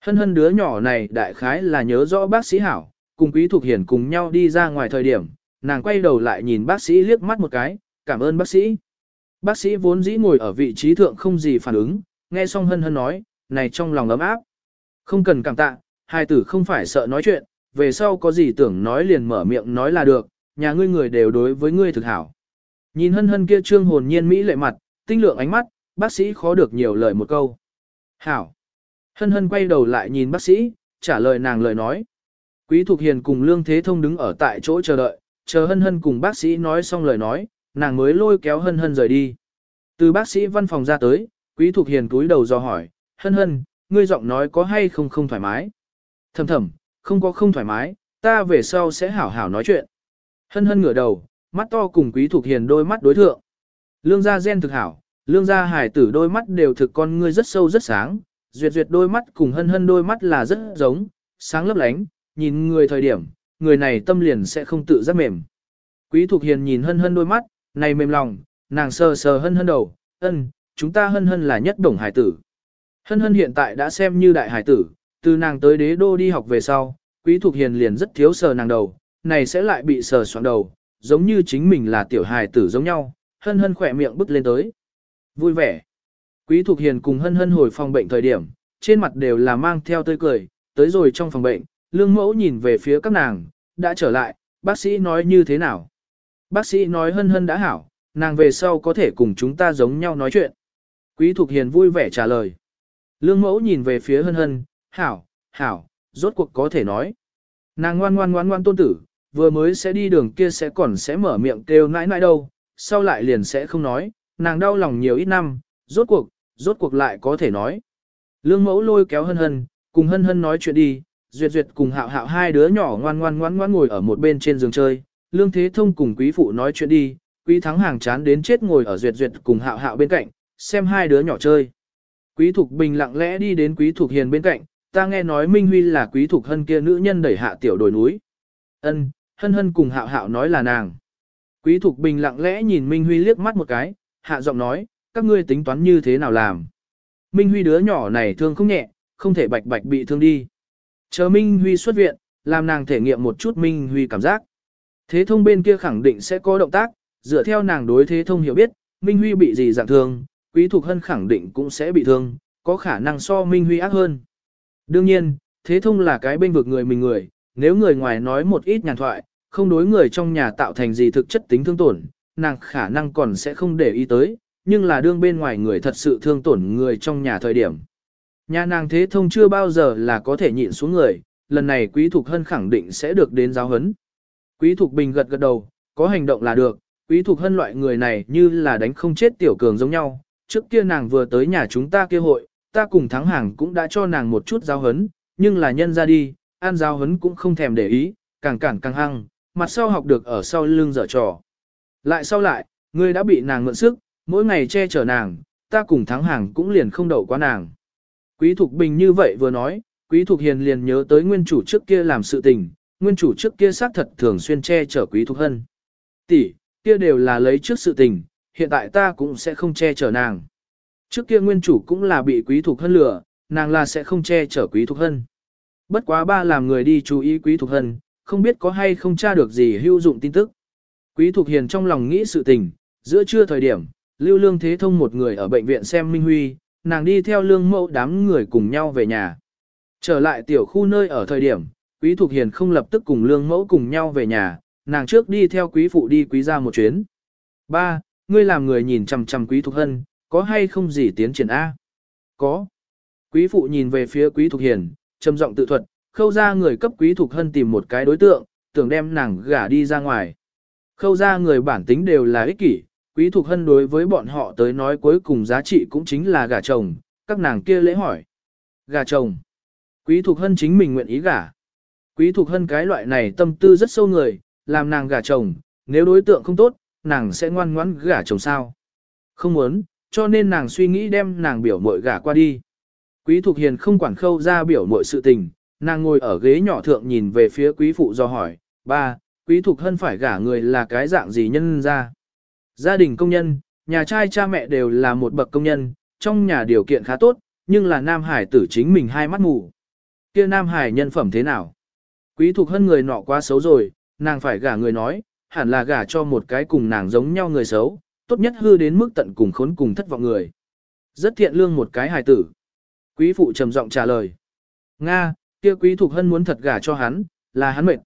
Hân hân đứa nhỏ này đại khái là nhớ rõ bác sĩ hảo, cùng Quý thuộc hiển cùng nhau đi ra ngoài thời điểm, nàng quay đầu lại nhìn bác sĩ liếc mắt một cái, cảm ơn bác sĩ. Bác sĩ vốn dĩ ngồi ở vị trí thượng không gì phản ứng, nghe xong hân hân nói, này trong lòng ấm áp. Không cần cảm tạ, hai tử không phải sợ nói chuyện, về sau có gì tưởng nói liền mở miệng nói là được, nhà ngươi người đều đối với ngươi thực hảo. Nhìn hân hân kia trương hồn nhiên mỹ lệ mặt, tinh lượng ánh mắt, bác sĩ khó được nhiều lời một câu. Hảo. Hân hân quay đầu lại nhìn bác sĩ, trả lời nàng lời nói. Quý Thục Hiền cùng Lương Thế Thông đứng ở tại chỗ chờ đợi, chờ hân hân cùng bác sĩ nói xong lời nói, nàng mới lôi kéo hân hân rời đi. Từ bác sĩ văn phòng ra tới, Quý Thục Hiền cúi đầu do hỏi, hân hân, ngươi giọng nói có hay không không thoải mái? Thầm thầm, không có không thoải mái, ta về sau sẽ hảo hảo nói chuyện. Hân hân ngửa đầu, mắt to cùng Quý Thục Hiền đôi mắt đối thượng. Lương gia gen thực hảo, lương gia hải tử đôi mắt đều thực con ngươi rất sâu rất sáng, duyệt duyệt đôi mắt cùng hân hân đôi mắt là rất giống, sáng lấp lánh, nhìn người thời điểm, người này tâm liền sẽ không tự giác mềm. Quý Thục Hiền nhìn hân hân đôi mắt, này mềm lòng, nàng sờ sờ hân hân đầu, ân, chúng ta hân hân là nhất đồng hải tử. Hân hân hiện tại đã xem như đại hải tử, từ nàng tới đế đô đi học về sau, Quý Thục Hiền liền rất thiếu sờ nàng đầu, này sẽ lại bị sờ soạn đầu, giống như chính mình là tiểu hải tử giống nhau, hân hân khỏe miệng bứt lên tới. Vui vẻ. Quý Thục Hiền cùng hân hân hồi phòng bệnh thời điểm, trên mặt đều là mang theo tươi cười, tới rồi trong phòng bệnh, lương mẫu nhìn về phía các nàng, đã trở lại, bác sĩ nói như thế nào? Bác sĩ nói hân hân đã hảo, nàng về sau có thể cùng chúng ta giống nhau nói chuyện. Quý Thục Hiền vui vẻ trả lời. Lương mẫu nhìn về phía hân hân, hảo, hảo, rốt cuộc có thể nói. Nàng ngoan ngoan ngoan ngoan tôn tử, vừa mới sẽ đi đường kia sẽ còn sẽ mở miệng kêu nãi nãi đâu, sau lại liền sẽ không nói, nàng đau lòng nhiều ít năm, rốt cuộc, rốt cuộc lại có thể nói. Lương mẫu lôi kéo hân hân, cùng hân hân nói chuyện đi, duyệt duyệt cùng hạo hạo hai đứa nhỏ ngoan ngoan ngoan ngoan ngồi ở một bên trên giường chơi, lương thế thông cùng quý phụ nói chuyện đi, quý thắng hàng chán đến chết ngồi ở duyệt duyệt cùng hạo hạo bên cạnh, xem hai đứa nhỏ chơi. Quý Thục Bình lặng lẽ đi đến Quý Thục Hiền bên cạnh, ta nghe nói Minh Huy là Quý Thục Hân kia nữ nhân đẩy hạ tiểu đồi núi. Ân, Hân Hân cùng Hạo Hạo nói là nàng. Quý Thục Bình lặng lẽ nhìn Minh Huy liếc mắt một cái, hạ giọng nói, các ngươi tính toán như thế nào làm. Minh Huy đứa nhỏ này thương không nhẹ, không thể bạch bạch bị thương đi. Chờ Minh Huy xuất viện, làm nàng thể nghiệm một chút Minh Huy cảm giác. Thế thông bên kia khẳng định sẽ có động tác, dựa theo nàng đối thế thông hiểu biết, Minh Huy bị gì dạng thương, Quý Thục Hân khẳng định cũng sẽ bị thương, có khả năng so Minh Huy ác hơn. Đương nhiên, thế thông là cái bên vực người mình người, nếu người ngoài nói một ít nhàn thoại, không đối người trong nhà tạo thành gì thực chất tính thương tổn, nàng khả năng còn sẽ không để ý tới, nhưng là đương bên ngoài người thật sự thương tổn người trong nhà thời điểm. Nhà nàng thế thông chưa bao giờ là có thể nhịn xuống người, lần này Quý Thục Hân khẳng định sẽ được đến giáo hấn. Quý Thục Bình gật gật đầu, có hành động là được, Quý Thục Hân loại người này như là đánh không chết tiểu cường giống nhau, trước kia nàng vừa tới nhà chúng ta kia hội, ta cùng thắng hàng cũng đã cho nàng một chút giáo hấn, nhưng là nhân ra đi, an giáo hấn cũng không thèm để ý, càng cản càng hăng, mặt sau học được ở sau lưng dở trò. Lại sau lại, ngươi đã bị nàng mượn sức, mỗi ngày che chở nàng, ta cùng thắng hàng cũng liền không đậu quá nàng. Quý Thục Bình như vậy vừa nói, Quý Thục Hiền liền nhớ tới nguyên chủ trước kia làm sự tình, nguyên chủ trước kia xác thật thường xuyên che chở Quý Thục Hân. Tỷ, kia đều là lấy trước sự tình, hiện tại ta cũng sẽ không che chở nàng. Trước kia nguyên chủ cũng là bị quý thục hân lừa, nàng là sẽ không che chở quý thục hân. Bất quá ba làm người đi chú ý quý thục hân, không biết có hay không tra được gì hữu dụng tin tức. Quý thục hiền trong lòng nghĩ sự tình, giữa trưa thời điểm, lưu lương thế thông một người ở bệnh viện xem Minh Huy, nàng đi theo lương mẫu đám người cùng nhau về nhà. Trở lại tiểu khu nơi ở thời điểm, quý thục hiền không lập tức cùng lương mẫu cùng nhau về nhà, nàng trước đi theo quý phụ đi quý ra một chuyến. Ba, ngươi làm người nhìn chằm chằm quý thục hân, có hay không gì tiến triển A? Có. Quý phụ nhìn về phía quý thục hiền, trầm giọng tự thuật, khâu ra người cấp quý thục hân tìm một cái đối tượng, tưởng đem nàng gả đi ra ngoài. Khâu ra người bản tính đều là ích kỷ, quý thuộc hân đối với bọn họ tới nói cuối cùng giá trị cũng chính là gả chồng, các nàng kia lễ hỏi. Gả chồng. Quý thuộc hân chính mình nguyện ý gả. Quý thuộc hân cái loại này tâm tư rất sâu người, làm nàng gả chồng, nếu đối tượng không tốt, nàng sẽ ngoan ngoãn gả chồng sao. Không muốn, cho nên nàng suy nghĩ đem nàng biểu muội gả qua đi. Quý Thục Hiền không quản khâu ra biểu muội sự tình, nàng ngồi ở ghế nhỏ thượng nhìn về phía quý phụ do hỏi, ba, quý Thục Hân phải gả người là cái dạng gì nhân ra. Gia đình công nhân, nhà trai cha mẹ đều là một bậc công nhân, trong nhà điều kiện khá tốt, nhưng là Nam Hải tử chính mình hai mắt mù. kia Nam Hải nhân phẩm thế nào? Quý Thục Hân người nọ quá xấu rồi, nàng phải gả người nói, hẳn là gả cho một cái cùng nàng giống nhau người xấu, tốt nhất hư đến mức tận cùng khốn cùng thất vọng người. Rất thiện lương một cái hài tử. Quý phụ trầm giọng trả lời. Nga, kia quý thục hân muốn thật gả cho hắn, là hắn mệt.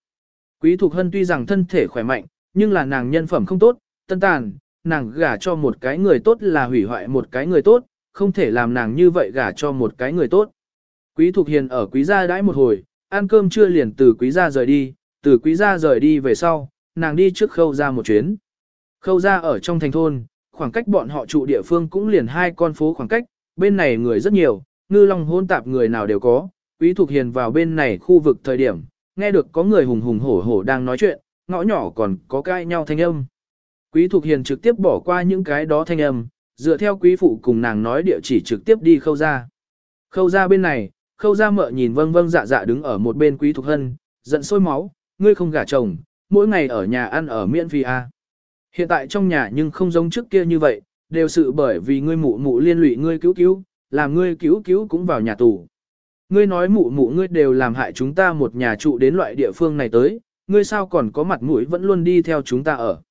Quý thục hân tuy rằng thân thể khỏe mạnh, nhưng là nàng nhân phẩm không tốt, tân tàn, nàng gả cho một cái người tốt là hủy hoại một cái người tốt, không thể làm nàng như vậy gả cho một cái người tốt. Quý thục hiền ở quý gia đãi một hồi, ăn cơm trưa liền từ quý gia rời đi, từ quý gia rời đi về sau, nàng đi trước khâu ra một chuyến. Khâu ra ở trong thành thôn, khoảng cách bọn họ trụ địa phương cũng liền hai con phố khoảng cách, bên này người rất nhiều, ngư long hôn tạp người nào đều có. Quý Thục Hiền vào bên này khu vực thời điểm, nghe được có người hùng hùng hổ hổ đang nói chuyện, ngõ nhỏ còn có cãi nhau thanh âm. Quý Thục Hiền trực tiếp bỏ qua những cái đó thanh âm, dựa theo quý phụ cùng nàng nói địa chỉ trực tiếp đi khâu ra. Khâu ra bên này, khâu ra mợ nhìn vâng vâng dạ dạ đứng ở một bên quý Thục Hân, giận sôi máu, ngươi không gả chồng, mỗi ngày ở nhà ăn ở miễn phí à. Hiện tại trong nhà nhưng không giống trước kia như vậy, đều sự bởi vì ngươi mụ mụ liên lụy ngươi cứu cứu, làm ngươi cứu cứu cũng vào nhà tù. Ngươi nói mụ mụ ngươi đều làm hại chúng ta một nhà trụ đến loại địa phương này tới, ngươi sao còn có mặt mũi vẫn luôn đi theo chúng ta ở.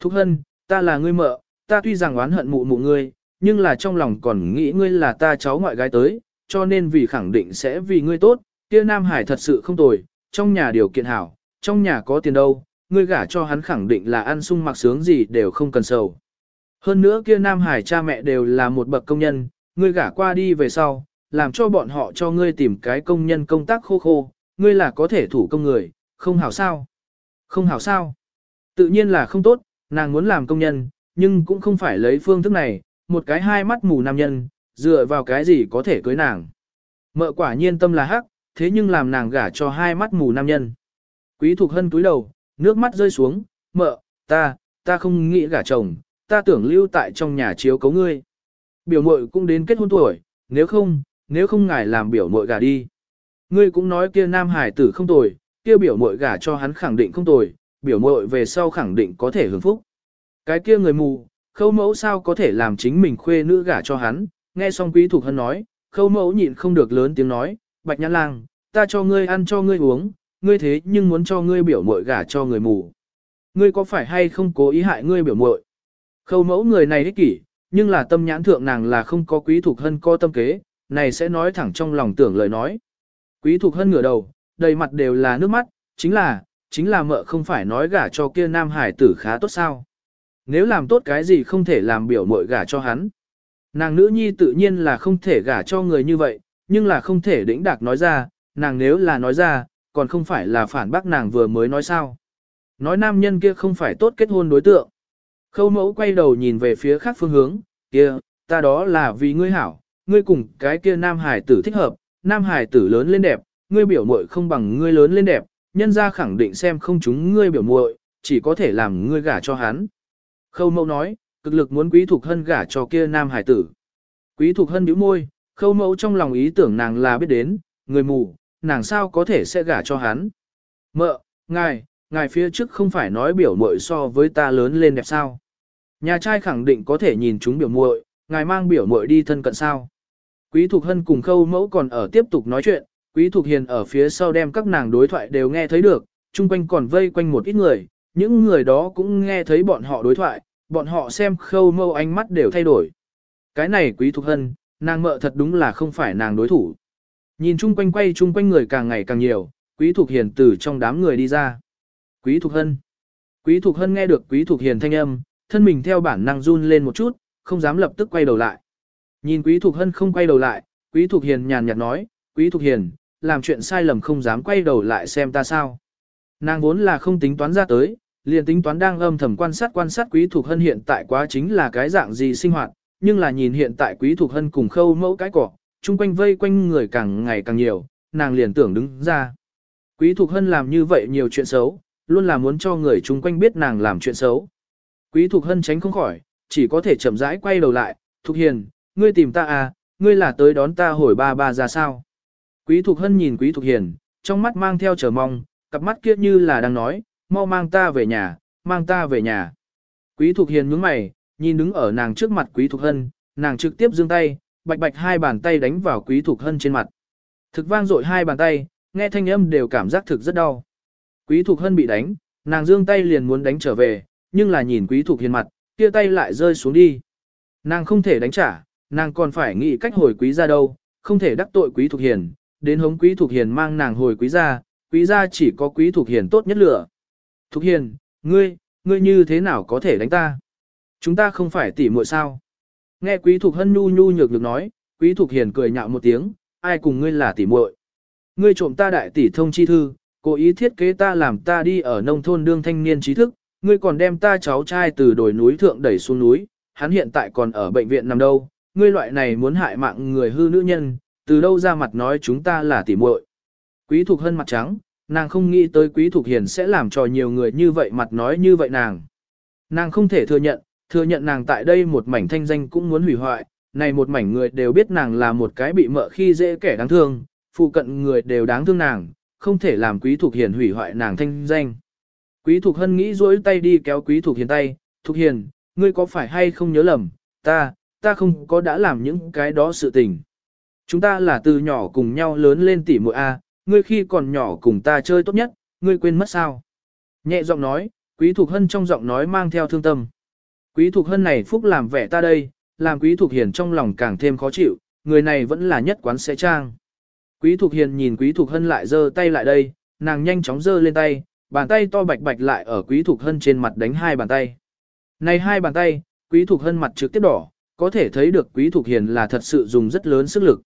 Thúc hân, ta là ngươi mợ, ta tuy rằng oán hận mụ mụ ngươi, nhưng là trong lòng còn nghĩ ngươi là ta cháu ngoại gái tới, cho nên vì khẳng định sẽ vì ngươi tốt, kia Nam Hải thật sự không tồi, trong nhà điều kiện hảo, trong nhà có tiền đâu, ngươi gả cho hắn khẳng định là ăn sung mặc sướng gì đều không cần sầu. Hơn nữa kia Nam Hải cha mẹ đều là một bậc công nhân, ngươi gả qua đi về sau, làm cho bọn họ cho ngươi tìm cái công nhân công tác khô khô, ngươi là có thể thủ công người, không hảo sao. Không hảo sao. Tự nhiên là không tốt, nàng muốn làm công nhân, nhưng cũng không phải lấy phương thức này, một cái hai mắt mù nam nhân, dựa vào cái gì có thể cưới nàng. Mợ quả nhiên tâm là hắc, thế nhưng làm nàng gả cho hai mắt mù nam nhân. Quý Thục Hân túi đầu, nước mắt rơi xuống, mợ, ta, ta không nghĩ gả chồng, ta tưởng lưu tại trong nhà chiếu cấu ngươi. Biểu mội cũng đến kết hôn tuổi, nếu không, nếu không ngài làm biểu mội gả đi. Ngươi cũng nói kia nam hải tử không tồi, kia biểu mội gả cho hắn khẳng định không tồi, biểu mội về sau khẳng định có thể hưởng phúc. Cái kia người mù, khâu mẫu sao có thể làm chính mình khuê nữ gả cho hắn, nghe xong quý thuộc hân nói, khâu mẫu nhịn không được lớn tiếng nói, bạch nhãn lang, ta cho ngươi ăn cho ngươi uống, ngươi thế nhưng muốn cho ngươi biểu mội gả cho người mù. Ngươi có phải hay không cố ý hại ngươi biểu mội? Khâu mẫu người này ích kỷ, nhưng là tâm nhãn thượng nàng là không có quý thuộc hân co tâm kế, này sẽ nói thẳng trong lòng tưởng lời nói. Quý thuộc hân ngửa đầu, đầy mặt đều là nước mắt, chính là, chính là mợ không phải nói gả cho kia nam hải tử khá tốt sao. Nếu làm tốt cái gì không thể làm biểu muội gả cho hắn. Nàng nữ nhi tự nhiên là không thể gả cho người như vậy, nhưng là không thể đĩnh đạc nói ra, nàng nếu là nói ra, còn không phải là phản bác nàng vừa mới nói sao. Nói nam nhân kia không phải tốt kết hôn đối tượng. Khâu mẫu quay đầu nhìn về phía khác phương hướng, kia, ta đó là vì ngươi hảo, ngươi cùng cái kia nam hải tử thích hợp, nam hải tử lớn lên đẹp, ngươi biểu muội không bằng ngươi lớn lên đẹp, nhân ra khẳng định xem không chúng ngươi biểu muội, chỉ có thể làm ngươi gả cho hắn. Khâu mẫu nói, cực lực muốn quý thục hân gả cho kia nam hải tử. Quý thục hân bĩu môi, khâu mẫu trong lòng ý tưởng nàng là biết đến, người mù, nàng sao có thể sẽ gả cho hắn. Mợ, ngài, ngài phía trước không phải nói biểu muội so với ta lớn lên đẹp sao. Nhà trai khẳng định có thể nhìn chúng biểu muội, ngài mang biểu muội đi thân cận sao. Quý Thục Hân cùng khâu mẫu còn ở tiếp tục nói chuyện, Quý Thục Hiền ở phía sau đem các nàng đối thoại đều nghe thấy được, chung quanh còn vây quanh một ít người, những người đó cũng nghe thấy bọn họ đối thoại, bọn họ xem khâu mẫu ánh mắt đều thay đổi. Cái này Quý Thục Hân, nàng mợ thật đúng là không phải nàng đối thủ. Nhìn chung quanh quay chung quanh người càng ngày càng nhiều, Quý Thục Hiền từ trong đám người đi ra. Quý Thục Hân. Quý Thục Hân nghe được Quý Thục Hiền thanh âm, thân mình theo bản năng run lên một chút, không dám lập tức quay đầu lại. Nhìn Quý Thục Hân không quay đầu lại, Quý Thục Hiền nhàn nhạt nói, Quý Thục Hiền, làm chuyện sai lầm không dám quay đầu lại xem ta sao. Nàng vốn là không tính toán ra tới, liền tính toán đang âm thầm quan sát quan sát Quý Thục Hân hiện tại quá chính là cái dạng gì sinh hoạt, nhưng là nhìn hiện tại Quý Thục Hân cùng khâu mẫu cái cỏ, chung quanh vây quanh người càng ngày càng nhiều, nàng liền tưởng đứng ra. Quý Thục Hân làm như vậy nhiều chuyện xấu, luôn là muốn cho người chung quanh biết nàng làm chuyện xấu. Quý Thục Hân tránh không khỏi, chỉ có thể chậm rãi quay đầu lại, Thục Hiền, ngươi tìm ta à, ngươi là tới đón ta hồi ba ba ra sao. Quý Thục Hân nhìn Quý Thục Hiền, trong mắt mang theo chờ mong, cặp mắt kia như là đang nói, mau mang ta về nhà, mang ta về nhà. Quý Thục Hiền nhướng mày, nhìn đứng ở nàng trước mặt Quý Thục Hân, nàng trực tiếp giương tay, bạch bạch hai bàn tay đánh vào Quý Thục Hân trên mặt. Thực vang dội hai bàn tay, nghe thanh âm đều cảm giác thực rất đau. Quý Thục Hân bị đánh, nàng giương tay liền muốn đánh trở về, nhưng là nhìn Quý Thục Hiền mặt, kia tay lại rơi xuống đi. Nàng không thể đánh trả, nàng còn phải nghĩ cách hồi quý ra đâu, không thể đắc tội Quý thuộc Hiền, đến hống Quý thuộc Hiền mang nàng hồi quý gia, quý gia chỉ có Quý thuộc Hiền tốt nhất lửa. thuộc Hiền, ngươi, ngươi như thế nào có thể đánh ta? Chúng ta không phải tỉ muội sao? Nghe Quý thuộc Hân nhu nhu nhược nhược nói, Quý thuộc Hiền cười nhạo một tiếng, ai cùng ngươi là tỉ muội? Ngươi trộm ta đại tỷ thông chi thư, cố ý thiết kế ta làm ta đi ở nông thôn đương thanh niên trí thức, ngươi còn đem ta cháu trai từ đồi núi thượng đẩy xuống núi, hắn hiện tại còn ở bệnh viện nằm đâu, ngươi loại này muốn hại mạng người hư nữ nhân, từ đâu ra mặt nói chúng ta là tỉ muội. Quý Thục Hân mặt trắng, nàng không nghĩ tới Quý Thục Hiền sẽ làm cho nhiều người như vậy mặt nói như vậy nàng. Nàng không thể thừa nhận, thừa nhận nàng tại đây một mảnh thanh danh cũng muốn hủy hoại, này một mảnh người đều biết nàng là một cái bị mợ khi dễ kẻ đáng thương, phụ cận người đều đáng thương nàng, không thể làm Quý Thục Hiền hủy hoại nàng thanh danh. Quý Thục Hân nghĩ dối tay đi kéo Quý Thục Hiền tay, Thục Hiền, ngươi có phải hay không nhớ lầm, ta, ta không có đã làm những cái đó sự tình. Chúng ta là từ nhỏ cùng nhau lớn lên tỉ muội A, ngươi khi còn nhỏ cùng ta chơi tốt nhất, ngươi quên mất sao. Nhẹ giọng nói, Quý Thục Hân trong giọng nói mang theo thương tâm. Quý Thục Hân này phúc làm vẻ ta đây, làm Quý Thục Hiền trong lòng càng thêm khó chịu, người này vẫn là nhất quán sẽ trang. Quý Thục Hiền nhìn Quý Thục Hân lại giơ tay lại đây, nàng nhanh chóng giơ lên tay, bàn tay to bạch bạch lại ở Quý Thục Hân trên mặt đánh hai bàn tay. Này hai bàn tay, Quý Thục Hân mặt trực tiếp đỏ, có thể thấy được Quý Thục Hiền là thật sự dùng rất lớn sức lực.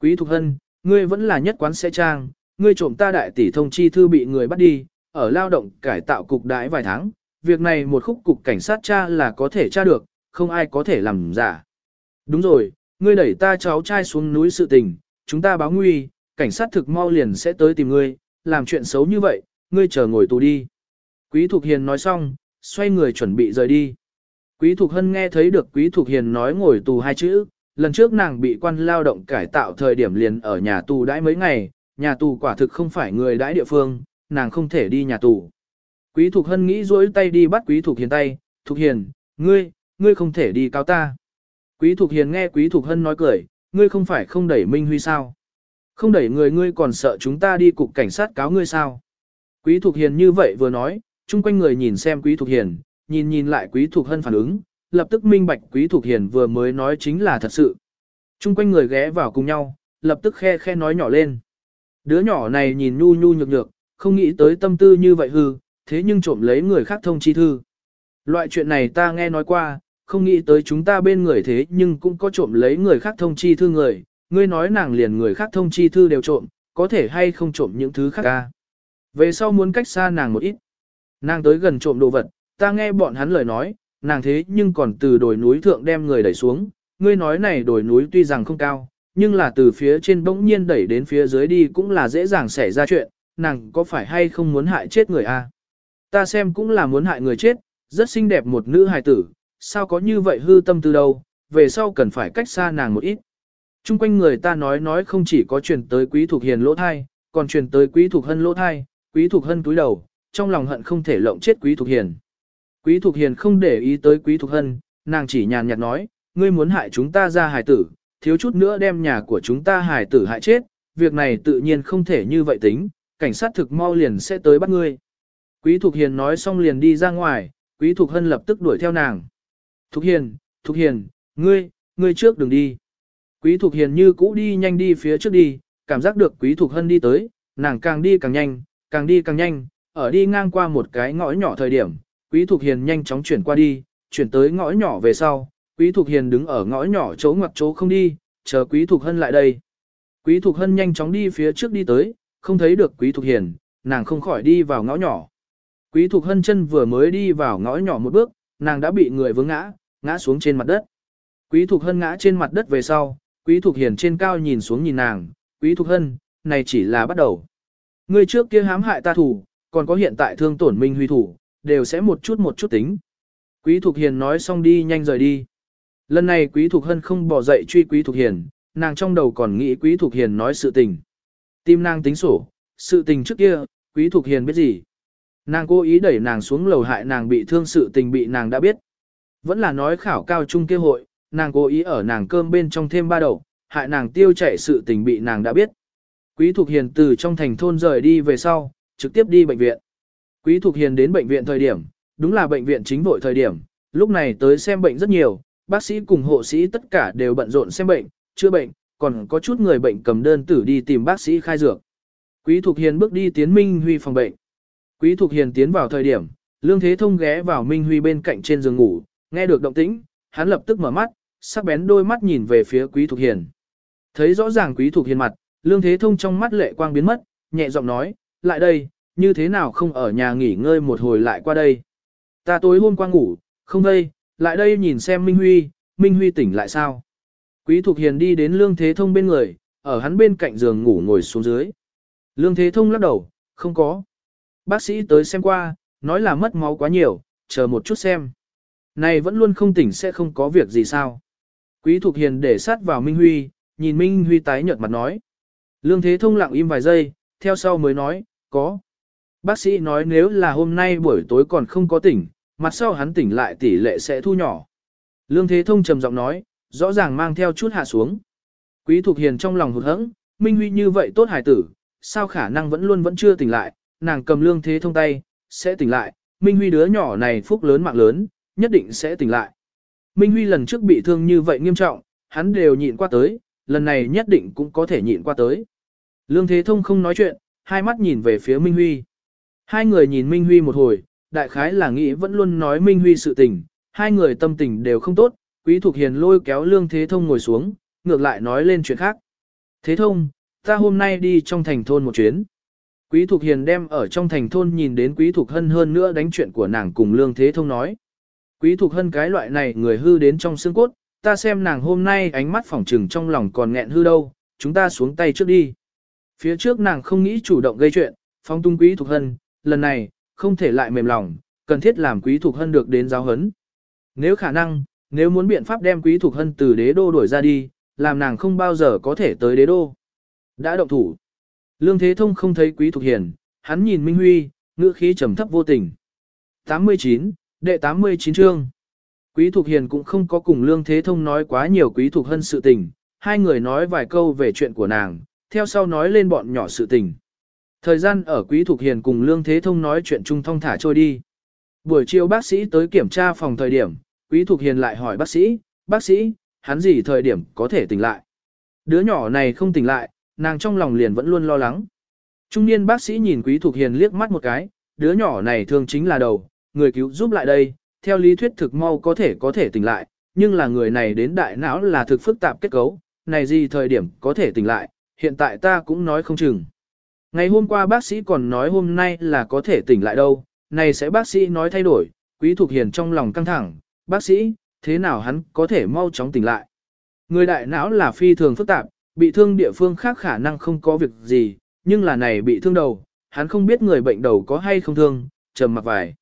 Quý Thục Hân, ngươi vẫn là nhất quán sẽ trang, ngươi trộm ta đại tỷ thông chi thư bị người bắt đi, ở lao động cải tạo cục đãi vài tháng, việc này một khúc cục cảnh sát tra là có thể tra được, không ai có thể làm giả. Đúng rồi, ngươi đẩy ta cháu trai xuống núi sự tình, chúng ta báo nguy, cảnh sát thực mau liền sẽ tới tìm ngươi, làm chuyện xấu như vậy, ngươi chờ ngồi tù đi. Quý Thục Hiền nói xong, xoay người chuẩn bị rời đi. Quý Thục Hân nghe thấy được Quý Thục Hiền nói ngồi tù hai chữ, lần trước nàng bị quan lao động cải tạo thời điểm liền ở nhà tù đãi mấy ngày, nhà tù quả thực không phải người đãi địa phương, nàng không thể đi nhà tù. Quý Thục Hân nghĩ rỗi tay đi bắt Quý Thục Hiền tay, Thục Hiền, ngươi, ngươi không thể đi cao ta. Quý Thục Hiền nghe Quý Thục Hân nói cười, ngươi không phải không đẩy Minh Huy sao? Không đẩy người ngươi còn sợ chúng ta đi cục cảnh sát cáo ngươi sao? Quý Thục Hiền như vậy vừa nói, chung quanh người nhìn xem Quý Thục Hiền, nhìn nhìn lại Quý Thục Hân phản ứng, lập tức minh bạch Quý Thục Hiền vừa mới nói chính là thật sự. Chung quanh người ghé vào cùng nhau, lập tức khe khe nói nhỏ lên. Đứa nhỏ này nhìn nhu nhu nhược nhược, không nghĩ tới tâm tư như vậy hư, thế nhưng trộm lấy người khác thông chi thư. Loại chuyện này ta nghe nói qua, không nghĩ tới chúng ta bên người thế nhưng cũng có trộm lấy người khác thông chi thư người, ngươi nói nàng liền người khác thông chi thư đều trộm, có thể hay không trộm những thứ khác ca. Về sau muốn cách xa nàng một ít. Nàng tới gần trộm đồ vật, ta nghe bọn hắn lời nói, nàng thế nhưng còn từ đồi núi thượng đem người đẩy xuống, ngươi nói này đồi núi tuy rằng không cao, nhưng là từ phía trên bỗng nhiên đẩy đến phía dưới đi cũng là dễ dàng xảy ra chuyện, nàng có phải hay không muốn hại chết người a? Ta xem cũng là muốn hại người chết, rất xinh đẹp một nữ hài tử, sao có như vậy hư tâm từ đâu, về sau cần phải cách xa nàng một ít. Trung quanh người ta nói nói không chỉ có truyền tới quý thuộc hiền lỗ thai, còn truyền tới quý thuộc hân lỗ thai, quý thuộc hân túi đầu, trong lòng hận không thể lộng chết quý thuộc hiền. Quý thuộc hiền không để ý tới quý thuộc hân, nàng chỉ nhàn nhạt nói, ngươi muốn hại chúng ta ra hài tử, thiếu chút nữa đem nhà của chúng ta hài tử hại chết, việc này tự nhiên không thể như vậy tính, cảnh sát thực mau liền sẽ tới bắt ngươi. Quý Thục Hiền nói xong liền đi ra ngoài, Quý Thục Hân lập tức đuổi theo nàng. Thục Hiền, Thục Hiền, ngươi, ngươi trước đừng đi. Quý Thục Hiền như cũ đi nhanh đi phía trước đi, cảm giác được Quý Thục Hân đi tới, nàng càng đi càng nhanh, càng đi càng nhanh, ở đi ngang qua một cái ngõ nhỏ thời điểm, Quý Thục Hiền nhanh chóng chuyển qua đi, chuyển tới ngõ nhỏ về sau, Quý Thục Hiền đứng ở ngõ nhỏ chỗ ngoặc chỗ không đi, chờ Quý Thục Hân lại đây. Quý Thục Hân nhanh chóng đi phía trước đi tới, không thấy được Quý Thục Hiền, nàng không khỏi đi vào ngõ nhỏ. Quý Thục Hân chân vừa mới đi vào ngõ nhỏ một bước, nàng đã bị người vướng ngã, ngã xuống trên mặt đất. Quý Thục Hân ngã trên mặt đất về sau, Quý Thục Hiền trên cao nhìn xuống nhìn nàng, Quý Thục Hân, này chỉ là bắt đầu. Người trước kia hãm hại ta thủ, còn có hiện tại thương tổn minh huy thủ, đều sẽ một chút một chút tính. Quý Thục Hiền nói xong đi nhanh rời đi. Lần này Quý Thục Hân không bỏ dậy truy Quý Thục Hiền, nàng trong đầu còn nghĩ Quý Thục Hiền nói sự tình. Tim nàng tính sổ, sự tình trước kia, Quý Thục Hiền biết gì. Nàng cố ý đẩy nàng xuống lầu hại nàng bị thương sự tình bị nàng đã biết. Vẫn là nói khảo cao trung kia hội, nàng cố ý ở nàng cơm bên trong thêm ba đầu, hại nàng tiêu chạy sự tình bị nàng đã biết. Quý Thục Hiền từ trong thành thôn rời đi về sau, trực tiếp đi bệnh viện. Quý Thục Hiền đến bệnh viện thời điểm, đúng là bệnh viện chính vội thời điểm, lúc này tới xem bệnh rất nhiều, bác sĩ cùng hộ sĩ tất cả đều bận rộn xem bệnh, chữa bệnh, còn có chút người bệnh cầm đơn tử đi tìm bác sĩ khai dược. Quý Thục Hiền bước đi tiến Minh Huy phòng bệnh. Quý Thục Hiền tiến vào thời điểm, Lương Thế Thông ghé vào Minh Huy bên cạnh trên giường ngủ, nghe được động tĩnh, hắn lập tức mở mắt, sắc bén đôi mắt nhìn về phía Quý Thục Hiền. Thấy rõ ràng Quý Thục Hiền mặt, Lương Thế Thông trong mắt lệ quang biến mất, nhẹ giọng nói, lại đây, như thế nào không ở nhà nghỉ ngơi một hồi lại qua đây. Ta tối hôm qua ngủ, không đây, lại đây nhìn xem Minh Huy, Minh Huy tỉnh lại sao. Quý Thục Hiền đi đến Lương Thế Thông bên người, ở hắn bên cạnh giường ngủ ngồi xuống dưới. Lương Thế Thông lắc đầu, không có. Bác sĩ tới xem qua, nói là mất máu quá nhiều, chờ một chút xem. Này vẫn luôn không tỉnh sẽ không có việc gì sao. Quý Thục Hiền để sát vào Minh Huy, nhìn Minh Huy tái nhợt mặt nói. Lương Thế Thông lặng im vài giây, theo sau mới nói, có. Bác sĩ nói nếu là hôm nay buổi tối còn không có tỉnh, mặt sau hắn tỉnh lại tỷ lệ sẽ thu nhỏ. Lương Thế Thông trầm giọng nói, rõ ràng mang theo chút hạ xuống. Quý Thục Hiền trong lòng hụt hẫng, Minh Huy như vậy tốt hải tử, sao khả năng vẫn luôn vẫn chưa tỉnh lại, nàng cầm Lương Thế Thông tay, sẽ tỉnh lại, Minh Huy đứa nhỏ này phúc lớn mạng lớn, nhất định sẽ tỉnh lại. Minh Huy lần trước bị thương như vậy nghiêm trọng, hắn đều nhịn qua tới, lần này nhất định cũng có thể nhịn qua tới. Lương Thế Thông không nói chuyện, hai mắt nhìn về phía Minh Huy. Hai người nhìn Minh Huy một hồi, đại khái là nghĩ vẫn luôn nói Minh Huy sự tình, hai người tâm tình đều không tốt, Quý Thục Hiền lôi kéo Lương Thế Thông ngồi xuống, ngược lại nói lên chuyện khác. Thế Thông, ta hôm nay đi trong thành thôn một chuyến. Quý Thục Hiền đem ở trong thành thôn nhìn đến Quý Thục Hân hơn nữa đánh chuyện của nàng cùng Lương Thế Thông nói. Quý Thục Hân cái loại này người hư đến trong xương cốt, ta xem nàng hôm nay ánh mắt phỏng trừng trong lòng còn nghẹn hư đâu, chúng ta xuống tay trước đi. Phía trước nàng không nghĩ chủ động gây chuyện, phong tung Quý thuộc Hân, lần này, không thể lại mềm lòng, cần thiết làm Quý thuộc Hân được đến giáo hấn. Nếu khả năng, nếu muốn biện pháp đem Quý thuộc Hân từ đế đô đuổi ra đi, làm nàng không bao giờ có thể tới đế đô. Đã động thủ. Lương Thế Thông không thấy Quý thuộc Hiền, hắn nhìn Minh Huy, ngữ khí trầm thấp vô tình. 89, đệ 89 chương. Quý Thục Hiền cũng không có cùng Lương Thế Thông nói quá nhiều Quý Thục Hân sự tình, hai người nói vài câu về chuyện của nàng, theo sau nói lên bọn nhỏ sự tình. Thời gian ở Quý Thục Hiền cùng Lương Thế Thông nói chuyện chung thong thả trôi đi. Buổi chiều bác sĩ tới kiểm tra phòng thời điểm, Quý Thục Hiền lại hỏi bác sĩ, bác sĩ, hắn gì thời điểm có thể tỉnh lại. Đứa nhỏ này không tỉnh lại, nàng trong lòng liền vẫn luôn lo lắng. Trung niên bác sĩ nhìn Quý Thục Hiền liếc mắt một cái, đứa nhỏ này thường chính là đầu, người cứu giúp lại đây, theo lý thuyết thực mau có thể có thể tỉnh lại, nhưng là người này đến đại não là thực phức tạp kết cấu, này gì thời điểm có thể tỉnh lại, hiện tại ta cũng nói không chừng. Ngày hôm qua bác sĩ còn nói hôm nay là có thể tỉnh lại đâu, này sẽ bác sĩ nói thay đổi, Quý thuộc Hiền trong lòng căng thẳng, bác sĩ, thế nào hắn có thể mau chóng tỉnh lại. Người đại não là phi thường phức tạp, bị thương địa phương khác khả năng không có việc gì, nhưng là này bị thương đầu, hắn không biết người bệnh đầu có hay không thương, trầm mặc vài.